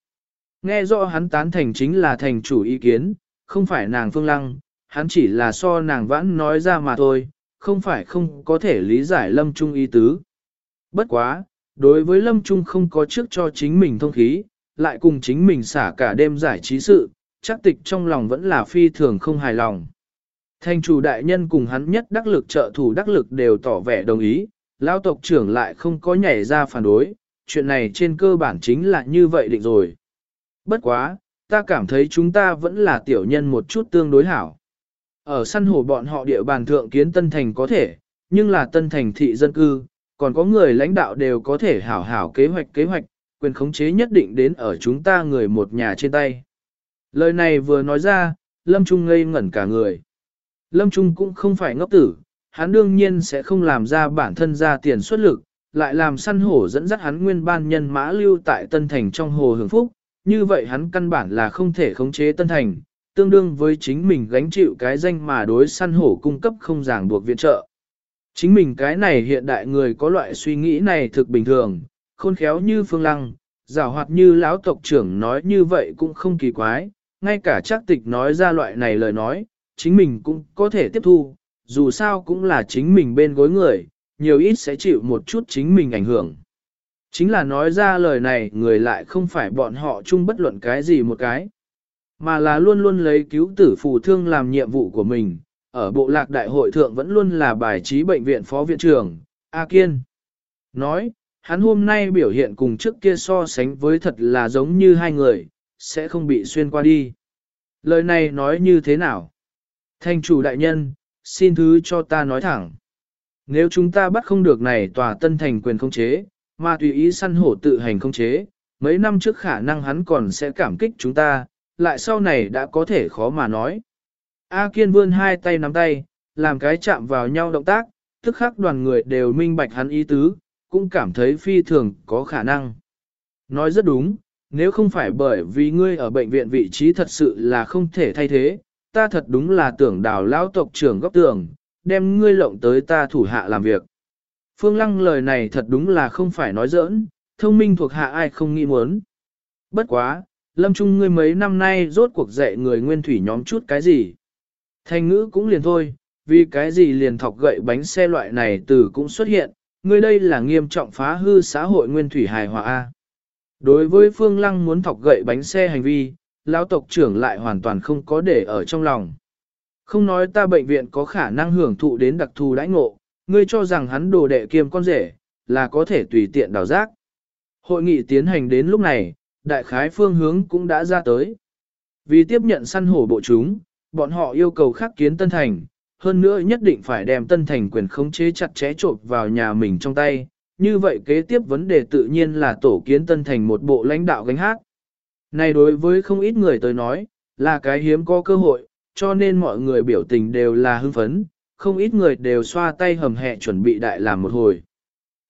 S1: Nghe rõ hắn tán thành chính là thành chủ ý kiến, không phải nàng phương lăng, hắn chỉ là so nàng vãn nói ra mà thôi, không phải không có thể lý giải lâm trung ý tứ. Bất quá, đối với lâm trung không có trước cho chính mình thông khí, lại cùng chính mình xả cả đêm giải trí sự, chắc tịch trong lòng vẫn là phi thường không hài lòng. Thành chủ đại nhân cùng hắn nhất đắc lực trợ thủ đắc lực đều tỏ vẻ đồng ý, lão tộc trưởng lại không có nhảy ra phản đối, chuyện này trên cơ bản chính là như vậy định rồi. Bất quá, ta cảm thấy chúng ta vẫn là tiểu nhân một chút tương đối hảo. Ở săn hổ bọn họ địa bàn thượng kiến Tân Thành có thể, nhưng là Tân Thành thị dân cư, còn có người lãnh đạo đều có thể hảo hảo kế hoạch kế hoạch, quyền khống chế nhất định đến ở chúng ta người một nhà trên tay. Lời này vừa nói ra, Lâm Trung ngây ngẩn cả người. Lâm Trung cũng không phải ngốc tử, hắn đương nhiên sẽ không làm ra bản thân ra tiền xuất lực, lại làm săn hổ dẫn dắt hắn nguyên ban nhân mã lưu tại Tân Thành trong hồ hưởng phúc, như vậy hắn căn bản là không thể khống chế Tân Thành, tương đương với chính mình gánh chịu cái danh mà đối săn hổ cung cấp không ràng buộc viện trợ. Chính mình cái này hiện đại người có loại suy nghĩ này thực bình thường, khôn khéo như phương lăng, giảo hoạt như lão tộc trưởng nói như vậy cũng không kỳ quái, ngay cả chắc tịch nói ra loại này lời nói, chính mình cũng có thể tiếp thu, dù sao cũng là chính mình bên gối người, nhiều ít sẽ chịu một chút chính mình ảnh hưởng. Chính là nói ra lời này người lại không phải bọn họ chung bất luận cái gì một cái, mà là luôn luôn lấy cứu tử phù thương làm nhiệm vụ của mình, ở bộ lạc đại hội thượng vẫn luôn là bài trí bệnh viện phó viện trưởng, A Kiên. Nói, hắn hôm nay biểu hiện cùng trước kia so sánh với thật là giống như hai người, sẽ không bị xuyên qua đi. Lời này nói như thế nào? Thành chủ đại nhân, xin thứ cho ta nói thẳng. Nếu chúng ta bắt không được này tòa tân thành quyền không chế, mà tùy ý săn hổ tự hành không chế, mấy năm trước khả năng hắn còn sẽ cảm kích chúng ta, lại sau này đã có thể khó mà nói. A Kiên vươn hai tay nắm tay, làm cái chạm vào nhau động tác, tức khắc đoàn người đều minh bạch hắn ý tứ, cũng cảm thấy phi thường có khả năng. Nói rất đúng, nếu không phải bởi vì ngươi ở bệnh viện vị trí thật sự là không thể thay thế, ta thật đúng là tưởng đào lão tộc trưởng góc tường, đem ngươi lộng tới ta thủ hạ làm việc. Phương Lăng lời này thật đúng là không phải nói giỡn, thông minh thuộc hạ ai không nghĩ muốn. Bất quá, Lâm Trung ngươi mấy năm nay rốt cuộc dạy người nguyên thủy nhóm chút cái gì. Thành ngữ cũng liền thôi, vì cái gì liền thọc gậy bánh xe loại này từ cũng xuất hiện, ngươi đây là nghiêm trọng phá hư xã hội nguyên thủy hài hòa A. Đối với Phương Lăng muốn thọc gậy bánh xe hành vi, lão tộc trưởng lại hoàn toàn không có để ở trong lòng. Không nói ta bệnh viện có khả năng hưởng thụ đến đặc thù đãi ngộ, ngươi cho rằng hắn đồ đệ kiêm con rể, là có thể tùy tiện đào giác. Hội nghị tiến hành đến lúc này, đại khái phương hướng cũng đã ra tới. Vì tiếp nhận săn hổ bộ chúng, bọn họ yêu cầu khắc kiến Tân Thành, hơn nữa nhất định phải đem Tân Thành quyền khống chế chặt chẽ trộn vào nhà mình trong tay. Như vậy kế tiếp vấn đề tự nhiên là tổ kiến Tân Thành một bộ lãnh đạo gánh hát. Này đối với không ít người tới nói, là cái hiếm có cơ hội, cho nên mọi người biểu tình đều là hưng phấn, không ít người đều xoa tay hầm hẹ chuẩn bị đại làm một hồi.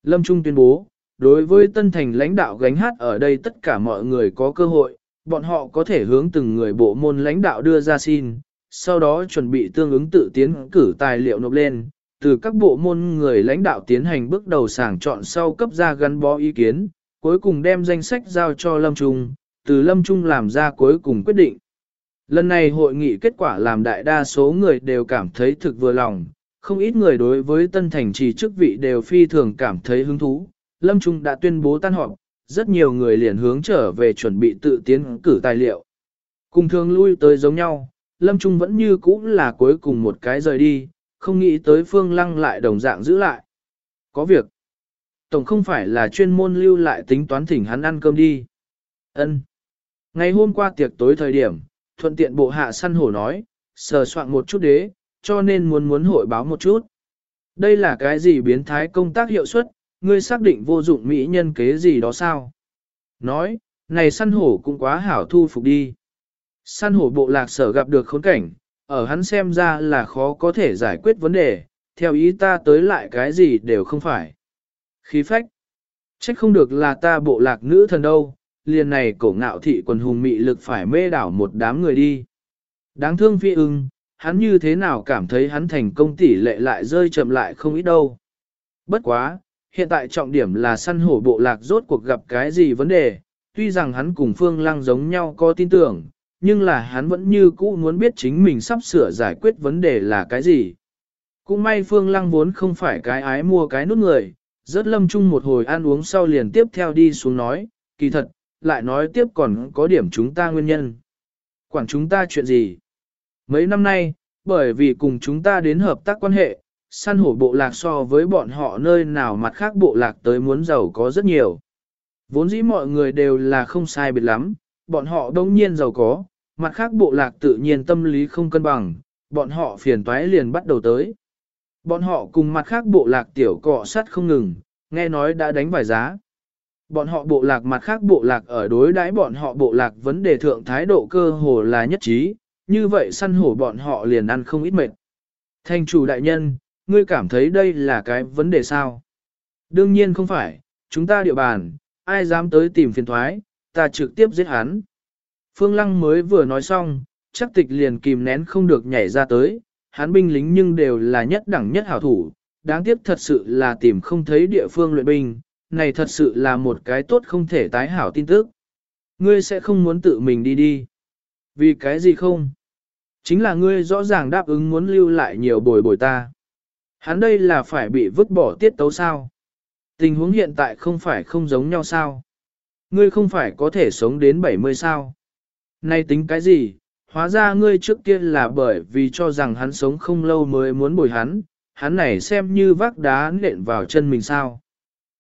S1: Lâm Trung tuyên bố, đối với Tân Thành lãnh đạo gánh hát ở đây tất cả mọi người có cơ hội, bọn họ có thể hướng từng người bộ môn lãnh đạo đưa ra xin, sau đó chuẩn bị tương ứng tự tiến cử tài liệu nộp lên, từ các bộ môn người lãnh đạo tiến hành bước đầu sàng chọn sau cấp ra gắn bó ý kiến, cuối cùng đem danh sách giao cho Lâm Trung, từ Lâm Trung làm ra cuối cùng quyết định. Lần này hội nghị kết quả làm đại đa số người đều cảm thấy thực vừa lòng, không ít người đối với tân thành trì chức vị đều phi thường cảm thấy hứng thú. Lâm Trung đã tuyên bố tan họp, rất nhiều người liền hướng trở về chuẩn bị tự tiến cử tài liệu. Cùng thường lui tới giống nhau, Lâm Trung vẫn như cũ là cuối cùng một cái rời đi, không nghĩ tới Phương Lăng lại đồng dạng giữ lại. Có việc. Tổng không phải là chuyên môn lưu lại tính toán thỉnh hắn ăn cơm đi. Ân. Ngày hôm qua tiệc tối thời điểm, thuận tiện bộ hạ săn hổ nói, sờ soạn một chút đế, cho nên muốn muốn hội báo một chút. Đây là cái gì biến thái công tác hiệu suất, ngươi xác định vô dụng mỹ nhân kế gì đó sao? Nói, này săn hổ cũng quá hảo thu phục đi. Săn hổ bộ lạc sở gặp được khốn cảnh, ở hắn xem ra là khó có thể giải quyết vấn đề, theo ý ta tới lại cái gì đều không phải. Khí phách. Trách không được là ta bộ lạc nữ thần đâu, liền này cổ ngạo thị quần hùng mị lực phải mê đảo một đám người đi. Đáng thương phi ưng, hắn như thế nào cảm thấy hắn thành công tỷ lệ lại rơi chậm lại không ít đâu. Bất quá, hiện tại trọng điểm là săn hổ bộ lạc rốt cuộc gặp cái gì vấn đề, tuy rằng hắn cùng Phương Lăng giống nhau có tin tưởng, nhưng là hắn vẫn như cũ muốn biết chính mình sắp sửa giải quyết vấn đề là cái gì. Cũng may Phương Lăng vốn không phải cái ái mua cái nút người, rất lâm chung một hồi ăn uống sau liền tiếp theo đi xuống nói, kỳ thật, lại nói tiếp còn có điểm chúng ta nguyên nhân. Quản chúng ta chuyện gì? Mấy năm nay, bởi vì cùng chúng ta đến hợp tác quan hệ, săn hổ bộ lạc so với bọn họ nơi nào mặt khác bộ lạc tới muốn giàu có rất nhiều. Vốn dĩ mọi người đều là không sai biệt lắm, bọn họ đông nhiên giàu có, mặt khác bộ lạc tự nhiên tâm lý không cân bằng, bọn họ phiền toái liền bắt đầu tới. Bọn họ cùng mặt khác bộ lạc tiểu cọ sắt không ngừng, nghe nói đã đánh vài giá. Bọn họ bộ lạc mặt khác bộ lạc ở đối đãi bọn họ bộ lạc vấn đề thượng thái độ cơ hồ là nhất trí, như vậy săn hổ bọn họ liền ăn không ít mệt. Thành chủ đại nhân, ngươi cảm thấy đây là cái vấn đề sao? Đương nhiên không phải, chúng ta địa bàn, ai dám tới tìm phiền thoái, ta trực tiếp giết hắn. Phương Lăng mới vừa nói xong, chắc tịch liền kìm nén không được nhảy ra tới, hắn binh lính nhưng đều là nhất đẳng nhất hảo thủ, đáng tiếc thật sự là tìm không thấy địa phương luyện binh, này thật sự là một cái tốt không thể tái hảo tin tức. Ngươi sẽ không muốn tự mình đi đi. Vì cái gì không? Chính là ngươi rõ ràng đáp ứng muốn lưu lại nhiều bồi bồi ta. Hắn đây là phải bị vứt bỏ tiết tấu sao? Tình huống hiện tại không phải không giống nhau sao? Ngươi không phải có thể sống đến 70 sao? Nay tính cái gì? Hóa ra ngươi trước kia là bởi vì cho rằng hắn sống không lâu mới muốn bồi hắn, hắn này xem như vác đá nện vào chân mình sao.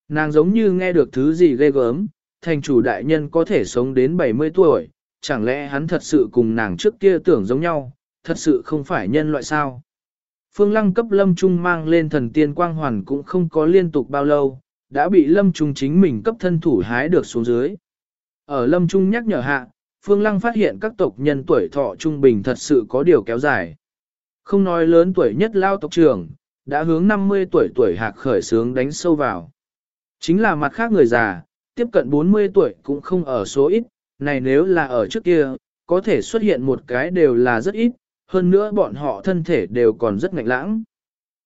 S1: Nàng giống như nghe được thứ gì ghê gớm, thành chủ đại nhân có thể sống đến 70 tuổi, chẳng lẽ hắn thật sự cùng nàng trước kia tưởng giống nhau, thật sự không phải nhân loại sao. Phương lăng cấp lâm trung mang lên thần tiên quang hoàn cũng không có liên tục bao lâu, đã bị lâm trung chính mình cấp thân thủ hái được xuống dưới. Ở lâm trung nhắc nhở hạ, Phương Lăng phát hiện các tộc nhân tuổi thọ trung bình thật sự có điều kéo dài. Không nói lớn tuổi nhất lao tộc trưởng, đã hướng 50 tuổi tuổi hạc khởi sướng đánh sâu vào. Chính là mặt khác người già, tiếp cận 40 tuổi cũng không ở số ít, này nếu là ở trước kia, có thể xuất hiện một cái đều là rất ít, hơn nữa bọn họ thân thể đều còn rất ngạnh lãng.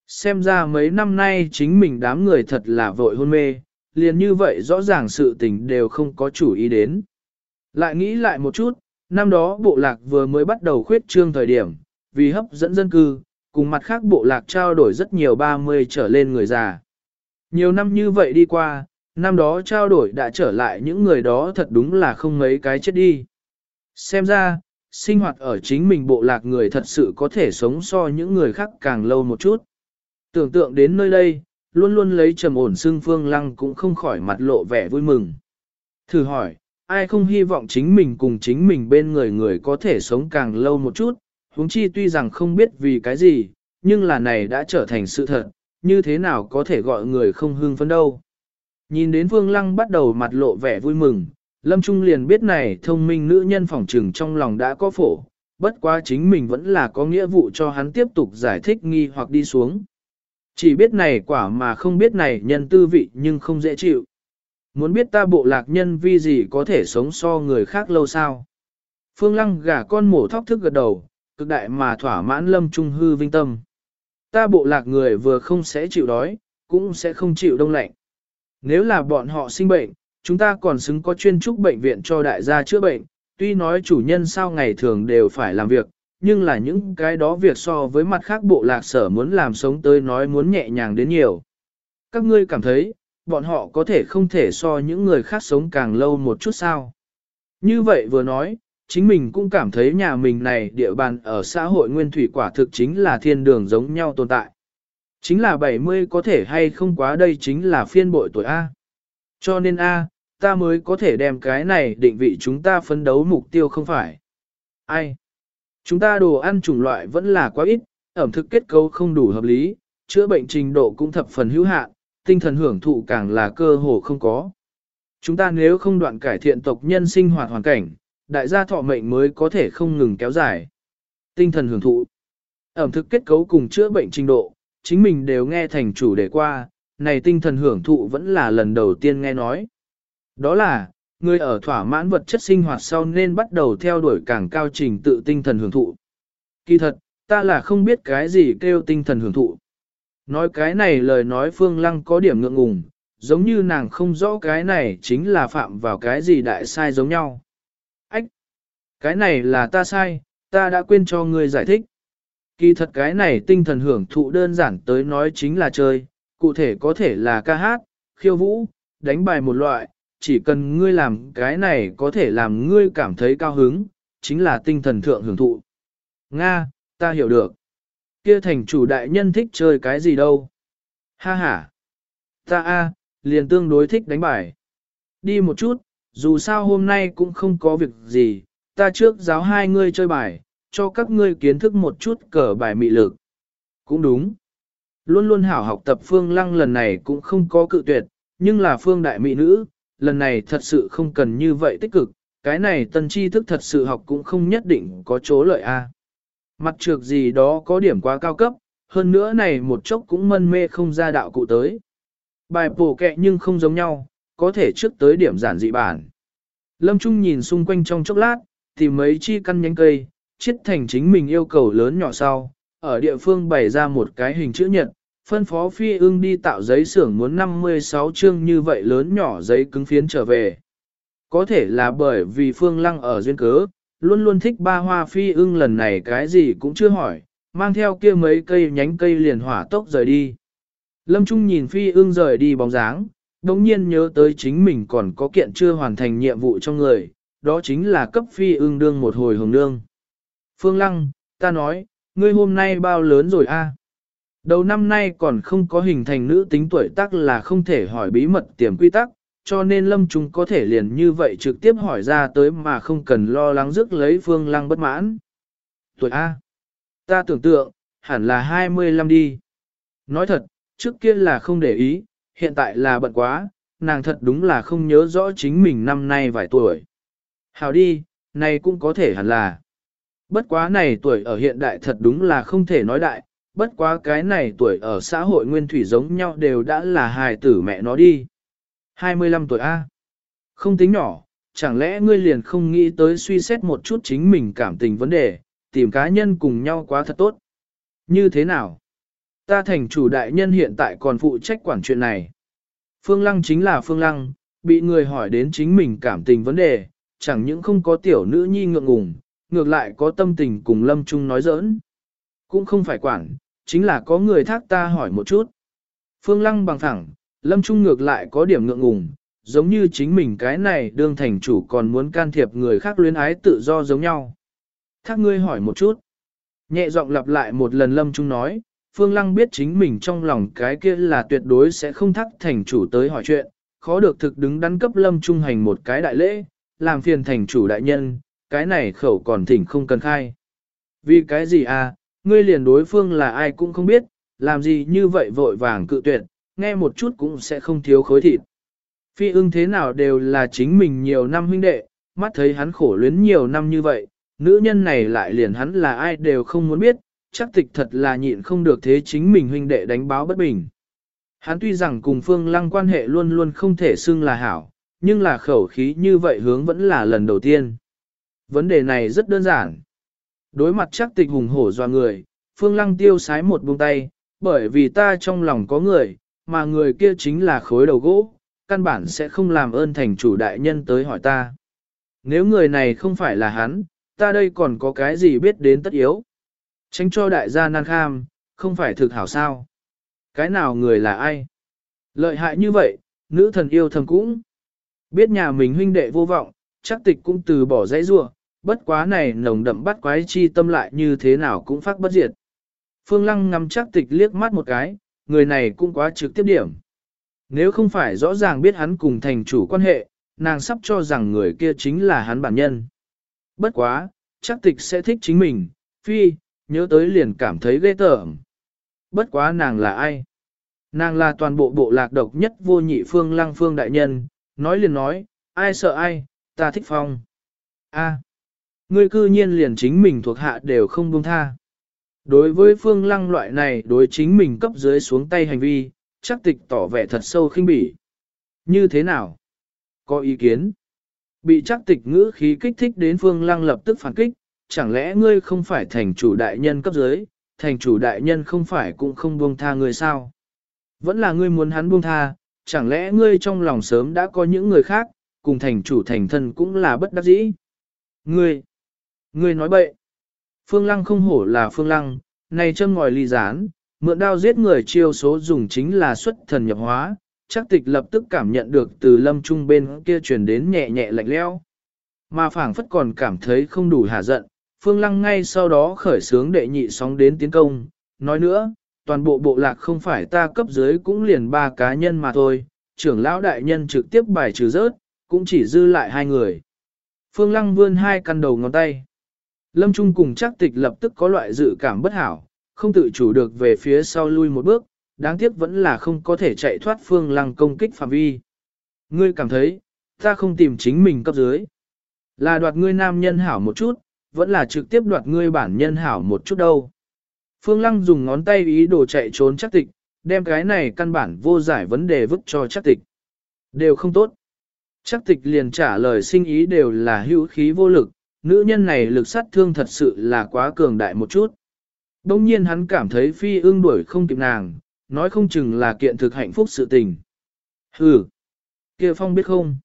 S1: Xem ra mấy năm nay chính mình đám người thật là vội hôn mê, liền như vậy rõ ràng sự tình đều không có chủ ý đến. Lại nghĩ lại một chút, năm đó bộ lạc vừa mới bắt đầu khuyết trương thời điểm, vì hấp dẫn dân cư, cùng mặt khác bộ lạc trao đổi rất nhiều 30 trở lên người già. Nhiều năm như vậy đi qua, năm đó trao đổi đã trở lại những người đó thật đúng là không mấy cái chết đi. Xem ra, sinh hoạt ở chính mình bộ lạc người thật sự có thể sống so những người khác càng lâu một chút. Tưởng tượng đến nơi đây, luôn luôn lấy trầm ổn xương phương lăng cũng không khỏi mặt lộ vẻ vui mừng. Thử hỏi, ai không hy vọng chính mình cùng chính mình bên người người có thể sống càng lâu một chút, huống chi tuy rằng không biết vì cái gì, nhưng là này đã trở thành sự thật, như thế nào có thể gọi người không hưng phấn đâu. Nhìn đến Vương Lăng bắt đầu mặt lộ vẻ vui mừng, Lâm Trung liền biết này thông minh nữ nhân phỏng trừng trong lòng đã có phổ, bất quá chính mình vẫn là có nghĩa vụ cho hắn tiếp tục giải thích nghi hoặc đi xuống. Chỉ biết này quả mà không biết này nhân tư vị nhưng không dễ chịu. Muốn biết ta bộ lạc nhân vi gì có thể sống so người khác lâu sao? Phương Lăng gả con mổ thóc thức gật đầu, cực đại mà thỏa mãn lâm trung hư vinh tâm. Ta bộ lạc người vừa không sẽ chịu đói, cũng sẽ không chịu đông lạnh. Nếu là bọn họ sinh bệnh, chúng ta còn xứng có chuyên trúc bệnh viện cho đại gia chữa bệnh, tuy nói chủ nhân sao ngày thường đều phải làm việc, nhưng là những cái đó việc so với mặt khác bộ lạc sở muốn làm sống tới nói muốn nhẹ nhàng đến nhiều. Các ngươi cảm thấy, bọn họ có thể không thể so những người khác sống càng lâu một chút sao. Như vậy vừa nói, chính mình cũng cảm thấy nhà mình này địa bàn ở xã hội nguyên thủy quả thực chính là thiên đường giống nhau tồn tại. Chính là 70 có thể hay không quá đây chính là phiên bội tuổi A. Cho nên A, ta mới có thể đem cái này định vị chúng ta phấn đấu mục tiêu không phải. Ai? Chúng ta đồ ăn chủng loại vẫn là quá ít, ẩm thực kết cấu không đủ hợp lý, chữa bệnh trình độ cũng thập phần hữu hạn, tinh thần hưởng thụ càng là cơ hồ không có. Chúng ta nếu không đoạn cải thiện tộc nhân sinh hoạt hoàn cảnh, đại gia thọ mệnh mới có thể không ngừng kéo dài. Tinh thần hưởng thụ, ẩm thực kết cấu cùng chữa bệnh trình độ, chính mình đều nghe thành chủ đề qua, này tinh thần hưởng thụ vẫn là lần đầu tiên nghe nói. Đó là, người ở thỏa mãn vật chất sinh hoạt sau nên bắt đầu theo đuổi càng cao trình tự tinh thần hưởng thụ. Kỳ thật, ta là không biết cái gì kêu tinh thần hưởng thụ. Nói cái này lời nói Phương Lăng có điểm ngượng ngùng, giống như nàng không rõ cái này chính là phạm vào cái gì đại sai giống nhau. Ách! Cái này là ta sai, ta đã quên cho ngươi giải thích. Kỳ thật cái này tinh thần hưởng thụ đơn giản tới nói chính là chơi, cụ thể có thể là ca hát, khiêu vũ, đánh bài một loại, chỉ cần ngươi làm cái này có thể làm ngươi cảm thấy cao hứng, chính là tinh thần thượng hưởng thụ. Nga, ta hiểu được. Kia thành chủ đại nhân thích chơi cái gì đâu? Ha ha. Ta a, liền tương đối thích đánh bài. Đi một chút, dù sao hôm nay cũng không có việc gì, ta trước giáo hai ngươi chơi bài, cho các ngươi kiến thức một chút cờ bài mị lực. Cũng đúng. Luôn luôn hảo học tập phương lăng lần này cũng không có cự tuyệt, nhưng là phương đại mỹ nữ, lần này thật sự không cần như vậy tích cực, cái này tân tri thức thật sự học cũng không nhất định có chỗ lợi a. Mặt trược gì đó có điểm quá cao cấp, hơn nữa này một chốc cũng mân mê không ra đạo cụ tới. Bài bổ kẹ nhưng không giống nhau, có thể trước tới điểm giản dị bản. Lâm Trung nhìn xung quanh trong chốc lát, tìm mấy chi căn nhánh cây, chiết thành chính mình yêu cầu lớn nhỏ sau, ở địa phương bày ra một cái hình chữ nhật, phân phó phi ưng đi tạo giấy xưởng muốn 56 chương như vậy lớn nhỏ giấy cứng phiến trở về. Có thể là bởi vì phương lăng ở duyên cớ, luôn luôn thích ba hoa phi ưng lần này cái gì cũng chưa hỏi, mang theo kia mấy cây nhánh cây liền hỏa tốc rời đi. Lâm Trung nhìn phi ưng rời đi bóng dáng, đồng nhiên nhớ tới chính mình còn có kiện chưa hoàn thành nhiệm vụ trong người, đó chính là cấp phi ưng đương một hồi hồng đương Phương Lăng, ta nói, ngươi hôm nay bao lớn rồi a? Đầu năm nay còn không có hình thành nữ tính tuổi tác là không thể hỏi bí mật tiềm quy tắc, cho nên Lâm Trung có thể liền như vậy trực tiếp hỏi ra tới mà không cần lo lắng rước lấy Phương Lăng bất mãn. Tuổi A. Ta tưởng tượng, hẳn là 25 đi. Nói thật, trước kia là không để ý, hiện tại là bận quá, nàng thật đúng là không nhớ rõ chính mình năm nay vài tuổi. Hào đi, này cũng có thể hẳn là. Bất quá này tuổi ở hiện đại thật đúng là không thể nói đại, bất quá cái này tuổi ở xã hội nguyên thủy giống nhau đều đã là hài tử mẹ nó đi. 25 tuổi A. Không tính nhỏ, chẳng lẽ ngươi liền không nghĩ tới suy xét một chút chính mình cảm tình vấn đề, tìm cá nhân cùng nhau quá thật tốt. Như thế nào? Ta thành chủ đại nhân hiện tại còn phụ trách quản chuyện này. Phương Lăng chính là Phương Lăng, bị người hỏi đến chính mình cảm tình vấn đề, chẳng những không có tiểu nữ nhi ngượng ngùng, ngược lại có tâm tình cùng Lâm Trung nói giỡn. Cũng không phải quản, chính là có người thác ta hỏi một chút. Phương Lăng bằng thẳng, Lâm Trung ngược lại có điểm ngượng ngùng, giống như chính mình cái này đương thành chủ còn muốn can thiệp người khác luyến ái tự do giống nhau. Thác ngươi hỏi một chút. Nhẹ giọng lặp lại một lần Lâm Trung nói, Phương Lăng biết chính mình trong lòng cái kia là tuyệt đối sẽ không thắc thành chủ tới hỏi chuyện, khó được thực đứng đắn cấp Lâm Trung hành một cái đại lễ, làm phiền thành chủ đại nhân, cái này khẩu còn thỉnh không cần khai. Vì cái gì à, ngươi liền đối phương là ai cũng không biết, làm gì như vậy vội vàng cự tuyệt, nghe một chút cũng sẽ không thiếu khối thịt. Phi ưng thế nào đều là chính mình nhiều năm huynh đệ, mắt thấy hắn khổ luyến nhiều năm như vậy, nữ nhân này lại liền hắn là ai đều không muốn biết, chắc tịch thật là nhịn không được thế chính mình huynh đệ đánh báo bất bình. Hắn tuy rằng cùng phương lăng quan hệ luôn luôn không thể xưng là hảo, nhưng là khẩu khí như vậy hướng vẫn là lần đầu tiên. Vấn đề này rất đơn giản. Đối mặt chắc tịch hùng hổ doa người, phương lăng tiêu sái một buông tay, bởi vì ta trong lòng có người, mà người kia chính là khối đầu gỗ, căn bản sẽ không làm ơn thành chủ đại nhân tới hỏi ta. Nếu người này không phải là hắn, ta đây còn có cái gì biết đến tất yếu. Tránh cho đại gia nan kham, không phải thực hảo sao. Cái nào người là ai? Lợi hại như vậy, nữ thần yêu thầm cũng. Biết nhà mình huynh đệ vô vọng, chắc tịch cũng từ bỏ dãy rua, bất quá này nồng đậm bắt quái chi tâm lại như thế nào cũng phát bất diệt. Phương Lăng ngắm chắc tịch liếc mắt một cái, người này cũng quá trực tiếp điểm. Nếu không phải rõ ràng biết hắn cùng thành chủ quan hệ, nàng sắp cho rằng người kia chính là hắn bản nhân. Bất quá, chắc tịch sẽ thích chính mình, phi, nhớ tới liền cảm thấy ghê tởm. Bất quá nàng là ai? Nàng là toàn bộ bộ lạc độc nhất vô nhị phương lăng phương đại nhân, nói liền nói, ai sợ ai, ta thích phong. A, ngươi cư nhiên liền chính mình thuộc hạ đều không buông tha. Đối với phương lăng loại này đối chính mình cấp dưới xuống tay hành vi, chắc tịch tỏ vẻ thật sâu khinh bỉ. Như thế nào? Có ý kiến? Bị chắc tịch ngữ khí kích thích đến phương lăng lập tức phản kích, chẳng lẽ ngươi không phải thành chủ đại nhân cấp dưới, thành chủ đại nhân không phải cũng không buông tha ngươi sao? Vẫn là ngươi muốn hắn buông tha, chẳng lẽ ngươi trong lòng sớm đã có những người khác, cùng thành chủ thành thân cũng là bất đắc dĩ? Ngươi! Ngươi nói bậy! Phương Lăng không hổ là Phương Lăng, này châm ngòi ly gián, mượn đao giết người chiêu số dùng chính là xuất thần nhập hóa, chắc tịch lập tức cảm nhận được từ lâm trung bên kia truyền đến nhẹ nhẹ lạnh leo. Mà phảng phất còn cảm thấy không đủ hả giận, Phương Lăng ngay sau đó khởi sướng đệ nhị sóng đến tiến công, nói nữa, toàn bộ bộ lạc không phải ta cấp dưới cũng liền ba cá nhân mà thôi, trưởng lão đại nhân trực tiếp bài trừ rớt, cũng chỉ dư lại hai người. Phương Lăng vươn hai căn đầu ngón tay. Lâm Trung cùng chắc tịch lập tức có loại dự cảm bất hảo, không tự chủ được về phía sau lui một bước, đáng tiếc vẫn là không có thể chạy thoát Phương Lăng công kích phạm vi. Ngươi cảm thấy, ta không tìm chính mình cấp dưới. Là đoạt ngươi nam nhân hảo một chút, vẫn là trực tiếp đoạt ngươi bản nhân hảo một chút đâu. Phương Lăng dùng ngón tay ý đồ chạy trốn chắc tịch, đem cái này căn bản vô giải vấn đề vứt cho chắc tịch. Đều không tốt. Chắc tịch liền trả lời sinh ý đều là hữu khí vô lực, nữ nhân này lực sát thương thật sự là quá cường đại một chút. Đông nhiên hắn cảm thấy phi ương đuổi không kịp nàng, nói không chừng là kiện thực hạnh phúc sự tình. Hừ, kia phong biết không?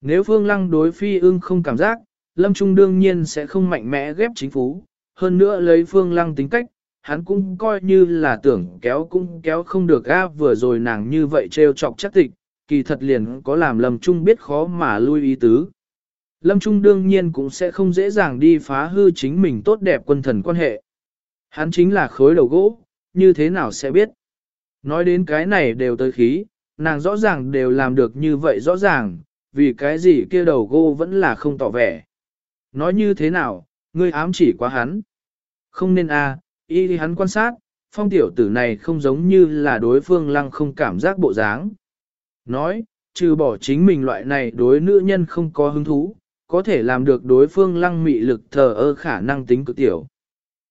S1: Nếu phương lăng đối phi ương không cảm giác, Lâm Trung đương nhiên sẽ không mạnh mẽ ghép chính phú, hơn nữa lấy phương lăng tính cách, hắn cũng coi như là tưởng kéo cũng kéo không được a vừa rồi nàng như vậy trêu chọc chắc tịch, kỳ thật liền có làm Lâm Trung biết khó mà lui ý tứ. Lâm Trung đương nhiên cũng sẽ không dễ dàng đi phá hư chính mình tốt đẹp quân thần quan hệ. Hắn chính là khối đầu gỗ, như thế nào sẽ biết. Nói đến cái này đều tới khí, nàng rõ ràng đều làm được như vậy rõ ràng, vì cái gì kia đầu gỗ vẫn là không tỏ vẻ. Nói như thế nào, ngươi ám chỉ quá hắn. Không nên a, à, y hắn quan sát, phong tiểu tử này không giống như là đối phương lăng không cảm giác bộ dáng. Nói, trừ bỏ chính mình loại này đối nữ nhân không có hứng thú, có thể làm được đối phương lăng mị lực thờ ơ khả năng tính cực tiểu.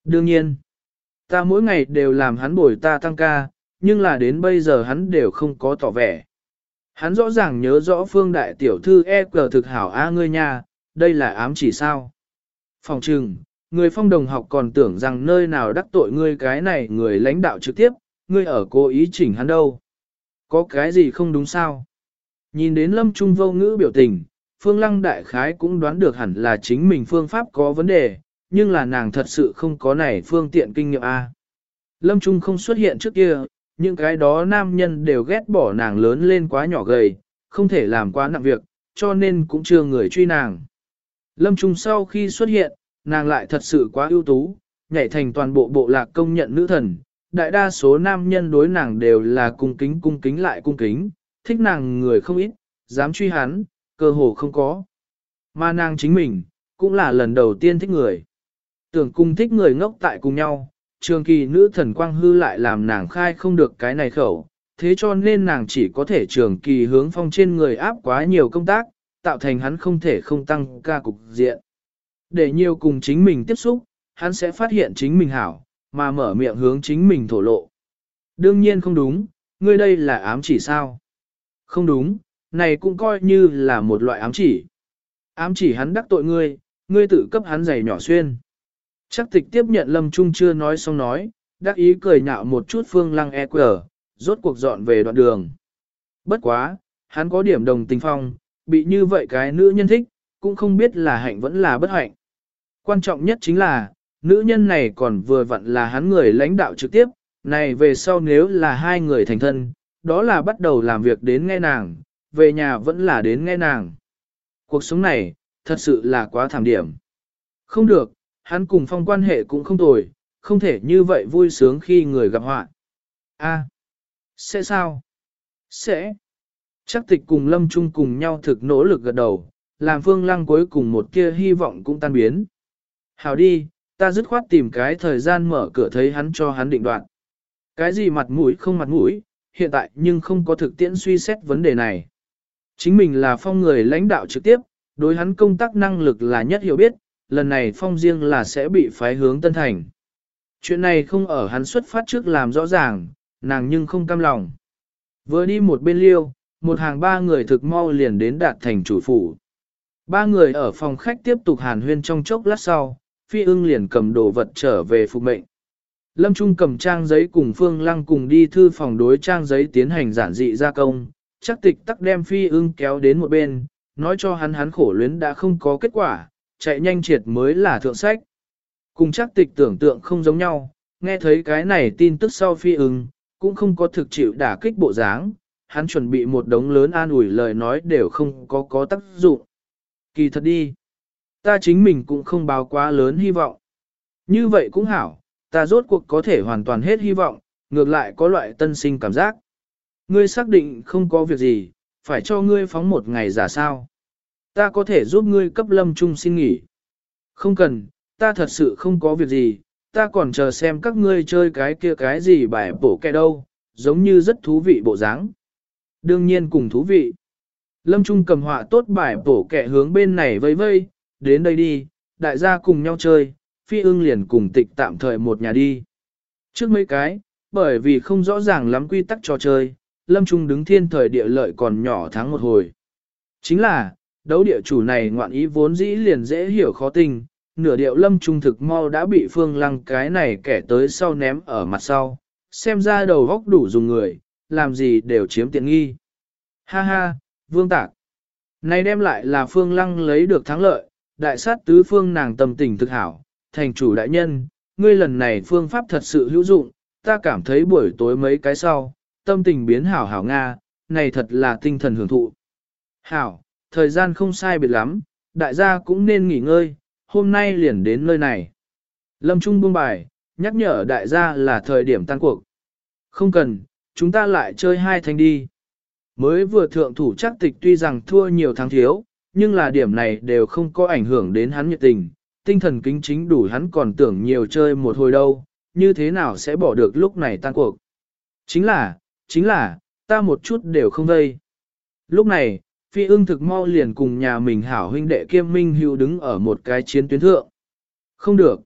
S1: Đương nhiên, ta mỗi ngày đều làm hắn bồi ta tăng ca, nhưng là đến bây giờ hắn đều không có tỏ vẻ. Hắn rõ ràng nhớ rõ phương đại tiểu thư e cờ thực hảo a ngươi nha, đây là ám chỉ sao. Phòng trừng, người phong đồng học còn tưởng rằng nơi nào đắc tội ngươi cái này người lãnh đạo trực tiếp, ngươi ở cố ý chỉnh hắn đâu. Có cái gì không đúng sao? Nhìn đến lâm trung vô ngữ biểu tình, phương lăng đại khái cũng đoán được hẳn là chính mình phương pháp có vấn đề, nhưng là nàng thật sự không có này phương tiện kinh nghiệm A. Lâm Trung không xuất hiện trước kia, những cái đó nam nhân đều ghét bỏ nàng lớn lên quá nhỏ gầy, không thể làm quá nặng việc, cho nên cũng chưa người truy nàng. Lâm Trung sau khi xuất hiện, nàng lại thật sự quá ưu tú, nhảy thành toàn bộ bộ lạc công nhận nữ thần. Đại đa số nam nhân đối nàng đều là cung kính cung kính lại cung kính, thích nàng người không ít, dám truy hắn, cơ hồ không có. Mà nàng chính mình, cũng là lần đầu tiên thích người. Tưởng cung thích người ngốc tại cùng nhau, trường kỳ nữ thần quang hư lại làm nàng khai không được cái này khẩu, thế cho nên nàng chỉ có thể trường kỳ hướng phong trên người áp quá nhiều công tác, tạo thành hắn không thể không tăng ca cục diện. Để nhiều cùng chính mình tiếp xúc, hắn sẽ phát hiện chính mình hảo, mà mở miệng hướng chính mình thổ lộ. Đương nhiên không đúng, ngươi đây là ám chỉ sao? Không đúng, này cũng coi như là một loại ám chỉ. Ám chỉ hắn đắc tội ngươi, ngươi tự cấp hắn giày nhỏ xuyên. Chắc tịch tiếp nhận Lâm Trung chưa nói xong nói, đắc ý cười nhạo một chút phương lăng e quờ, rốt cuộc dọn về đoạn đường. Bất quá, hắn có điểm đồng tình phong, bị như vậy cái nữ nhân thích, cũng không biết là hạnh vẫn là bất hạnh. Quan trọng nhất chính là, nữ nhân này còn vừa vặn là hắn người lãnh đạo trực tiếp, này về sau nếu là hai người thành thân, đó là bắt đầu làm việc đến nghe nàng, về nhà vẫn là đến nghe nàng. Cuộc sống này, thật sự là quá thảm điểm. Không được, hắn cùng phong quan hệ cũng không tồi, không thể như vậy vui sướng khi người gặp họa. A, sẽ sao? Sẽ. Chắc tịch cùng Lâm Trung cùng nhau thực nỗ lực gật đầu, làm phương lăng cuối cùng một kia hy vọng cũng tan biến. Hào đi, ta dứt khoát tìm cái thời gian mở cửa thấy hắn cho hắn định đoạn. Cái gì mặt mũi không mặt mũi, hiện tại nhưng không có thực tiễn suy xét vấn đề này. Chính mình là phong người lãnh đạo trực tiếp, đối hắn công tác năng lực là nhất hiểu biết, lần này phong riêng là sẽ bị phái hướng Tân Thành. Chuyện này không ở hắn xuất phát trước làm rõ ràng, nàng nhưng không cam lòng. Vừa đi một bên liêu, một hàng ba người thực mau liền đến đạt thành chủ phủ. Ba người ở phòng khách tiếp tục hàn huyên trong chốc lát sau, phi ưng liền cầm đồ vật trở về phục mệnh. Lâm Trung cầm trang giấy cùng Phương Lăng cùng đi thư phòng đối trang giấy tiến hành giản dị gia công, chắc tịch tắc đem phi ưng kéo đến một bên, nói cho hắn hắn khổ luyến đã không có kết quả, chạy nhanh triệt mới là thượng sách. Cùng chắc tịch tưởng tượng không giống nhau, nghe thấy cái này tin tức sau phi ưng, cũng không có thực chịu đả kích bộ dáng, hắn chuẩn bị một đống lớn an ủi lời nói đều không có có tác dụng. Kỳ thật đi, ta chính mình cũng không báo quá lớn hy vọng. Như vậy cũng hảo, ta rốt cuộc có thể hoàn toàn hết hy vọng, ngược lại có loại tân sinh cảm giác. Ngươi xác định không có việc gì, phải cho ngươi phóng một ngày giả sao. Ta có thể giúp ngươi cấp lâm trung xin nghỉ. Không cần, ta thật sự không có việc gì, ta còn chờ xem các ngươi chơi cái kia cái gì bài bổ kẹ đâu, giống như rất thú vị bộ dáng. Đương nhiên cùng thú vị. Lâm Trung cầm họa tốt bài bổ kẹ hướng bên này vây vây, đến đây đi, đại gia cùng nhau chơi, phi ưng liền cùng tịch tạm thời một nhà đi. Trước mấy cái, bởi vì không rõ ràng lắm quy tắc trò chơi, Lâm Trung đứng thiên thời địa lợi còn nhỏ thắng một hồi. Chính là, đấu địa chủ này ngoạn ý vốn dĩ liền dễ hiểu khó tình, nửa điệu Lâm Trung thực mau đã bị phương lăng cái này kẻ tới sau ném ở mặt sau, xem ra đầu góc đủ dùng người, làm gì đều chiếm tiện nghi. Ha ha, vương tạc. Này đem lại là phương lăng lấy được thắng lợi, đại sát tứ phương nàng tâm tình thực hảo, thành chủ đại nhân, ngươi lần này phương pháp thật sự hữu dụng, ta cảm thấy buổi tối mấy cái sau, tâm tình biến hảo hảo Nga, này thật là tinh thần hưởng thụ. Hảo, thời gian không sai biệt lắm, đại gia cũng nên nghỉ ngơi, hôm nay liền đến nơi này. Lâm Trung buông bài, nhắc nhở đại gia là thời điểm tan cuộc. Không cần, chúng ta lại chơi hai thanh đi. Mới vừa thượng thủ chắc tịch tuy rằng thua nhiều thắng thiếu, nhưng là điểm này đều không có ảnh hưởng đến hắn nhiệt tình, tinh thần kính chính đủ hắn còn tưởng nhiều chơi một hồi đâu, như thế nào sẽ bỏ được lúc này tan cuộc. Chính là, chính là, ta một chút đều không vây. Lúc này, phi ưng thực mau liền cùng nhà mình hảo huynh đệ kiêm minh hữu đứng ở một cái chiến tuyến thượng. Không được.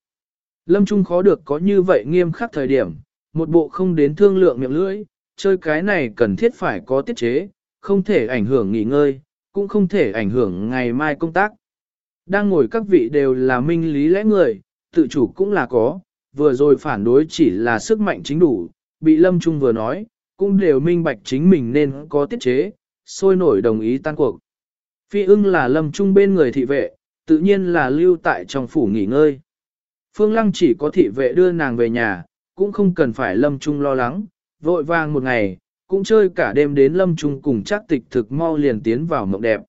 S1: Lâm Trung khó được có như vậy nghiêm khắc thời điểm, một bộ không đến thương lượng miệng lưỡi, chơi cái này cần thiết phải có tiết chế, không thể ảnh hưởng nghỉ ngơi, cũng không thể ảnh hưởng ngày mai công tác. Đang ngồi các vị đều là minh lý lẽ người, tự chủ cũng là có, vừa rồi phản đối chỉ là sức mạnh chính đủ, bị Lâm Trung vừa nói, cũng đều minh bạch chính mình nên có tiết chế, sôi nổi đồng ý tan cuộc. Phi ưng là Lâm Trung bên người thị vệ, tự nhiên là lưu tại trong phủ nghỉ ngơi. Phương Lăng chỉ có thị vệ đưa nàng về nhà, cũng không cần phải Lâm Trung lo lắng, vội vàng một ngày, cũng chơi cả đêm đến Lâm Trung cùng chắc tịch thực mau liền tiến vào mộng đẹp.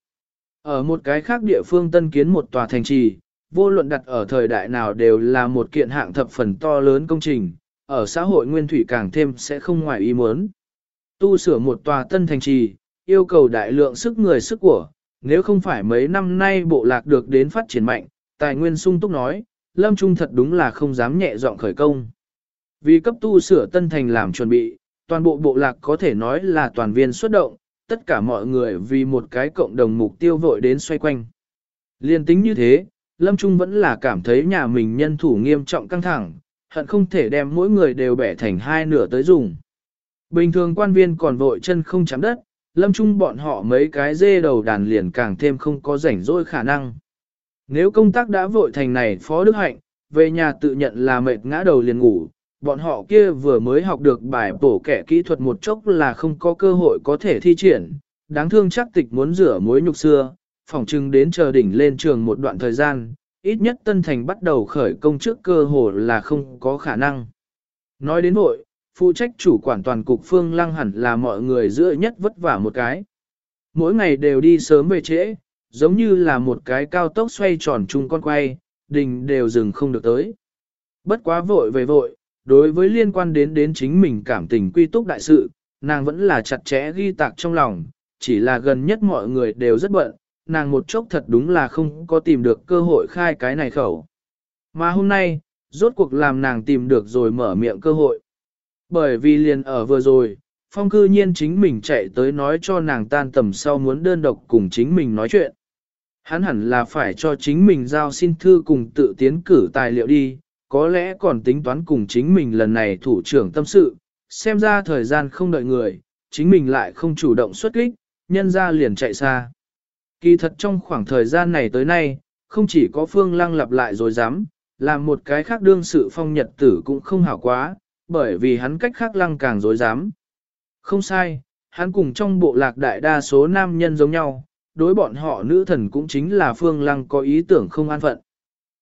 S1: Ở một cái khác địa phương tân kiến một tòa thành trì, vô luận đặt ở thời đại nào đều là một kiện hạng thập phần to lớn công trình, ở xã hội nguyên thủy càng thêm sẽ không ngoài ý muốn. Tu sửa một tòa tân thành trì, yêu cầu đại lượng sức người sức của, nếu không phải mấy năm nay bộ lạc được đến phát triển mạnh, tài nguyên sung túc nói, Lâm Trung thật đúng là không dám nhẹ dọn khởi công. Vì cấp tu sửa tân thành làm chuẩn bị, toàn bộ bộ lạc có thể nói là toàn viên xuất động, tất cả mọi người vì một cái cộng đồng mục tiêu vội đến xoay quanh. Liên tính như thế, Lâm Trung vẫn là cảm thấy nhà mình nhân thủ nghiêm trọng căng thẳng, hận không thể đem mỗi người đều bẻ thành hai nửa tới dùng. Bình thường quan viên còn vội chân không chạm đất, Lâm Trung bọn họ mấy cái dê đầu đàn liền càng thêm không có rảnh rỗi khả năng. Nếu công tác đã vội thành này Phó Đức Hạnh, về nhà tự nhận là mệt ngã đầu liền ngủ, bọn họ kia vừa mới học được bài bổ kẻ kỹ thuật một chốc là không có cơ hội có thể thi triển, đáng thương chắc tịch muốn rửa mối nhục xưa, phỏng chừng đến chờ đỉnh lên trường một đoạn thời gian, ít nhất Tân Thành bắt đầu khởi công trước cơ hội là không có khả năng. Nói đến vội phụ trách chủ quản toàn cục Phương Lăng hẳn là mọi người giữa nhất vất vả một cái. Mỗi ngày đều đi sớm về trễ, giống như là một cái cao tốc xoay tròn chung con quay, đình đều dừng không được tới. Bất quá vội về vội, đối với liên quan đến đến chính mình cảm tình quy túc đại sự, nàng vẫn là chặt chẽ ghi tạc trong lòng, chỉ là gần nhất mọi người đều rất bận, nàng một chốc thật đúng là không có tìm được cơ hội khai cái này khẩu. Mà hôm nay, rốt cuộc làm nàng tìm được rồi mở miệng cơ hội. Bởi vì liền ở vừa rồi, phong cư nhiên chính mình chạy tới nói cho nàng tan tầm sau muốn đơn độc cùng chính mình nói chuyện. Hắn hẳn là phải cho chính mình giao xin thư cùng tự tiến cử tài liệu đi, có lẽ còn tính toán cùng chính mình lần này thủ trưởng tâm sự, xem ra thời gian không đợi người, chính mình lại không chủ động xuất kích, nhân ra liền chạy xa. Kỳ thật trong khoảng thời gian này tới nay, không chỉ có phương lăng lặp lại rồi dám, làm một cái khác đương sự phong nhật tử cũng không hảo quá, bởi vì hắn cách khác lăng càng dối dám. Không sai, hắn cùng trong bộ lạc đại đa số nam nhân giống nhau, đối bọn họ nữ thần cũng chính là phương lăng có ý tưởng không an phận.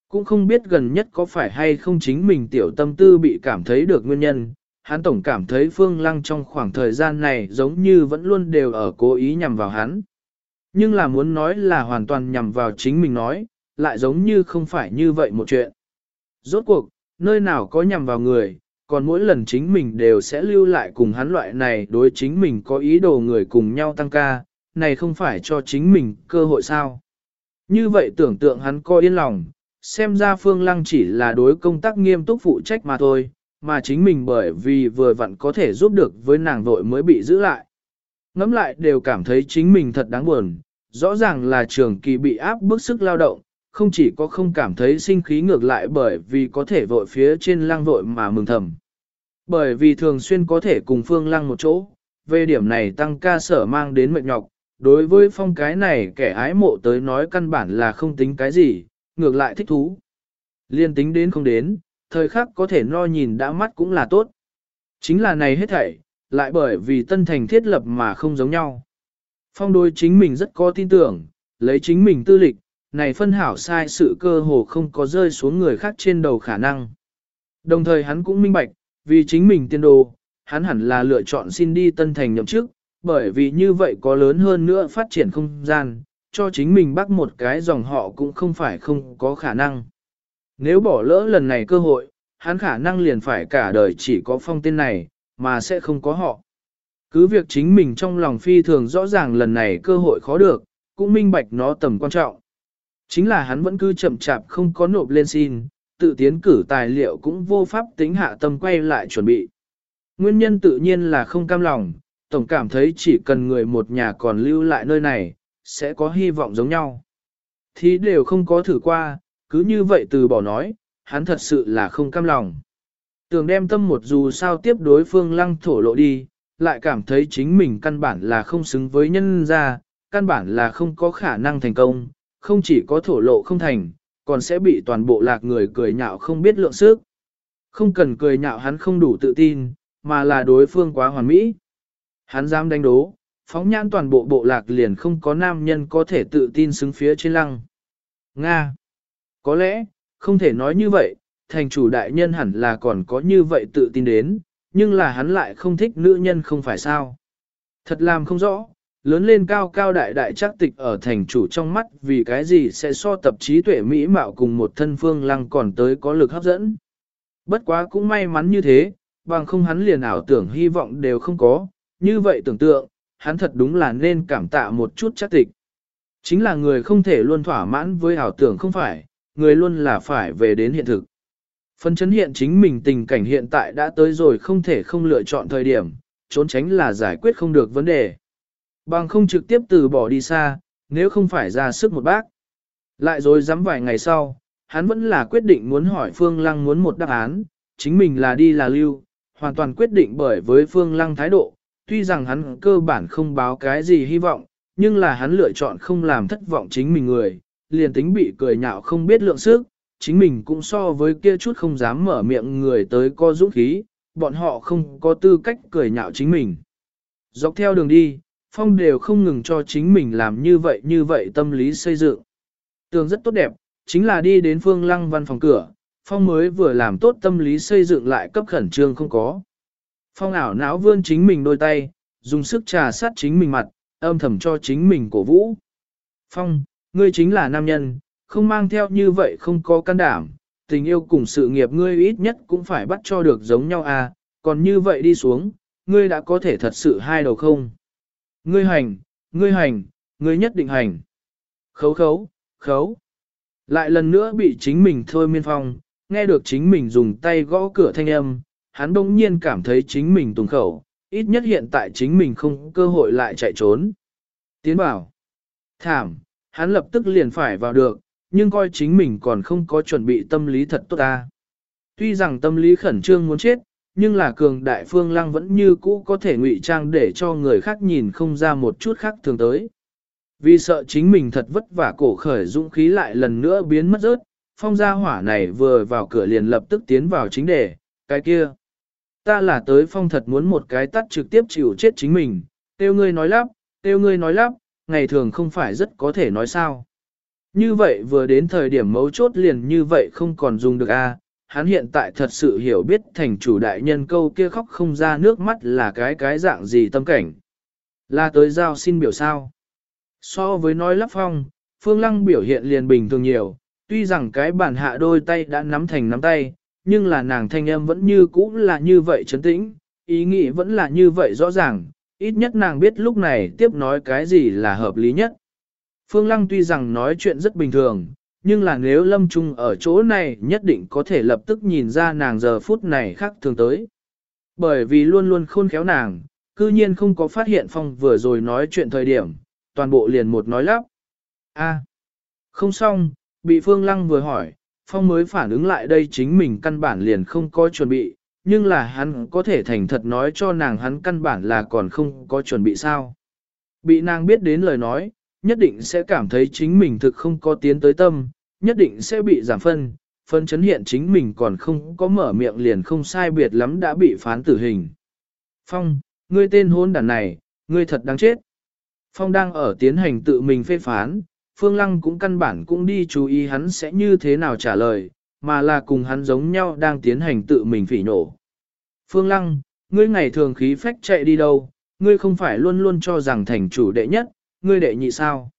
S1: Cũng không biết gần nhất có phải hay không chính mình tiểu tâm tư bị cảm thấy được nguyên nhân, hắn tổng cảm thấy phương lăng trong khoảng thời gian này giống như vẫn luôn đều ở cố ý nhằm vào hắn. Nhưng là muốn nói là hoàn toàn nhằm vào chính mình nói, lại giống như không phải như vậy một chuyện. Rốt cuộc, nơi nào có nhằm vào người, còn mỗi lần chính mình đều sẽ lưu lại cùng hắn loại này đối chính mình có ý đồ người cùng nhau tăng ca, này không phải cho chính mình cơ hội sao. Như vậy tưởng tượng hắn coi yên lòng, xem ra Phương Lăng chỉ là đối công tác nghiêm túc phụ trách mà thôi, mà chính mình bởi vì vừa vặn có thể giúp được với nàng vội mới bị giữ lại. Ngắm lại đều cảm thấy chính mình thật đáng buồn, rõ ràng là trường kỳ bị áp bức sức lao động, không chỉ có không cảm thấy sinh khí ngược lại bởi vì có thể vội phía trên lăng vội mà mừng thầm. Bởi vì thường xuyên có thể cùng phương lăng một chỗ, về điểm này tăng ca sở mang đến mệt nhọc, đối với phong cái này kẻ ái mộ tới nói căn bản là không tính cái gì, ngược lại thích thú. Liên tính đến không đến, thời khắc có thể no nhìn đã mắt cũng là tốt. Chính là này hết thảy, lại bởi vì tân thành thiết lập mà không giống nhau. Phong đối chính mình rất có tin tưởng, lấy chính mình tư lịch, này phân hảo sai sự cơ hồ không có rơi xuống người khác trên đầu khả năng. Đồng thời hắn cũng minh bạch, vì chính mình tiên đồ, hắn hẳn là lựa chọn xin đi tân thành nhậm chức, bởi vì như vậy có lớn hơn nữa phát triển không gian, cho chính mình bắt một cái dòng họ cũng không phải không có khả năng. Nếu bỏ lỡ lần này cơ hội, hắn khả năng liền phải cả đời chỉ có phong tên này, mà sẽ không có họ. Cứ việc chính mình trong lòng phi thường rõ ràng lần này cơ hội khó được, cũng minh bạch nó tầm quan trọng. Chính là hắn vẫn cứ chậm chạp không có nộp lên xin, tự tiến cử tài liệu cũng vô pháp tính hạ tâm quay lại chuẩn bị. Nguyên nhân tự nhiên là không cam lòng, tổng cảm thấy chỉ cần người một nhà còn lưu lại nơi này, sẽ có hy vọng giống nhau. Thì đều không có thử qua, cứ như vậy từ bỏ nói, hắn thật sự là không cam lòng. Tưởng đem tâm một dù sao tiếp đối phương lăng thổ lộ đi, lại cảm thấy chính mình căn bản là không xứng với nhân gia, căn bản là không có khả năng thành công, không chỉ có thổ lộ không thành, còn sẽ bị toàn bộ lạc người cười nhạo không biết lượng sức. Không cần cười nhạo hắn không đủ tự tin, mà là đối phương quá hoàn mỹ. Hắn dám đánh đố, phóng nhãn toàn bộ bộ lạc liền không có nam nhân có thể tự tin xứng phía trên lăng. Nga. Có lẽ, không thể nói như vậy, thành chủ đại nhân hẳn là còn có như vậy tự tin đến, nhưng là hắn lại không thích nữ nhân không phải sao. Thật làm không rõ, lớn lên cao cao đại đại chắc tịch ở thành chủ trong mắt vì cái gì sẽ so tập trí tuệ mỹ mạo cùng một thân phương lăng còn tới có lực hấp dẫn. Bất quá cũng may mắn như thế, bằng không hắn liền ảo tưởng hy vọng đều không có, như vậy tưởng tượng, hắn thật đúng là nên cảm tạ một chút chắc tịch. Chính là người không thể luôn thỏa mãn với ảo tưởng không phải, người luôn là phải về đến hiện thực. Phân chấn hiện chính mình tình cảnh hiện tại đã tới rồi không thể không lựa chọn thời điểm, trốn tránh là giải quyết không được vấn đề. Bằng không trực tiếp từ bỏ đi xa, nếu không phải ra sức một bác. Lại rồi dám vài ngày sau, hắn vẫn là quyết định muốn hỏi Phương Lăng muốn một đáp án, chính mình là đi là lưu, hoàn toàn quyết định bởi với Phương Lăng thái độ, tuy rằng hắn cơ bản không báo cái gì hy vọng, nhưng là hắn lựa chọn không làm thất vọng chính mình người, liền tính bị cười nhạo không biết lượng sức, chính mình cũng so với kia chút không dám mở miệng người tới co dũng khí, bọn họ không có tư cách cười nhạo chính mình. Dọc theo đường đi, Phong đều không ngừng cho chính mình làm như vậy như vậy tâm lý xây dựng. Tường rất tốt đẹp, chính là đi đến phương lăng văn phòng cửa, Phong mới vừa làm tốt tâm lý xây dựng lại cấp khẩn trương không có. Phong ảo não vươn chính mình đôi tay, dùng sức trà sát chính mình mặt, âm thầm cho chính mình cổ vũ. Phong, ngươi chính là nam nhân, không mang theo như vậy không có can đảm, tình yêu cùng sự nghiệp ngươi ít nhất cũng phải bắt cho được giống nhau à, còn như vậy đi xuống, ngươi đã có thể thật sự hai đầu không? Ngươi hành, ngươi hành, ngươi nhất định hành. Khấu khấu, khấu. Lại lần nữa bị chính mình thôi miên phong, nghe được chính mình dùng tay gõ cửa thanh âm, hắn đông nhiên cảm thấy chính mình tùng khẩu, ít nhất hiện tại chính mình không cơ hội lại chạy trốn. Tiến bảo. Thảm, hắn lập tức liền phải vào được, nhưng coi chính mình còn không có chuẩn bị tâm lý thật tốt ta. Tuy rằng tâm lý khẩn trương muốn chết, nhưng là cường đại phương lăng vẫn như cũ có thể ngụy trang để cho người khác nhìn không ra một chút khác thường tới. Vì sợ chính mình thật vất vả cổ khởi dũng khí lại lần nữa biến mất rớt, phong gia hỏa này vừa vào cửa liền lập tức tiến vào chính đề, cái kia. Ta là tới phong thật muốn một cái tắt trực tiếp chịu chết chính mình, tiêu ngươi nói lắp, tiêu ngươi nói lắp, ngày thường không phải rất có thể nói sao. Như vậy vừa đến thời điểm mấu chốt liền như vậy không còn dùng được a hắn hiện tại thật sự hiểu biết thành chủ đại nhân câu kia khóc không ra nước mắt là cái cái dạng gì tâm cảnh. Là tới giao xin biểu sao. So với nói lắp phong, Phương Lăng biểu hiện liền bình thường nhiều, tuy rằng cái bản hạ đôi tay đã nắm thành nắm tay, nhưng là nàng thanh âm vẫn như cũ là như vậy trấn tĩnh, ý nghĩ vẫn là như vậy rõ ràng, ít nhất nàng biết lúc này tiếp nói cái gì là hợp lý nhất. Phương Lăng tuy rằng nói chuyện rất bình thường, nhưng là nếu Lâm Trung ở chỗ này nhất định có thể lập tức nhìn ra nàng giờ phút này khác thường tới. Bởi vì luôn luôn khôn khéo nàng, cư nhiên không có phát hiện Phong vừa rồi nói chuyện thời điểm, toàn bộ liền một nói lắp. a không xong, bị Phương Lăng vừa hỏi, Phong mới phản ứng lại đây chính mình căn bản liền không có chuẩn bị, nhưng là hắn có thể thành thật nói cho nàng hắn căn bản là còn không có chuẩn bị sao. Bị nàng biết đến lời nói, nhất định sẽ cảm thấy chính mình thực không có tiến tới tâm, nhất định sẽ bị giảm phân, phân chấn hiện chính mình còn không có mở miệng liền không sai biệt lắm đã bị phán tử hình. Phong, ngươi tên hôn đàn này, ngươi thật đáng chết. Phong đang ở tiến hành tự mình phê phán, Phương Lăng cũng căn bản cũng đi chú ý hắn sẽ như thế nào trả lời, mà là cùng hắn giống nhau đang tiến hành tự mình phỉ nổ. Phương Lăng, ngươi ngày thường khí phách chạy đi đâu, ngươi không phải luôn luôn cho rằng thành chủ đệ nhất, ngươi đệ nhị sao?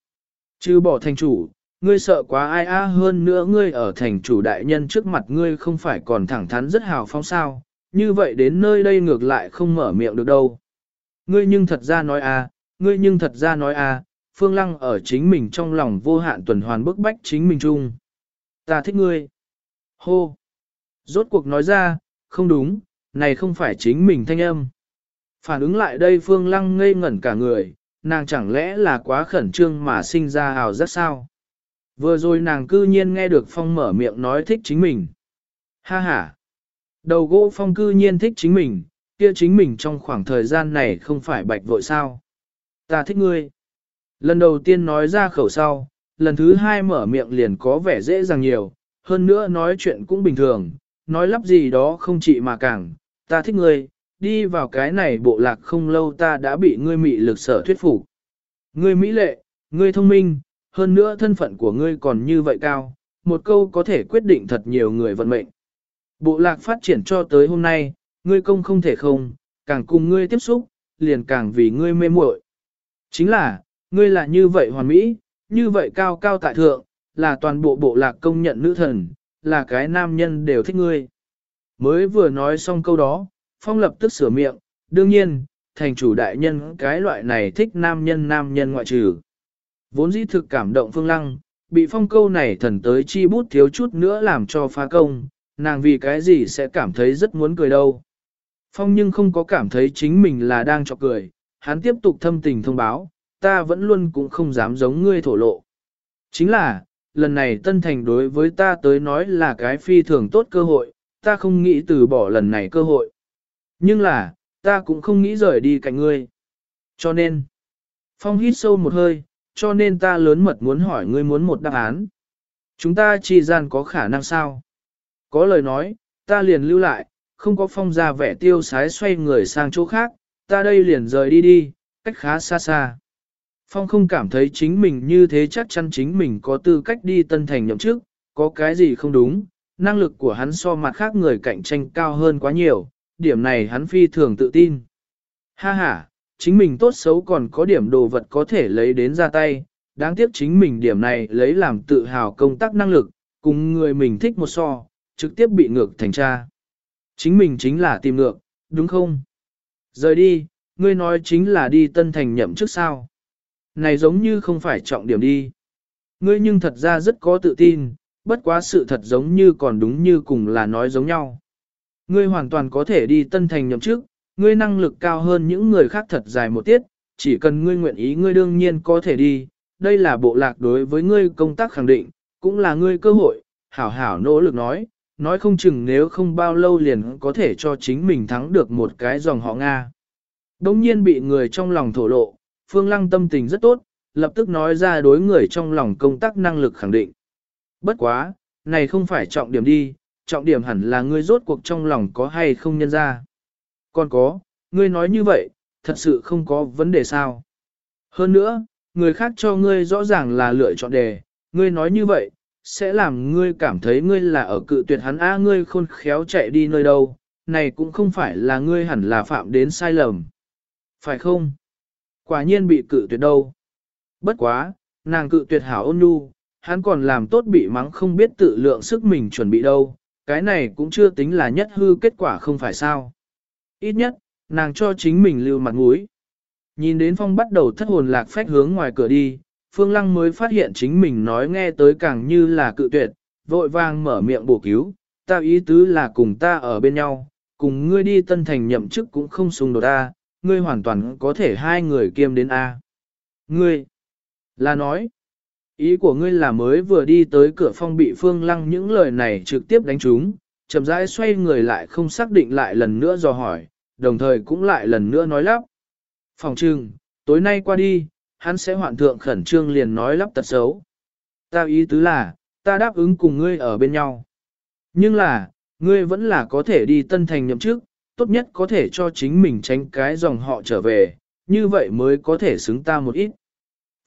S1: Chứ bỏ thành chủ, ngươi sợ quá ai a hơn nữa ngươi ở thành chủ đại nhân trước mặt ngươi không phải còn thẳng thắn rất hào phóng sao, như vậy đến nơi đây ngược lại không mở miệng được đâu. Ngươi nhưng thật ra nói a, ngươi nhưng thật ra nói a, Phương Lăng ở chính mình trong lòng vô hạn tuần hoàn bức bách chính mình chung. Ta thích ngươi. Hô. Rốt cuộc nói ra, không đúng, này không phải chính mình thanh âm. Phản ứng lại đây Phương Lăng ngây ngẩn cả người, nàng chẳng lẽ là quá khẩn trương mà sinh ra hào rất sao? Vừa rồi nàng cư nhiên nghe được Phong mở miệng nói thích chính mình. Ha ha! Đầu gỗ Phong cư nhiên thích chính mình, kia chính mình trong khoảng thời gian này không phải bạch vội sao? Ta thích ngươi. Lần đầu tiên nói ra khẩu sau, lần thứ hai mở miệng liền có vẻ dễ dàng nhiều, hơn nữa nói chuyện cũng bình thường, nói lắp gì đó không chỉ mà càng, ta thích ngươi, đi vào cái này bộ lạc không lâu ta đã bị ngươi mị lực sở thuyết phục. Ngươi mỹ lệ, ngươi thông minh, hơn nữa thân phận của ngươi còn như vậy cao, một câu có thể quyết định thật nhiều người vận mệnh. Bộ lạc phát triển cho tới hôm nay, ngươi công không thể không, càng cùng ngươi tiếp xúc, liền càng vì ngươi mê muội. Chính là, ngươi là như vậy hoàn mỹ, như vậy cao cao tại thượng, là toàn bộ bộ lạc công nhận nữ thần, là cái nam nhân đều thích ngươi. Mới vừa nói xong câu đó, Phong lập tức sửa miệng, đương nhiên, thành chủ đại nhân cái loại này thích nam nhân nam nhân ngoại trừ. Vốn dĩ thực cảm động Phương Lăng, bị phong câu này thần tới chi bút thiếu chút nữa làm cho phá công, nàng vì cái gì sẽ cảm thấy rất muốn cười đâu. Phong nhưng không có cảm thấy chính mình là đang chọc cười, hắn tiếp tục thâm tình thông báo, ta vẫn luôn cũng không dám giống ngươi thổ lộ. Chính là, lần này Tân Thành đối với ta tới nói là cái phi thường tốt cơ hội, ta không nghĩ từ bỏ lần này cơ hội. Nhưng là, ta cũng không nghĩ rời đi cạnh ngươi. Cho nên, Phong hít sâu một hơi, cho nên ta lớn mật muốn hỏi ngươi muốn một đáp án. Chúng ta chi gian có khả năng sao? Có lời nói, ta liền lưu lại, không có phong ra vẻ tiêu sái xoay người sang chỗ khác, ta đây liền rời đi đi, cách khá xa xa. Phong không cảm thấy chính mình như thế chắc chắn chính mình có tư cách đi tân thành nhậm chức, có cái gì không đúng, năng lực của hắn so mặt khác người cạnh tranh cao hơn quá nhiều, điểm này hắn phi thường tự tin. Ha ha, chính mình tốt xấu còn có điểm đồ vật có thể lấy đến ra tay, đáng tiếc chính mình điểm này lấy làm tự hào công tác năng lực, cùng người mình thích một so, trực tiếp bị ngược thành cha. Chính mình chính là tìm ngược, đúng không? Rời đi, ngươi nói chính là đi tân thành nhậm trước sao. Này giống như không phải trọng điểm đi. Ngươi nhưng thật ra rất có tự tin, bất quá sự thật giống như còn đúng như cùng là nói giống nhau. Ngươi hoàn toàn có thể đi tân thành nhậm chức, ngươi năng lực cao hơn những người khác thật dài một tiết, chỉ cần ngươi nguyện ý ngươi đương nhiên có thể đi. Đây là bộ lạc đối với ngươi công tác khẳng định, cũng là ngươi cơ hội, hảo hảo nỗ lực nói, nói không chừng nếu không bao lâu liền có thể cho chính mình thắng được một cái dòng họ Nga. Đông nhiên bị người trong lòng thổ lộ, Phương Lăng tâm tình rất tốt, lập tức nói ra đối người trong lòng công tác năng lực khẳng định. Bất quá, này không phải trọng điểm đi, trọng điểm hẳn là ngươi rốt cuộc trong lòng có hay không nhân ra. Còn có, ngươi nói như vậy, thật sự không có vấn đề sao. Hơn nữa, người khác cho ngươi rõ ràng là lựa chọn đề, ngươi nói như vậy, sẽ làm ngươi cảm thấy ngươi là ở cự tuyệt hắn a ngươi khôn khéo chạy đi nơi đâu, này cũng không phải là ngươi hẳn là phạm đến sai lầm. Phải không? Quả nhiên bị cự tuyệt đâu. Bất quá, nàng cự tuyệt hảo ôn nhu, hắn còn làm tốt bị mắng không biết tự lượng sức mình chuẩn bị đâu, cái này cũng chưa tính là nhất hư kết quả không phải sao. Ít nhất, nàng cho chính mình lưu mặt mũi. Nhìn đến phong bắt đầu thất hồn lạc phách hướng ngoài cửa đi, Phương Lăng mới phát hiện chính mình nói nghe tới càng như là cự tuyệt, vội vàng mở miệng bổ cứu, ta ý tứ là cùng ta ở bên nhau, cùng ngươi đi tân thành nhậm chức cũng không xung đột ta, ngươi hoàn toàn có thể hai người kiêm đến A. Ngươi, là nói, ý của ngươi là mới vừa đi tới cửa phong bị Phương Lăng những lời này trực tiếp đánh trúng, chậm rãi xoay người lại không xác định lại lần nữa dò hỏi, đồng thời cũng lại lần nữa nói lắp. Phòng trừng, tối nay qua đi, hắn sẽ hoạn thượng khẩn trương liền nói lắp tật xấu. Ta ý tứ là, ta đáp ứng cùng ngươi ở bên nhau. Nhưng là, ngươi vẫn là có thể đi tân thành nhậm chức, tốt nhất có thể cho chính mình tránh cái dòng họ trở về, như vậy mới có thể xứng ta một ít.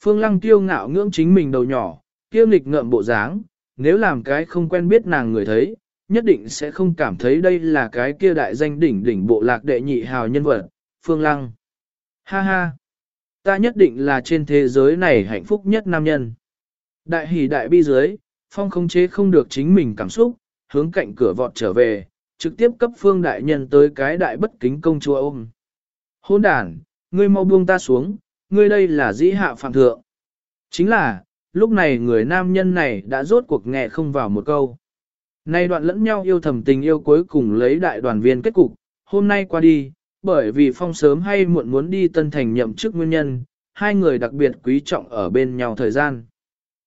S1: Phương Lăng kiêu ngạo ngưỡng chính mình đầu nhỏ, kiêu nghịch ngợm bộ dáng, nếu làm cái không quen biết nàng người thấy, nhất định sẽ không cảm thấy đây là cái kia đại danh đỉnh đỉnh bộ lạc đệ nhị hào nhân vật, Phương Lăng. Ha ha! Ta nhất định là trên thế giới này hạnh phúc nhất nam nhân. Đại hỷ đại bi dưới, Phong không chế không được chính mình cảm xúc, hướng cạnh cửa vọt trở về, trực tiếp cấp phương đại nhân tới cái đại bất kính công chúa ôm. Hôn đàn, ngươi mau buông ta xuống, ngươi đây là dĩ hạ phạm thượng. Chính là, lúc này người nam nhân này đã rốt cuộc nghe không vào một câu. Nay đoạn lẫn nhau yêu thầm tình yêu cuối cùng lấy đại đoàn viên kết cục, hôm nay qua đi, bởi vì phong sớm hay muộn muốn đi tân thành nhậm chức nguyên nhân, hai người đặc biệt quý trọng ở bên nhau thời gian.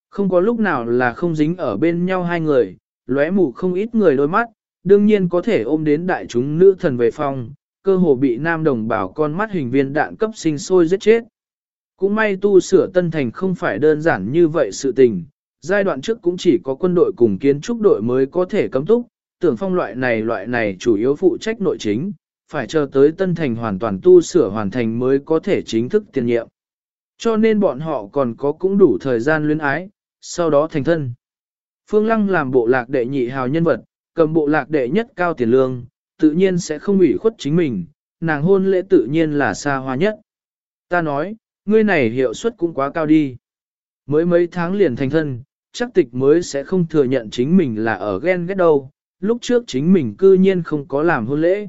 S1: Không có lúc nào là không dính ở bên nhau hai người, lóe mù không ít người đôi mắt, đương nhiên có thể ôm đến đại chúng nữ thần về phong, cơ hồ bị nam đồng bảo con mắt hình viên đạn cấp sinh sôi giết chết. Cũng may tu sửa tân thành không phải đơn giản như vậy sự tình, giai đoạn trước cũng chỉ có quân đội cùng kiến trúc đội mới có thể cấm túc, tưởng phong loại này loại này chủ yếu phụ trách nội chính, phải chờ tới tân thành hoàn toàn tu sửa hoàn thành mới có thể chính thức tiền nhiệm. Cho nên bọn họ còn có cũng đủ thời gian luyến ái, sau đó thành thân. Phương Lăng làm bộ lạc đệ nhị hào nhân vật, cầm bộ lạc đệ nhất cao tiền lương, tự nhiên sẽ không ủy khuất chính mình, nàng hôn lễ tự nhiên là xa hoa nhất. Ta nói, ngươi này hiệu suất cũng quá cao đi. Mới mấy tháng liền thành thân, chắc tịch mới sẽ không thừa nhận chính mình là ở ghen ghét đâu, lúc trước chính mình cư nhiên không có làm hôn lễ.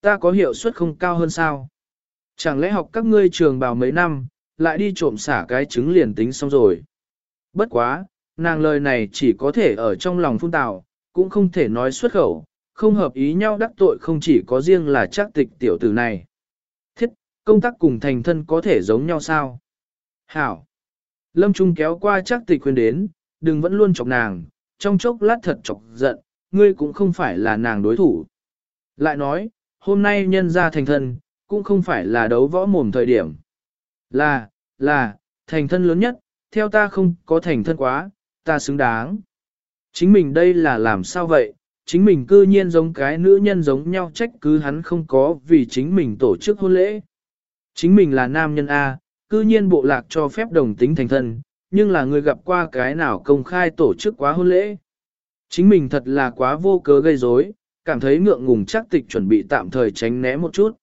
S1: Ta có hiệu suất không cao hơn sao? Chẳng lẽ học các ngươi trường bào mấy năm, lại đi trộm xả cái trứng liền tính xong rồi. Bất quá, nàng lời này chỉ có thể ở trong lòng phun tạo, cũng không thể nói xuất khẩu, không hợp ý nhau đắc tội không chỉ có riêng là chắc tịch tiểu tử này. Công tác cùng thành thân có thể giống nhau sao? Hảo! Lâm Trung kéo qua chắc tịch khuyên đến, đừng vẫn luôn chọc nàng, trong chốc lát thật chọc giận, ngươi cũng không phải là nàng đối thủ. Lại nói, hôm nay nhân ra thành thân, cũng không phải là đấu võ mồm thời điểm. Là, là, thành thân lớn nhất, theo ta không có thành thân quá, ta xứng đáng. Chính mình đây là làm sao vậy, chính mình cư nhiên giống cái nữ nhân giống nhau trách cứ hắn không có vì chính mình tổ chức hôn lễ. Chính mình là nam nhân A, cư nhiên bộ lạc cho phép đồng tính thành thân, nhưng là người gặp qua cái nào công khai tổ chức quá hôn lễ. Chính mình thật là quá vô cớ gây rối, cảm thấy ngượng ngùng chắc tịch chuẩn bị tạm thời tránh né một chút.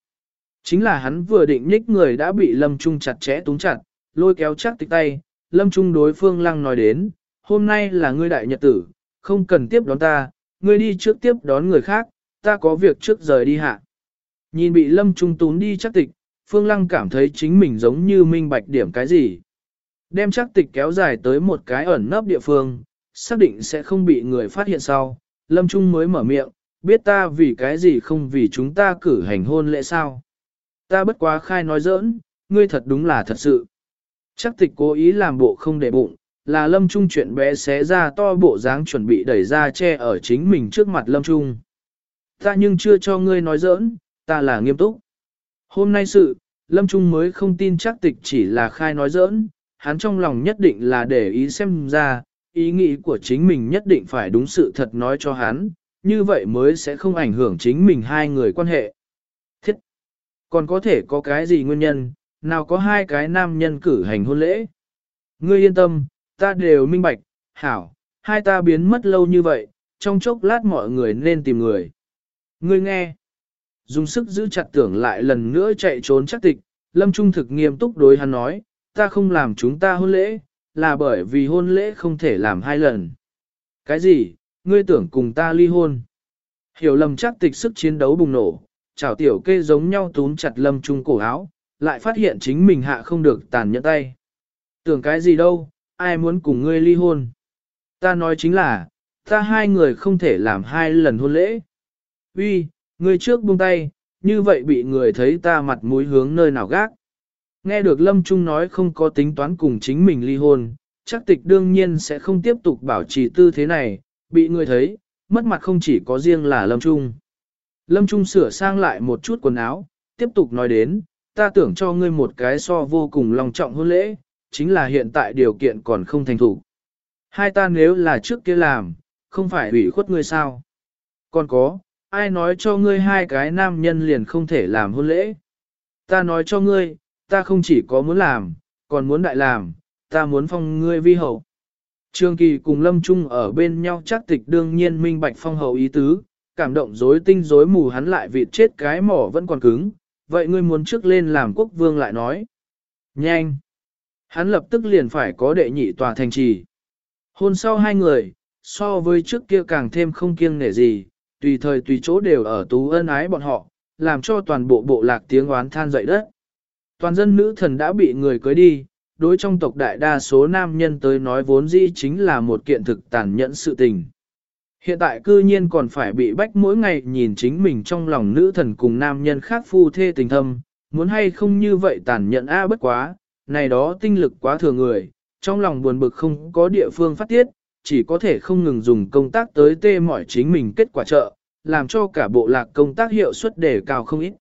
S1: Chính là hắn vừa định nhích người đã bị Lâm Trung chặt chẽ túng chặt, lôi kéo chắc tịch tay, Lâm Trung đối Phương Lăng nói đến, hôm nay là ngươi đại nhật tử, không cần tiếp đón ta, ngươi đi trước tiếp đón người khác, ta có việc trước rời đi hạ. Nhìn bị Lâm Trung tún đi chắc tịch, Phương Lăng cảm thấy chính mình giống như minh bạch điểm cái gì. Đem chắc tịch kéo dài tới một cái ẩn nấp địa phương, xác định sẽ không bị người phát hiện sau. Lâm Trung mới mở miệng, biết ta vì cái gì không vì chúng ta cử hành hôn lễ sao. Ta bất quá khai nói giỡn, ngươi thật đúng là thật sự. Chắc tịch cố ý làm bộ không để bụng, là Lâm Trung chuyện bé xé ra to bộ dáng chuẩn bị đẩy ra che ở chính mình trước mặt Lâm Trung. Ta nhưng chưa cho ngươi nói giỡn, ta là nghiêm túc. Hôm nay sự, Lâm Trung mới không tin chắc tịch chỉ là khai nói giỡn, hắn trong lòng nhất định là để ý xem ra, ý nghĩ của chính mình nhất định phải đúng sự thật nói cho hắn, như vậy mới sẽ không ảnh hưởng chính mình hai người quan hệ. Thiết! Còn có thể có cái gì nguyên nhân, nào có hai cái nam nhân cử hành hôn lễ? Ngươi yên tâm, ta đều minh bạch, hảo, hai ta biến mất lâu như vậy, trong chốc lát mọi người nên tìm người. Ngươi nghe! Dùng sức giữ chặt tưởng lại lần nữa chạy trốn chắc tịch, Lâm Trung thực nghiêm túc đối hắn nói, ta không làm chúng ta hôn lễ, là bởi vì hôn lễ không thể làm hai lần. Cái gì, ngươi tưởng cùng ta ly hôn? Hiểu lầm chắc tịch sức chiến đấu bùng nổ, chảo tiểu kê giống nhau túm chặt lâm trung cổ áo, lại phát hiện chính mình hạ không được tàn nhẫn tay. Tưởng cái gì đâu, ai muốn cùng ngươi ly hôn? Ta nói chính là, ta hai người không thể làm hai lần hôn lễ. Uy, ngươi trước buông tay, như vậy bị người thấy ta mặt mũi hướng nơi nào gác. Nghe được Lâm Trung nói không có tính toán cùng chính mình ly hôn, chắc tịch đương nhiên sẽ không tiếp tục bảo trì tư thế này, bị người thấy, mất mặt không chỉ có riêng là Lâm Trung. Lâm Trung sửa sang lại một chút quần áo, tiếp tục nói đến, ta tưởng cho ngươi một cái so vô cùng long trọng hôn lễ, chính là hiện tại điều kiện còn không thành thủ. Hai ta nếu là trước kia làm, không phải ủy khuất ngươi sao? Còn có, ai nói cho ngươi hai cái nam nhân liền không thể làm hôn lễ? Ta nói cho ngươi, ta không chỉ có muốn làm, còn muốn đại làm, ta muốn phong ngươi vi hậu. Trương Kỳ cùng Lâm Trung ở bên nhau chắc tịch đương nhiên minh bạch phong hậu ý tứ, cảm động rối tinh rối mù hắn lại vịt chết cái mỏ vẫn còn cứng, vậy ngươi muốn trước lên làm quốc vương lại nói. Nhanh! Hắn lập tức liền phải có đệ nhị tòa thành trì. Hôn sau hai người, so với trước kia càng thêm không kiêng nể gì, tùy thời tùy chỗ đều ở tú ân ái bọn họ, làm cho toàn bộ bộ lạc tiếng oán than dậy đất. Toàn dân nữ thần đã bị người cưới đi, đối trong tộc đại đa số nam nhân tới nói vốn dĩ chính là một kiện thực tàn nhẫn sự tình. Hiện tại cư nhiên còn phải bị bách mỗi ngày nhìn chính mình trong lòng nữ thần cùng nam nhân khác phu thê tình thâm, muốn hay không như vậy tàn nhẫn a bất quá, này đó tinh lực quá thừa người, trong lòng buồn bực không có địa phương phát tiết, chỉ có thể không ngừng dùng công tác tới tê mỏi chính mình kết quả trợ, làm cho cả bộ lạc công tác hiệu suất đề cao không ít.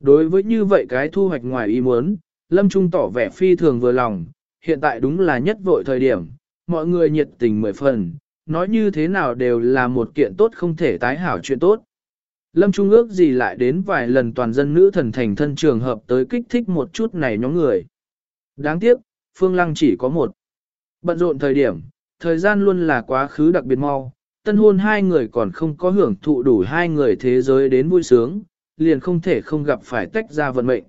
S1: Đối với như vậy cái thu hoạch ngoài ý muốn, Lâm Trung tỏ vẻ phi thường vừa lòng, hiện tại đúng là nhất vội thời điểm, mọi người nhiệt tình mười phần, nói như thế nào đều là một kiện tốt không thể tái hảo chuyện tốt. Lâm Trung ước gì lại đến vài lần toàn dân nữ thần thành thân trường hợp tới kích thích một chút này nhóm người. Đáng tiếc, Phương Lăng chỉ có một. Bận rộn thời điểm, thời gian luôn là quá khứ đặc biệt mau, tân hôn hai người còn không có hưởng thụ đủ hai người thế giới đến vui sướng, liền không thể không gặp phải tách ra vận mệnh.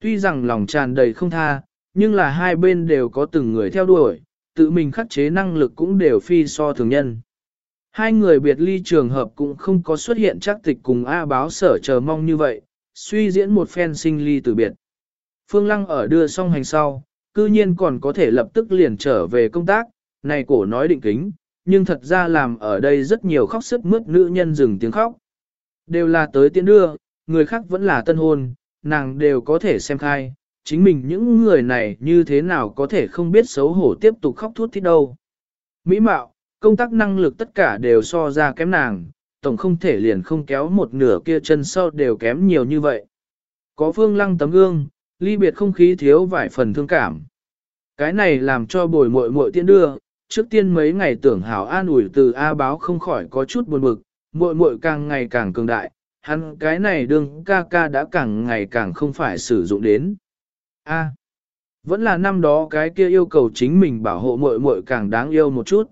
S1: Tuy rằng lòng tràn đầy không tha, nhưng là hai bên đều có từng người theo đuổi, tự mình khắc chế năng lực cũng đều phi so thường nhân. Hai người biệt ly trường hợp cũng không có xuất hiện chắc tịch cùng A báo sở chờ mong như vậy, suy diễn một phen sinh ly từ biệt. Phương Lăng ở đưa xong hành sau, cư nhiên còn có thể lập tức liền trở về công tác, này cổ nói định kính, nhưng thật ra làm ở đây rất nhiều khóc sức mướt nữ nhân dừng tiếng khóc. Đều là tới tiễn đưa, người khác vẫn là tân hôn, nàng đều có thể xem khai, chính mình những người này như thế nào có thể không biết xấu hổ tiếp tục khóc thút thít đâu. Mỹ mạo, công tác năng lực tất cả đều so ra kém nàng, tổng không thể liền không kéo một nửa kia chân sau đều kém nhiều như vậy. Có phương lăng tấm gương, ly biệt không khí thiếu vài phần thương cảm. Cái này làm cho bồi muội muội tiên đưa, trước tiên mấy ngày tưởng hảo an ủi từ A báo không khỏi có chút buồn bực, muội muội càng ngày càng cường đại, hắn cái này đương ca ca đã càng ngày càng không phải sử dụng đến. A. vẫn là năm đó cái kia yêu cầu chính mình bảo hộ muội muội càng đáng yêu một chút.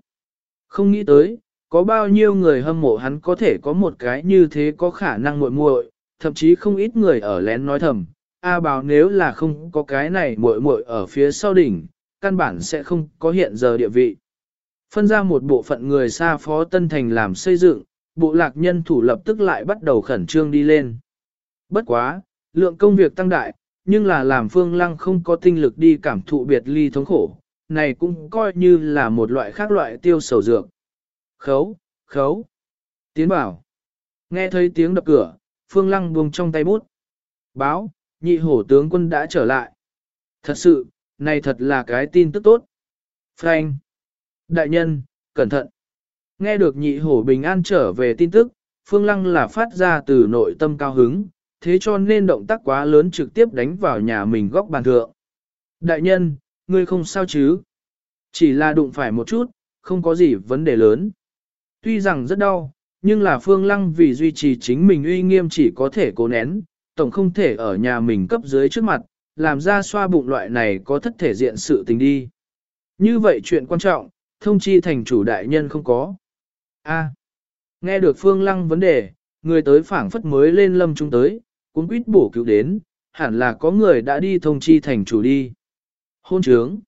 S1: Không nghĩ tới, có bao nhiêu người hâm mộ hắn có thể có một cái như thế có khả năng muội muội, thậm chí không ít người ở lén nói thầm, A báo nếu là không có cái này muội muội ở phía sau đỉnh, căn bản sẽ không có hiện giờ địa vị. Phân ra một bộ phận người xa phó Tân Thành làm xây dựng, bộ lạc nhân thủ lập tức lại bắt đầu khẩn trương đi lên. Bất quá, lượng công việc tăng đại, nhưng là làm phương lăng không có tinh lực đi cảm thụ biệt ly thống khổ, này cũng coi như là một loại khác loại tiêu sầu dược. Khấu, khấu, tiến bảo. Nghe thấy tiếng đập cửa, phương lăng buông trong tay bút. Báo, nhị hổ tướng quân đã trở lại. Thật sự, này thật là cái tin tức tốt. Frank. Đại nhân, cẩn thận. Nghe được nhị hổ bình an trở về tin tức, phương lăng là phát ra từ nội tâm cao hứng, thế cho nên động tác quá lớn trực tiếp đánh vào nhà mình góc bàn thượng. Đại nhân, ngươi không sao chứ? Chỉ là đụng phải một chút, không có gì vấn đề lớn. Tuy rằng rất đau, nhưng là phương lăng vì duy trì chính mình uy nghiêm chỉ có thể cố nén, tổng không thể ở nhà mình cấp dưới trước mặt, làm ra xoa bụng loại này có thất thể diện sự tình đi. Như vậy chuyện quan trọng, thông chi thành chủ đại nhân không có. A. nghe được phương lăng vấn đề, người tới phảng phất mới lên lâm trung tới, cũng quýt bổ cứu đến, hẳn là có người đã đi thông chi thành chủ đi. Hôn trướng.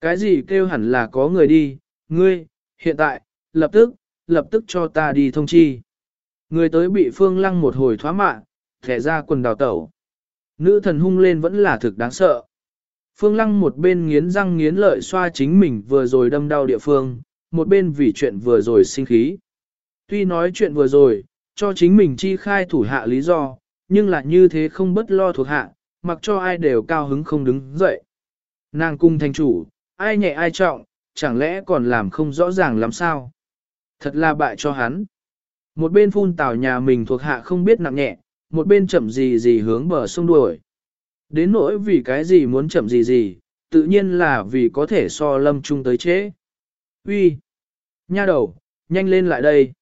S1: Cái gì kêu hẳn là có người đi, ngươi, hiện tại, lập tức, lập tức cho ta đi thông chi. Người tới bị phương lăng một hồi thoá mạ, thẻ ra quần đào tẩu. Nữ thần hung lên vẫn là thực đáng sợ. Phương lăng một bên nghiến răng nghiến lợi xoa chính mình vừa rồi đâm đau địa phương, một bên vì chuyện vừa rồi sinh khí. Tuy nói chuyện vừa rồi, cho chính mình chi khai thủ hạ lý do, nhưng là như thế không bất lo thuộc hạ, mặc cho ai đều cao hứng không đứng dậy. Nàng cung thành chủ, ai nhẹ ai trọng, chẳng lẽ còn làm không rõ ràng làm sao? Thật là bại cho hắn. Một bên phun tảo nhà mình thuộc hạ không biết nặng nhẹ, một bên chậm gì gì hướng bờ sông đuổi. Đến nỗi vì cái gì muốn chậm gì gì, tự nhiên là vì có thể so lâm trung tới chế. Uy, Nha đầu, nhanh lên lại đây.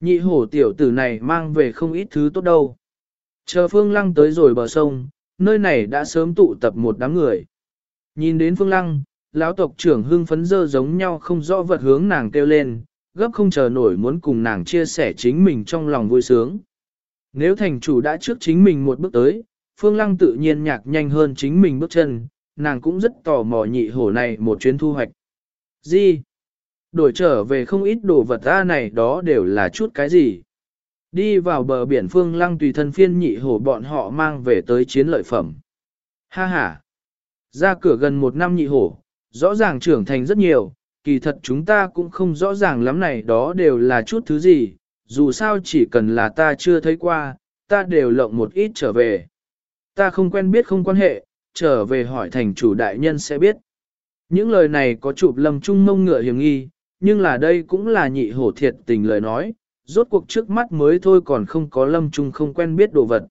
S1: Nhị hổ tiểu tử này mang về không ít thứ tốt đâu. Chờ Phương Lăng tới rồi bờ sông, nơi này đã sớm tụ tập một đám người. Nhìn đến Phương Lăng, lão tộc trưởng hưng phấn dơ giống nhau không rõ vật hướng nàng kêu lên, gấp không chờ nổi muốn cùng nàng chia sẻ chính mình trong lòng vui sướng. Nếu thành chủ đã trước chính mình một bước tới, Phương Lăng tự nhiên nhạc nhanh hơn chính mình bước chân, nàng cũng rất tò mò nhị hổ này một chuyến thu hoạch. Gì? Đổi trở về không ít đồ vật ra này đó đều là chút cái gì? Đi vào bờ biển Phương Lăng tùy thân phiên nhị hổ bọn họ mang về tới chiến lợi phẩm. Ha ha! Ra cửa gần một năm nhị hổ, rõ ràng trưởng thành rất nhiều, kỳ thật chúng ta cũng không rõ ràng lắm này đó đều là chút thứ gì, dù sao chỉ cần là ta chưa thấy qua, ta đều lộng một ít trở về. Ta không quen biết không quan hệ, trở về hỏi thành chủ đại nhân sẽ biết. Những lời này có chụp lâm trung mông ngựa hiểm nghi, nhưng là đây cũng là nhị hổ thiệt tình lời nói, rốt cuộc trước mắt mới thôi còn không có lâm trung không quen biết đồ vật.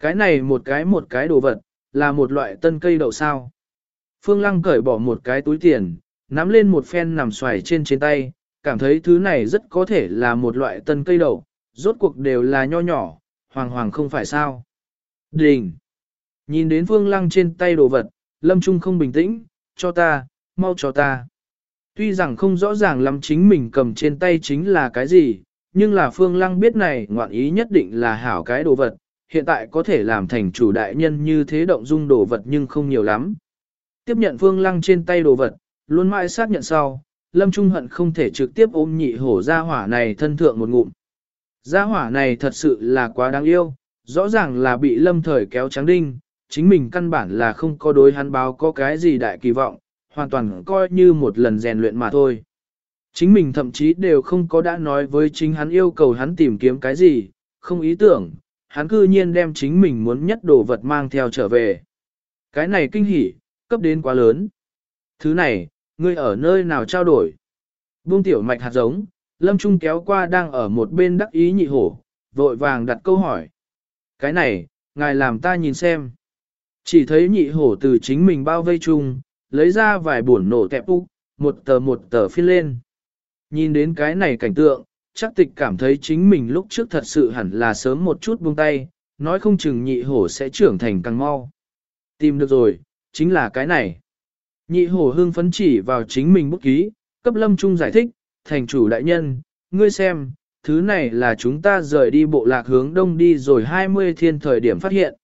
S1: Cái này một cái một cái đồ vật, là một loại tân cây đậu sao. Phương Lăng cởi bỏ một cái túi tiền, nắm lên một phen nằm xoài trên trên tay, cảm thấy thứ này rất có thể là một loại tân cây đậu, rốt cuộc đều là nho nhỏ, hoàng hoàng không phải sao. Đình! Nhìn đến Phương Lăng trên tay đồ vật, Lâm Trung không bình tĩnh, cho ta, mau cho ta. Tuy rằng không rõ ràng lắm chính mình cầm trên tay chính là cái gì, nhưng là Phương Lăng biết này ngoạn ý nhất định là hảo cái đồ vật, hiện tại có thể làm thành chủ đại nhân như thế động dung đồ vật nhưng không nhiều lắm. Tiếp nhận Phương Lăng trên tay đồ vật, luôn mãi xác nhận sau, Lâm Trung Hận không thể trực tiếp ôm nhị hổ gia hỏa này thân thượng một ngụm. Gia hỏa này thật sự là quá đáng yêu, rõ ràng là bị Lâm Thời kéo trắng đinh, chính mình căn bản là không có đối hắn báo có cái gì đại kỳ vọng, hoàn toàn coi như một lần rèn luyện mà thôi. Chính mình thậm chí đều không có đã nói với chính hắn yêu cầu hắn tìm kiếm cái gì, không ý tưởng, hắn cư nhiên đem chính mình muốn nhất đồ vật mang theo trở về. Cái này kinh hỉ, cấp đến quá lớn. Thứ này, ngươi ở nơi nào trao đổi? Buông tiểu mạch hạt giống, Lâm Trung kéo qua đang ở một bên đắc ý nhị hổ, vội vàng đặt câu hỏi. Cái này, ngài làm ta nhìn xem. Chỉ thấy nhị hổ từ chính mình bao vây chung, lấy ra vài buồn nổ tẹp úc, một tờ một tờ phiên lên. Nhìn đến cái này cảnh tượng, chắc tịch cảm thấy chính mình lúc trước thật sự hẳn là sớm một chút buông tay, nói không chừng nhị hổ sẽ trưởng thành càng mau. Tìm được rồi, chính là cái này. Nhị hổ hương phấn chỉ vào chính mình bút ký, cấp lâm trung giải thích, thành chủ đại nhân, ngươi xem, thứ này là chúng ta rời đi bộ lạc hướng đông đi rồi 20 thiên thời điểm phát hiện.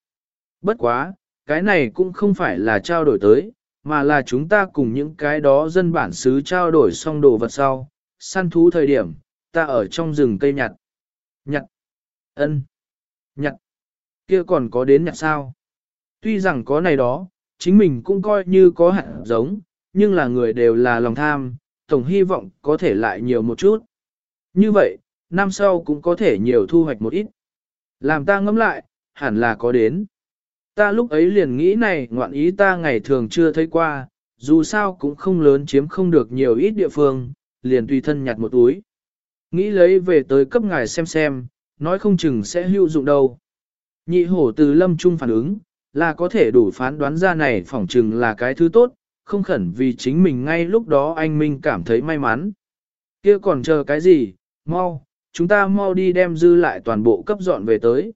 S1: Bất quá, cái này cũng không phải là trao đổi tới, mà là chúng ta cùng những cái đó dân bản xứ trao đổi xong đồ vật sau, săn thú thời điểm, ta ở trong rừng cây nhặt. Nhặt. ân, Nhặt. Kia còn có đến nhặt sao? Tuy rằng có này đó, chính mình cũng coi như có hạt giống, nhưng là người đều là lòng tham, tổng hy vọng có thể lại nhiều một chút. Như vậy, năm sau cũng có thể nhiều thu hoạch một ít. Làm ta ngẫm lại, hẳn là có đến. Ta lúc ấy liền nghĩ này ngoạn ý ta ngày thường chưa thấy qua, dù sao cũng không lớn chiếm không được nhiều ít địa phương, liền tùy thân nhặt một túi. Nghĩ lấy về tới cấp ngài xem xem, nói không chừng sẽ hữu dụng đâu. Nhị hổ từ lâm trung phản ứng, là có thể đủ phán đoán ra này phỏng chừng là cái thứ tốt, không khẩn vì chính mình ngay lúc đó anh Minh cảm thấy may mắn. kia còn chờ cái gì, mau, chúng ta mau đi đem dư lại toàn bộ cấp dọn về tới.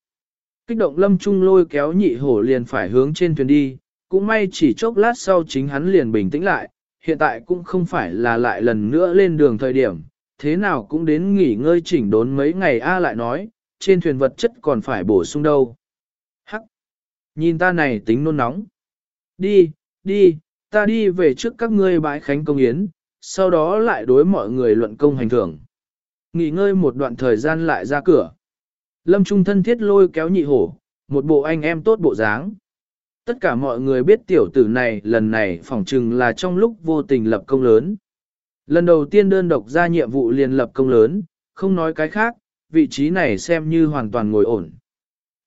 S1: Kích động lâm trung lôi kéo nhị hổ liền phải hướng trên thuyền đi, cũng may chỉ chốc lát sau chính hắn liền bình tĩnh lại, hiện tại cũng không phải là lại lần nữa lên đường thời điểm, thế nào cũng đến nghỉ ngơi chỉnh đốn mấy ngày A lại nói, trên thuyền vật chất còn phải bổ sung đâu. Hắc! Nhìn ta này tính nôn nóng. Đi, đi, ta đi về trước các ngươi bãi khánh công yến, sau đó lại đối mọi người luận công hành thưởng. Nghỉ ngơi một đoạn thời gian lại ra cửa. Lâm Trung thân thiết lôi kéo nhị hổ, một bộ anh em tốt bộ dáng. Tất cả mọi người biết tiểu tử này lần này phỏng chừng là trong lúc vô tình lập công lớn. Lần đầu tiên đơn độc ra nhiệm vụ liền lập công lớn, không nói cái khác, vị trí này xem như hoàn toàn ngồi ổn.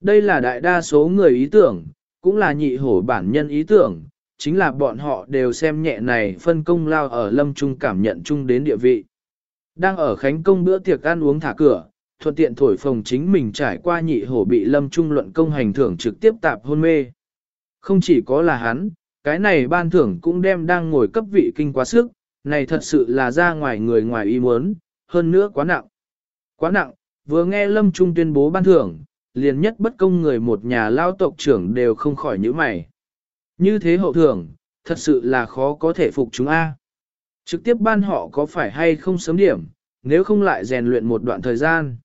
S1: Đây là đại đa số người ý tưởng, cũng là nhị hổ bản nhân ý tưởng, chính là bọn họ đều xem nhẹ này phân công lao ở lâm trung cảm nhận chung đến địa vị. Đang ở khánh công bữa tiệc ăn uống thả cửa, thuận tiện thổi phồng chính mình trải qua nhị hổ bị lâm trung luận công hành thưởng trực tiếp tạp hôn mê. Không chỉ có là hắn, cái này ban thưởng cũng đem đang ngồi cấp vị kinh quá sức, này thật sự là ra ngoài người ngoài ý muốn, hơn nữa quá nặng. Quá nặng, vừa nghe lâm trung tuyên bố ban thưởng, liền nhất bất công người một nhà lao tộc trưởng đều không khỏi nhíu mày. Như thế hậu thưởng, thật sự là khó có thể phục chúng A. Trực tiếp ban họ có phải hay không sớm điểm, nếu không lại rèn luyện một đoạn thời gian.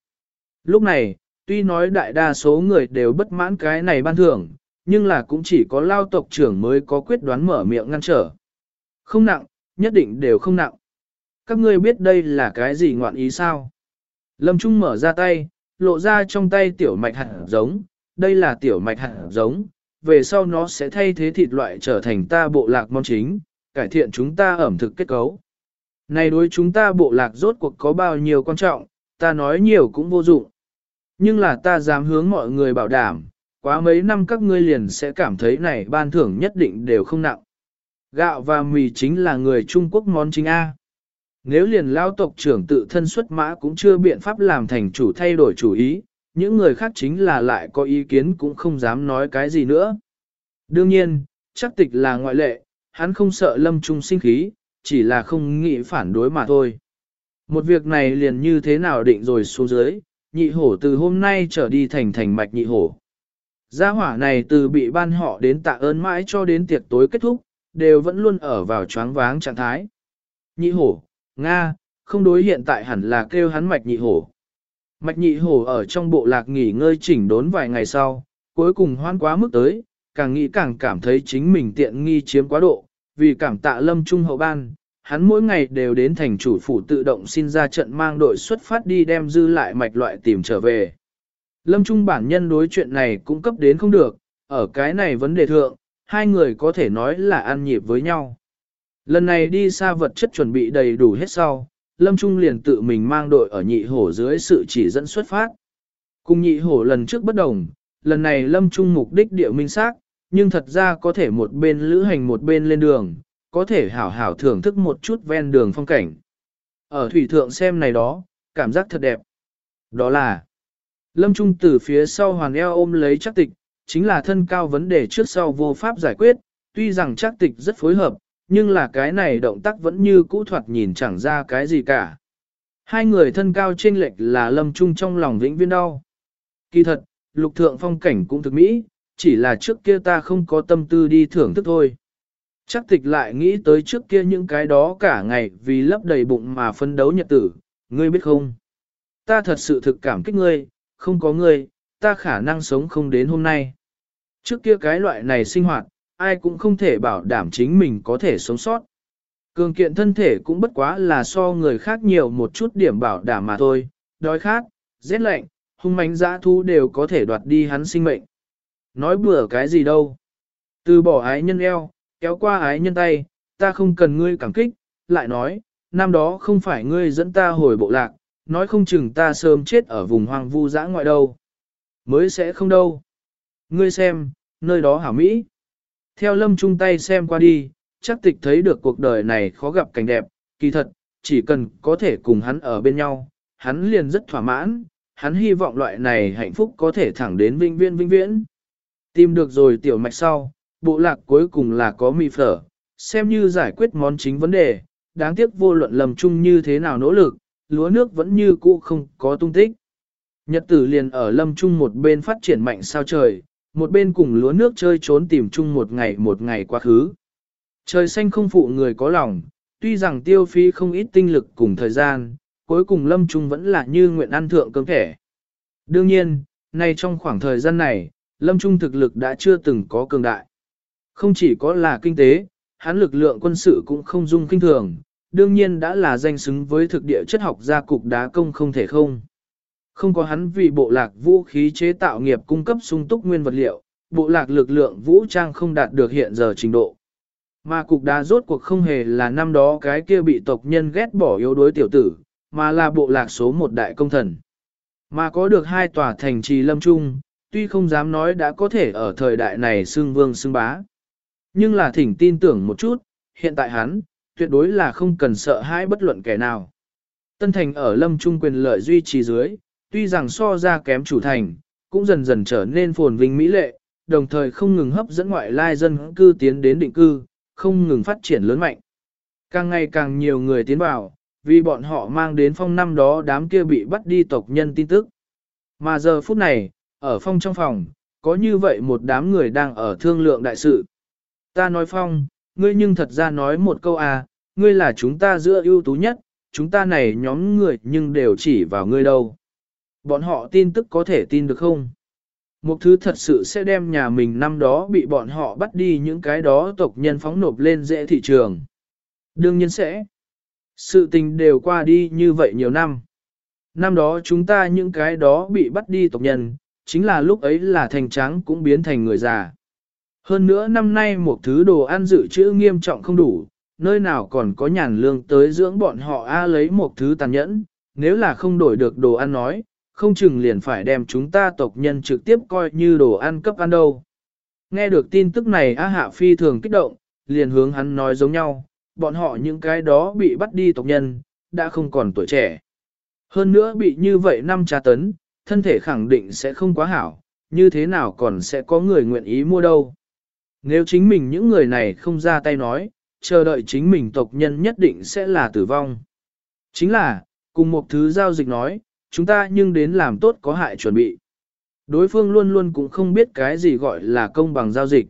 S1: Lúc này, tuy nói đại đa số người đều bất mãn cái này ban thưởng, nhưng là cũng chỉ có lao tộc trưởng mới có quyết đoán mở miệng ngăn trở. Không nặng, nhất định đều không nặng. Các ngươi biết đây là cái gì ngoạn ý sao? Lâm Trung mở ra tay, lộ ra trong tay tiểu mạch hạt giống, đây là tiểu mạch hạt giống, về sau nó sẽ thay thế thịt loại trở thành ta bộ lạc món chính, cải thiện chúng ta ẩm thực kết cấu. Này đối chúng ta bộ lạc rốt cuộc có bao nhiêu quan trọng, ta nói nhiều cũng vô dụng. Nhưng là ta dám hướng mọi người bảo đảm, quá mấy năm các ngươi liền sẽ cảm thấy này ban thưởng nhất định đều không nặng. Gạo và mì chính là người Trung Quốc món chính A. Nếu liền lao tộc trưởng tự thân xuất mã cũng chưa biện pháp làm thành chủ thay đổi chủ ý, những người khác chính là lại có ý kiến cũng không dám nói cái gì nữa. Đương nhiên, chắc tịch là ngoại lệ, hắn không sợ lâm trung sinh khí, chỉ là không nghĩ phản đối mà thôi. Một việc này liền như thế nào định rồi xuống dưới, nhị hổ từ hôm nay trở đi thành thành mạch nhị hổ. Gia hỏa này từ bị ban họ đến tạ ơn mãi cho đến tiệc tối kết thúc, đều vẫn luôn ở vào choáng váng trạng thái. Nhị hổ, Nga, không đối hiện tại hẳn là kêu hắn mạch nhị hổ. Mạch nhị hổ ở trong bộ lạc nghỉ ngơi chỉnh đốn vài ngày sau, cuối cùng hoan quá mức tới, càng nghĩ càng cảm thấy chính mình tiện nghi chiếm quá độ, vì cảm tạ lâm trung hậu ban, hắn mỗi ngày đều đến thành chủ phủ tự động xin ra trận mang đội xuất phát đi đem dư lại mạch loại tìm trở về. Lâm Trung bản nhân đối chuyện này cũng cấp đến không được, ở cái này vấn đề thượng, hai người có thể nói là ăn nhịp với nhau. Lần này đi xa vật chất chuẩn bị đầy đủ hết sau, Lâm Trung liền tự mình mang đội ở nhị hổ dưới sự chỉ dẫn xuất phát. Cùng nhị hổ lần trước bất đồng, lần này Lâm Trung mục đích địa minh xác, nhưng thật ra có thể một bên lữ hành một bên lên đường, có thể hảo hảo thưởng thức một chút ven đường phong cảnh. Ở thủy thượng xem này đó, cảm giác thật đẹp. Đó là, Lâm Trung từ phía sau hoàn eo ôm lấy chắc tịch, chính là thân cao vấn đề trước sau vô pháp giải quyết, tuy rằng chắc tịch rất phối hợp, nhưng là cái này động tác vẫn như cũ thoạt nhìn chẳng ra cái gì cả. Hai người thân cao chênh lệch là lâm trung trong lòng vĩnh viên đau. Kỳ thật, lục thượng phong cảnh cũng thực mỹ, chỉ là trước kia ta không có tâm tư đi thưởng thức thôi. Chắc tịch lại nghĩ tới trước kia những cái đó cả ngày vì lấp đầy bụng mà phân đấu nhật tử, ngươi biết không? Ta thật sự thực cảm kích ngươi, không có ngươi, ta khả năng sống không đến hôm nay. Trước kia cái loại này sinh hoạt, ai cũng không thể bảo đảm chính mình có thể sống sót. Cường kiện thân thể cũng bất quá là so người khác nhiều một chút điểm bảo đảm mà thôi, đói khát, rét lạnh, hung mãnh dã thu đều có thể đoạt đi hắn sinh mệnh. Nói bừa cái gì đâu. Từ bỏ ái nhân eo, kéo qua ái nhân tay, ta không cần ngươi cảm kích, lại nói, năm đó không phải ngươi dẫn ta hồi bộ lạc, nói không chừng ta sớm chết ở vùng hoang vu dã ngoại đâu. Mới sẽ không đâu. Ngươi xem, nơi đó hảo Mỹ. Theo lâm chung tay xem qua đi, chắc tịch thấy được cuộc đời này khó gặp cảnh đẹp, kỳ thật, chỉ cần có thể cùng hắn ở bên nhau, hắn liền rất thỏa mãn, hắn hy vọng loại này hạnh phúc có thể thẳng đến vinh viễn vinh viễn. Tìm được rồi tiểu mạch sau, bộ lạc cuối cùng là có mì phở, xem như giải quyết món chính vấn đề, đáng tiếc vô luận lầm chung như thế nào nỗ lực, lúa nước vẫn như cũ không có tung tích. Nhật tử liền ở lâm trung một bên phát triển mạnh sao trời, một bên cùng lúa nước chơi trốn tìm chung một ngày một ngày quá khứ. Trời xanh không phụ người có lòng, tuy rằng tiêu phí không ít tinh lực cùng thời gian, cuối cùng lâm trung vẫn là như nguyện ăn thượng cơm thẻ. Đương nhiên, nay trong khoảng thời gian này, lâm trung thực lực đã chưa từng có cường đại. Không chỉ có là kinh tế, hắn lực lượng quân sự cũng không dung kinh thường, đương nhiên đã là danh xứng với thực địa chất học gia cục đá công không thể không. Không có hắn vì bộ lạc vũ khí chế tạo nghiệp cung cấp sung túc nguyên vật liệu, bộ lạc lực lượng vũ trang không đạt được hiện giờ trình độ. Mà cục đá rốt cuộc không hề là năm đó cái kia bị tộc nhân ghét bỏ yếu đuối tiểu tử, mà là bộ lạc số một đại công thần. Mà có được hai tòa thành trì lâm trung, tuy không dám nói đã có thể ở thời đại này xưng vương xưng bá. Nhưng là thỉnh tin tưởng một chút, hiện tại hắn, tuyệt đối là không cần sợ hãi bất luận kẻ nào. Tân thành ở lâm trung quyền lợi duy trì dưới, tuy rằng so ra kém chủ thành, cũng dần dần trở nên phồn vinh mỹ lệ, đồng thời không ngừng hấp dẫn ngoại lai dân cư tiến đến định cư, không ngừng phát triển lớn mạnh. Càng ngày càng nhiều người tiến vào, vì bọn họ mang đến phong năm đó đám kia bị bắt đi tộc nhân tin tức. Mà giờ phút này, ở phong trong phòng, có như vậy một đám người đang ở thương lượng đại sự. Ta nói phong, ngươi nhưng thật ra nói một câu à, ngươi là chúng ta giữa ưu tú nhất, chúng ta này nhóm người nhưng đều chỉ vào ngươi đâu. Bọn họ tin tức có thể tin được không? Một thứ thật sự sẽ đem nhà mình năm đó bị bọn họ bắt đi những cái đó tộc nhân phóng nộp lên dễ thị trường. Đương nhiên sẽ. Sự tình đều qua đi như vậy nhiều năm. Năm đó chúng ta những cái đó bị bắt đi tộc nhân, chính là lúc ấy là thành trắng cũng biến thành người già. Hơn nữa năm nay một thứ đồ ăn dự trữ nghiêm trọng không đủ, nơi nào còn có nhàn lương tới dưỡng bọn họ a lấy một thứ tàn nhẫn, nếu là không đổi được đồ ăn nói, không chừng liền phải đem chúng ta tộc nhân trực tiếp coi như đồ ăn cấp ăn đâu. Nghe được tin tức này A Hạ phi thường kích động, liền hướng hắn nói giống nhau, bọn họ những cái đó bị bắt đi tộc nhân, đã không còn tuổi trẻ. Hơn nữa bị như vậy năm tra tấn, thân thể khẳng định sẽ không quá hảo, như thế nào còn sẽ có người nguyện ý mua đâu. Nếu chính mình những người này không ra tay nói, chờ đợi chính mình tộc nhân nhất định sẽ là tử vong. Chính là, cùng một thứ giao dịch nói, chúng ta nhưng đến làm tốt có hại chuẩn bị. Đối phương luôn luôn cũng không biết cái gì gọi là công bằng giao dịch.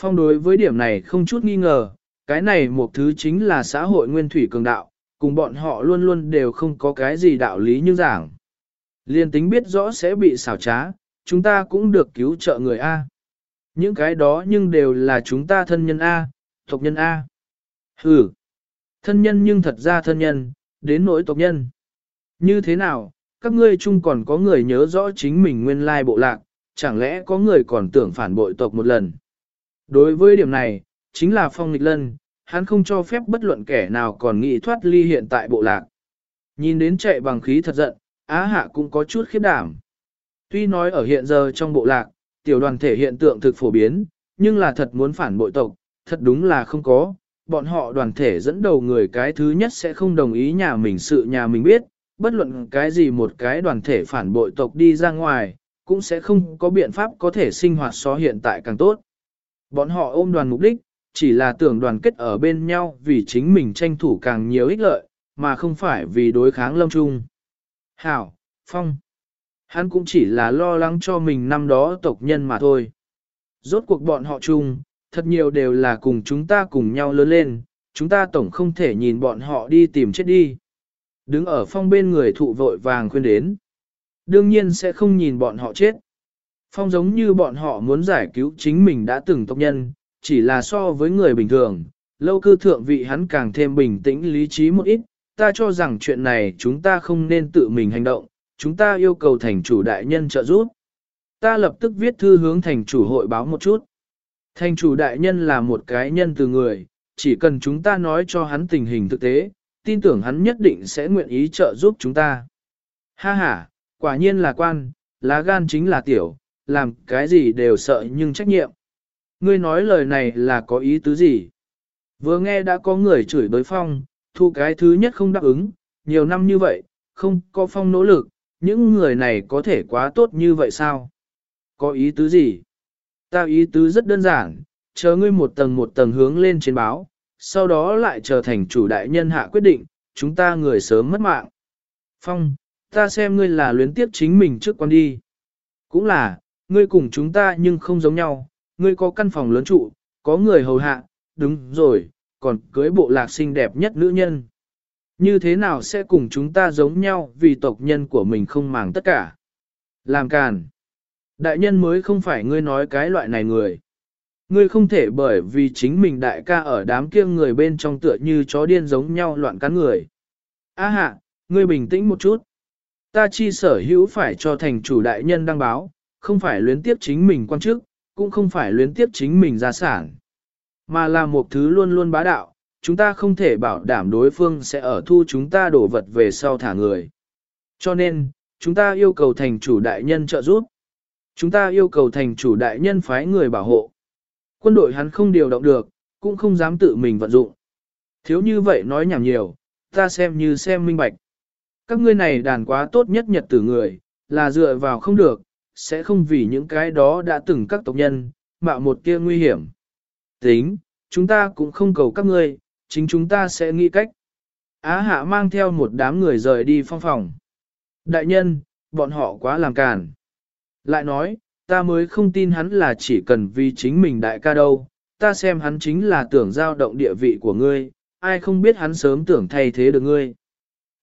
S1: Phong đối với điểm này không chút nghi ngờ, cái này một thứ chính là xã hội nguyên thủy cường đạo, cùng bọn họ luôn luôn đều không có cái gì đạo lý như giảng. Liên tính biết rõ sẽ bị xảo trá, chúng ta cũng được cứu trợ người A. Những cái đó nhưng đều là chúng ta thân nhân A, tộc nhân A. Ừ, thân nhân nhưng thật ra thân nhân, đến nỗi tộc nhân. Như thế nào, các ngươi chung còn có người nhớ rõ chính mình nguyên lai bộ lạc, chẳng lẽ có người còn tưởng phản bội tộc một lần. Đối với điểm này, chính là phong nghịch lân, hắn không cho phép bất luận kẻ nào còn nghĩ thoát ly hiện tại bộ lạc. Nhìn đến chạy bằng khí thật giận, Á Hạ cũng có chút khiếp đảm. Tuy nói ở hiện giờ trong bộ lạc, tiểu đoàn thể hiện tượng thực phổ biến, nhưng là thật muốn phản bội tộc, thật đúng là không có. Bọn họ đoàn thể dẫn đầu người cái thứ nhất sẽ không đồng ý nhà mình sự nhà mình biết, bất luận cái gì một cái đoàn thể phản bội tộc đi ra ngoài, cũng sẽ không có biện pháp có thể sinh hoạt so hiện tại càng tốt. Bọn họ ôm đoàn mục đích, chỉ là tưởng đoàn kết ở bên nhau vì chính mình tranh thủ càng nhiều ích lợi, mà không phải vì đối kháng lâm trung. Hảo, Phong. Hắn cũng chỉ là lo lắng cho mình năm đó tộc nhân mà thôi. Rốt cuộc bọn họ chung, thật nhiều đều là cùng chúng ta cùng nhau lớn lên, chúng ta tổng không thể nhìn bọn họ đi tìm chết đi. Đứng ở phong bên người thụ vội vàng khuyên đến. Đương nhiên sẽ không nhìn bọn họ chết. Phong giống như bọn họ muốn giải cứu chính mình đã từng tộc nhân, chỉ là so với người bình thường, lâu cư thượng vị hắn càng thêm bình tĩnh lý trí một ít, ta cho rằng chuyện này chúng ta không nên tự mình hành động, chúng ta yêu cầu thành chủ đại nhân trợ giúp. Ta lập tức viết thư hướng thành chủ hội báo một chút. Thành chủ đại nhân là một cái nhân từ người, chỉ cần chúng ta nói cho hắn tình hình thực tế, tin tưởng hắn nhất định sẽ nguyện ý trợ giúp chúng ta. Ha ha, quả nhiên là quan, lá gan chính là tiểu, làm cái gì đều sợ nhưng trách nhiệm. Ngươi nói lời này là có ý tứ gì? Vừa nghe đã có người chửi đối phong, thu cái thứ nhất không đáp ứng, nhiều năm như vậy, không có phong nỗ lực, những người này có thể quá tốt như vậy sao? Có ý tứ gì? Ta ý tứ rất đơn giản, chờ ngươi một tầng một tầng hướng lên trên báo, sau đó lại trở thành chủ đại nhân hạ quyết định, chúng ta người sớm mất mạng. Phong, ta xem ngươi là luyến tiếp chính mình trước quan đi. Cũng là, ngươi cùng chúng ta nhưng không giống nhau, ngươi có căn phòng lớn trụ, có người hầu hạ, đúng rồi, còn cưới bộ lạc xinh đẹp nhất nữ nhân. Như thế nào sẽ cùng chúng ta giống nhau vì tộc nhân của mình không màng tất cả. Làm càn. Đại nhân mới không phải ngươi nói cái loại này người. Ngươi không thể bởi vì chính mình đại ca ở đám kia người bên trong tựa như chó điên giống nhau loạn cắn người. A hạ, ngươi bình tĩnh một chút. Ta chi sở hữu phải cho thành chủ đại nhân đăng báo, không phải luyến tiếp chính mình quan chức, cũng không phải luyến tiếp chính mình gia sản, mà là một thứ luôn luôn bá đạo, chúng ta không thể bảo đảm đối phương sẽ ở thu chúng ta đổ vật về sau thả người. Cho nên, chúng ta yêu cầu thành chủ đại nhân trợ giúp. Chúng ta yêu cầu thành chủ đại nhân phái người bảo hộ. Quân đội hắn không điều động được, cũng không dám tự mình vận dụng. Thiếu như vậy nói nhảm nhiều, ta xem như xem minh bạch. Các ngươi này đàn quá tốt nhất nhật tử người, là dựa vào không được, sẽ không vì những cái đó đã từng các tộc nhân, mạo một kia nguy hiểm. Tính, chúng ta cũng không cầu các ngươi, chính chúng ta sẽ nghĩ cách. Á hạ mang theo một đám người rời đi phong phòng. Đại nhân, bọn họ quá làm càn. Lại nói, ta mới không tin hắn là chỉ cần vì chính mình đại ca đâu, ta xem hắn chính là tưởng giao động địa vị của ngươi, ai không biết hắn sớm tưởng thay thế được ngươi.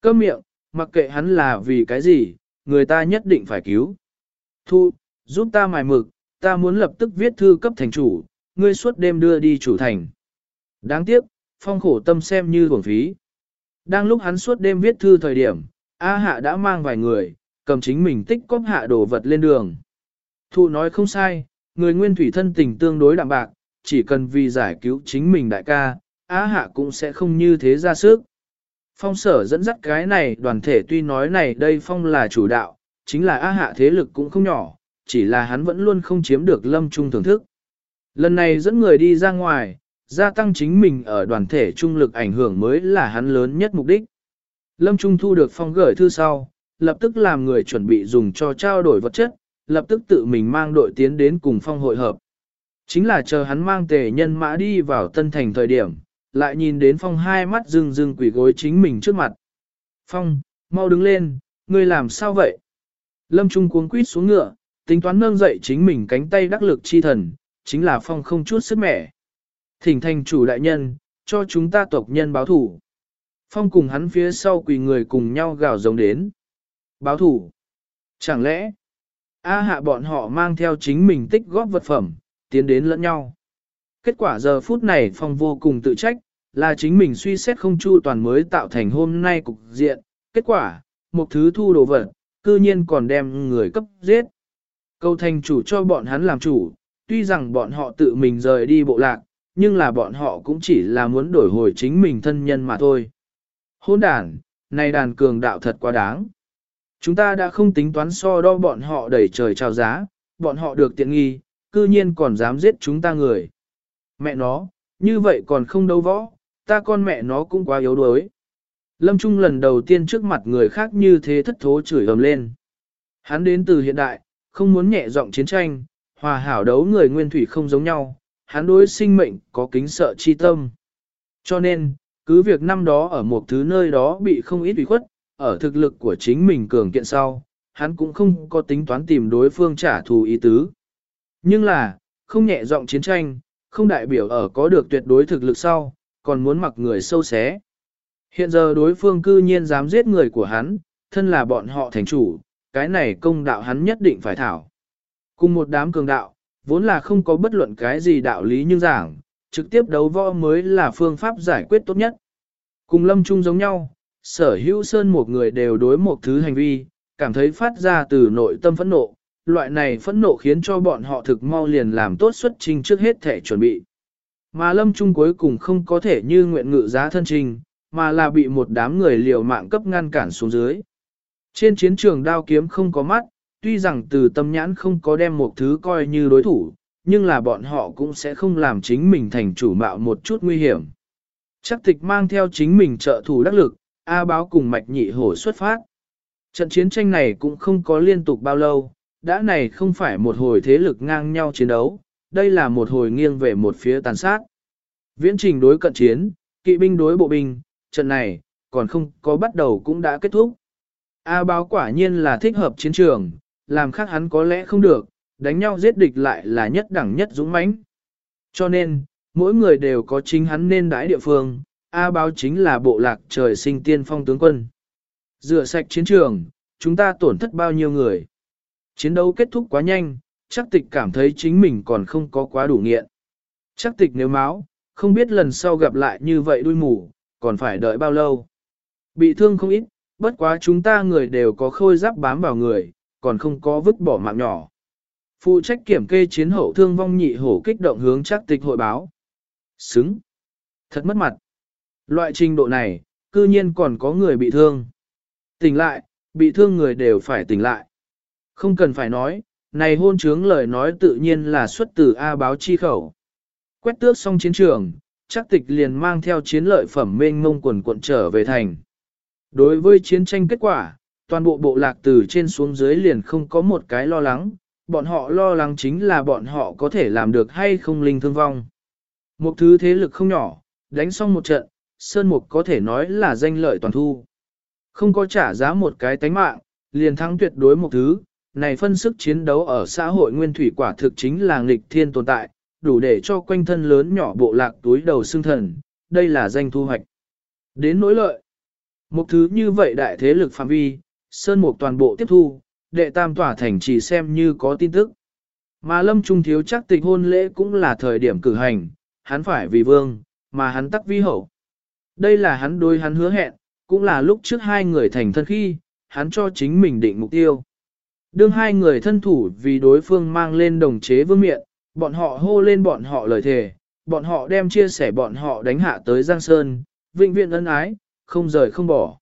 S1: Cơ miệng, mặc kệ hắn là vì cái gì, người ta nhất định phải cứu. Thu, giúp ta mài mực, ta muốn lập tức viết thư cấp thành chủ, ngươi suốt đêm đưa đi chủ thành. Đáng tiếc, phong khổ tâm xem như hưởng phí. Đang lúc hắn suốt đêm viết thư thời điểm, A Hạ đã mang vài người, cầm chính mình tích cóp hạ đồ vật lên đường. Thụ nói không sai, người nguyên thủy thân tình tương đối đạm bạc, chỉ cần vì giải cứu chính mình đại ca, A Hạ cũng sẽ không như thế ra sức. Phong sở dẫn dắt cái này đoàn thể tuy nói này đây Phong là chủ đạo, chính là A Hạ thế lực cũng không nhỏ, chỉ là hắn vẫn luôn không chiếm được lâm trung thưởng thức. Lần này dẫn người đi ra ngoài, gia tăng chính mình ở đoàn thể trung lực ảnh hưởng mới là hắn lớn nhất mục đích. Lâm Trung thu được phong gửi thư sau, lập tức làm người chuẩn bị dùng cho trao đổi vật chất, lập tức tự mình mang đội tiến đến cùng phong hội hợp. Chính là chờ hắn mang tề nhân mã đi vào tân thành thời điểm, lại nhìn đến phong hai mắt rưng rưng quỷ gối chính mình trước mặt. Phong, mau đứng lên, ngươi làm sao vậy? Lâm Trung cuống quýt xuống ngựa, tính toán nâng dậy chính mình cánh tay đắc lực chi thần, chính là phong không chút sức mẻ. Thỉnh thành chủ đại nhân, cho chúng ta tộc nhân báo thủ. Phong cùng hắn phía sau quỳ người cùng nhau gào giống đến. Báo thủ. Chẳng lẽ, A hạ bọn họ mang theo chính mình tích góp vật phẩm, tiến đến lẫn nhau. Kết quả giờ phút này Phong vô cùng tự trách, là chính mình suy xét không chu toàn mới tạo thành hôm nay cục diện. Kết quả, một thứ thu đồ vật, cư nhiên còn đem người cấp giết. Câu thành chủ cho bọn hắn làm chủ, tuy rằng bọn họ tự mình rời đi bộ lạc, nhưng là bọn họ cũng chỉ là muốn đổi hồi chính mình thân nhân mà thôi. Hôn đàn, này đàn cường đạo thật quá đáng. Chúng ta đã không tính toán so đo bọn họ đẩy trời trao giá, bọn họ được tiện nghi, cư nhiên còn dám giết chúng ta người. Mẹ nó, như vậy còn không đấu võ, ta con mẹ nó cũng quá yếu đuối. Lâm Trung lần đầu tiên trước mặt người khác như thế thất thố chửi ầm lên. Hắn đến từ hiện đại, không muốn nhẹ giọng chiến tranh, hòa hảo đấu người nguyên thủy không giống nhau, hắn đối sinh mệnh có kính sợ chi tâm. Cho nên, cứ việc năm đó ở một thứ nơi đó bị không ít ủy khuất, ở thực lực của chính mình cường kiện sau, hắn cũng không có tính toán tìm đối phương trả thù ý tứ. Nhưng là, không nhẹ giọng chiến tranh, không đại biểu ở có được tuyệt đối thực lực sau, còn muốn mặc người sâu xé. Hiện giờ đối phương cư nhiên dám giết người của hắn, thân là bọn họ thành chủ, cái này công đạo hắn nhất định phải thảo. Cùng một đám cường đạo, vốn là không có bất luận cái gì đạo lý nhưng giảng, trực tiếp đấu võ mới là phương pháp giải quyết tốt nhất. Cùng lâm trung giống nhau, sở hữu sơn một người đều đối một thứ hành vi, cảm thấy phát ra từ nội tâm phẫn nộ, loại này phẫn nộ khiến cho bọn họ thực mau liền làm tốt xuất trình trước hết thể chuẩn bị. Mà lâm trung cuối cùng không có thể như nguyện ngự giá thân trình, mà là bị một đám người liều mạng cấp ngăn cản xuống dưới. Trên chiến trường đao kiếm không có mắt, tuy rằng từ tâm nhãn không có đem một thứ coi như đối thủ, nhưng là bọn họ cũng sẽ không làm chính mình thành chủ mạo một chút nguy hiểm. Chắc tịch mang theo chính mình trợ thủ đắc lực, A báo cùng mạch nhị hổ xuất phát. Trận chiến tranh này cũng không có liên tục bao lâu, đã này không phải một hồi thế lực ngang nhau chiến đấu, đây là một hồi nghiêng về một phía tàn sát. Viễn trình đối cận chiến, kỵ binh đối bộ binh, trận này, còn không có bắt đầu cũng đã kết thúc. A báo quả nhiên là thích hợp chiến trường, làm khác hắn có lẽ không được, đánh nhau giết địch lại là nhất đẳng nhất dũng mãnh. Cho nên, mỗi người đều có chính hắn nên đãi địa phương, A báo chính là bộ lạc trời sinh tiên phong tướng quân. Rửa sạch chiến trường, chúng ta tổn thất bao nhiêu người. Chiến đấu kết thúc quá nhanh, chắc tịch cảm thấy chính mình còn không có quá đủ nghiện. Chắc tịch nếu máu, không biết lần sau gặp lại như vậy đuôi mù, còn phải đợi bao lâu. Bị thương không ít, bất quá chúng ta người đều có khôi giáp bám vào người, còn không có vứt bỏ mạng nhỏ. Phụ trách kiểm kê chiến hậu thương vong nhị hổ kích động hướng chắc tịch hội báo. Xứng. Thật mất mặt. Loại trình độ này, cư nhiên còn có người bị thương. Tỉnh lại, bị thương người đều phải tỉnh lại. Không cần phải nói, này hôn trướng lời nói tự nhiên là xuất từ A báo chi khẩu. Quét tước xong chiến trường, chắc tịch liền mang theo chiến lợi phẩm mênh mông quần cuộn trở về thành. Đối với chiến tranh kết quả, toàn bộ bộ lạc từ trên xuống dưới liền không có một cái lo lắng, bọn họ lo lắng chính là bọn họ có thể làm được hay không linh thương vong. Một thứ thế lực không nhỏ, đánh xong một trận, Sơn Mục có thể nói là danh lợi toàn thu. Không có trả giá một cái tánh mạng, liền thắng tuyệt đối một thứ, này phân sức chiến đấu ở xã hội nguyên thủy quả thực chính là nghịch thiên tồn tại, đủ để cho quanh thân lớn nhỏ bộ lạc túi đầu xương thần, đây là danh thu hoạch. Đến nỗi lợi, một thứ như vậy đại thế lực phạm vi, Sơn Mục toàn bộ tiếp thu, đệ tam tỏa thành chỉ xem như có tin tức. Mà Lâm Trung Thiếu chắc tịch hôn lễ cũng là thời điểm cử hành, hắn phải vì vương, mà hắn tắc vi hậu. Đây là hắn đối hắn hứa hẹn, cũng là lúc trước hai người thành thân khi, hắn cho chính mình định mục tiêu. Đương hai người thân thủ vì đối phương mang lên đồng chế vương miện, bọn họ hô lên bọn họ lời thề, bọn họ đem chia sẻ bọn họ đánh hạ tới Giang Sơn, vĩnh viễn ân ái, không rời không bỏ.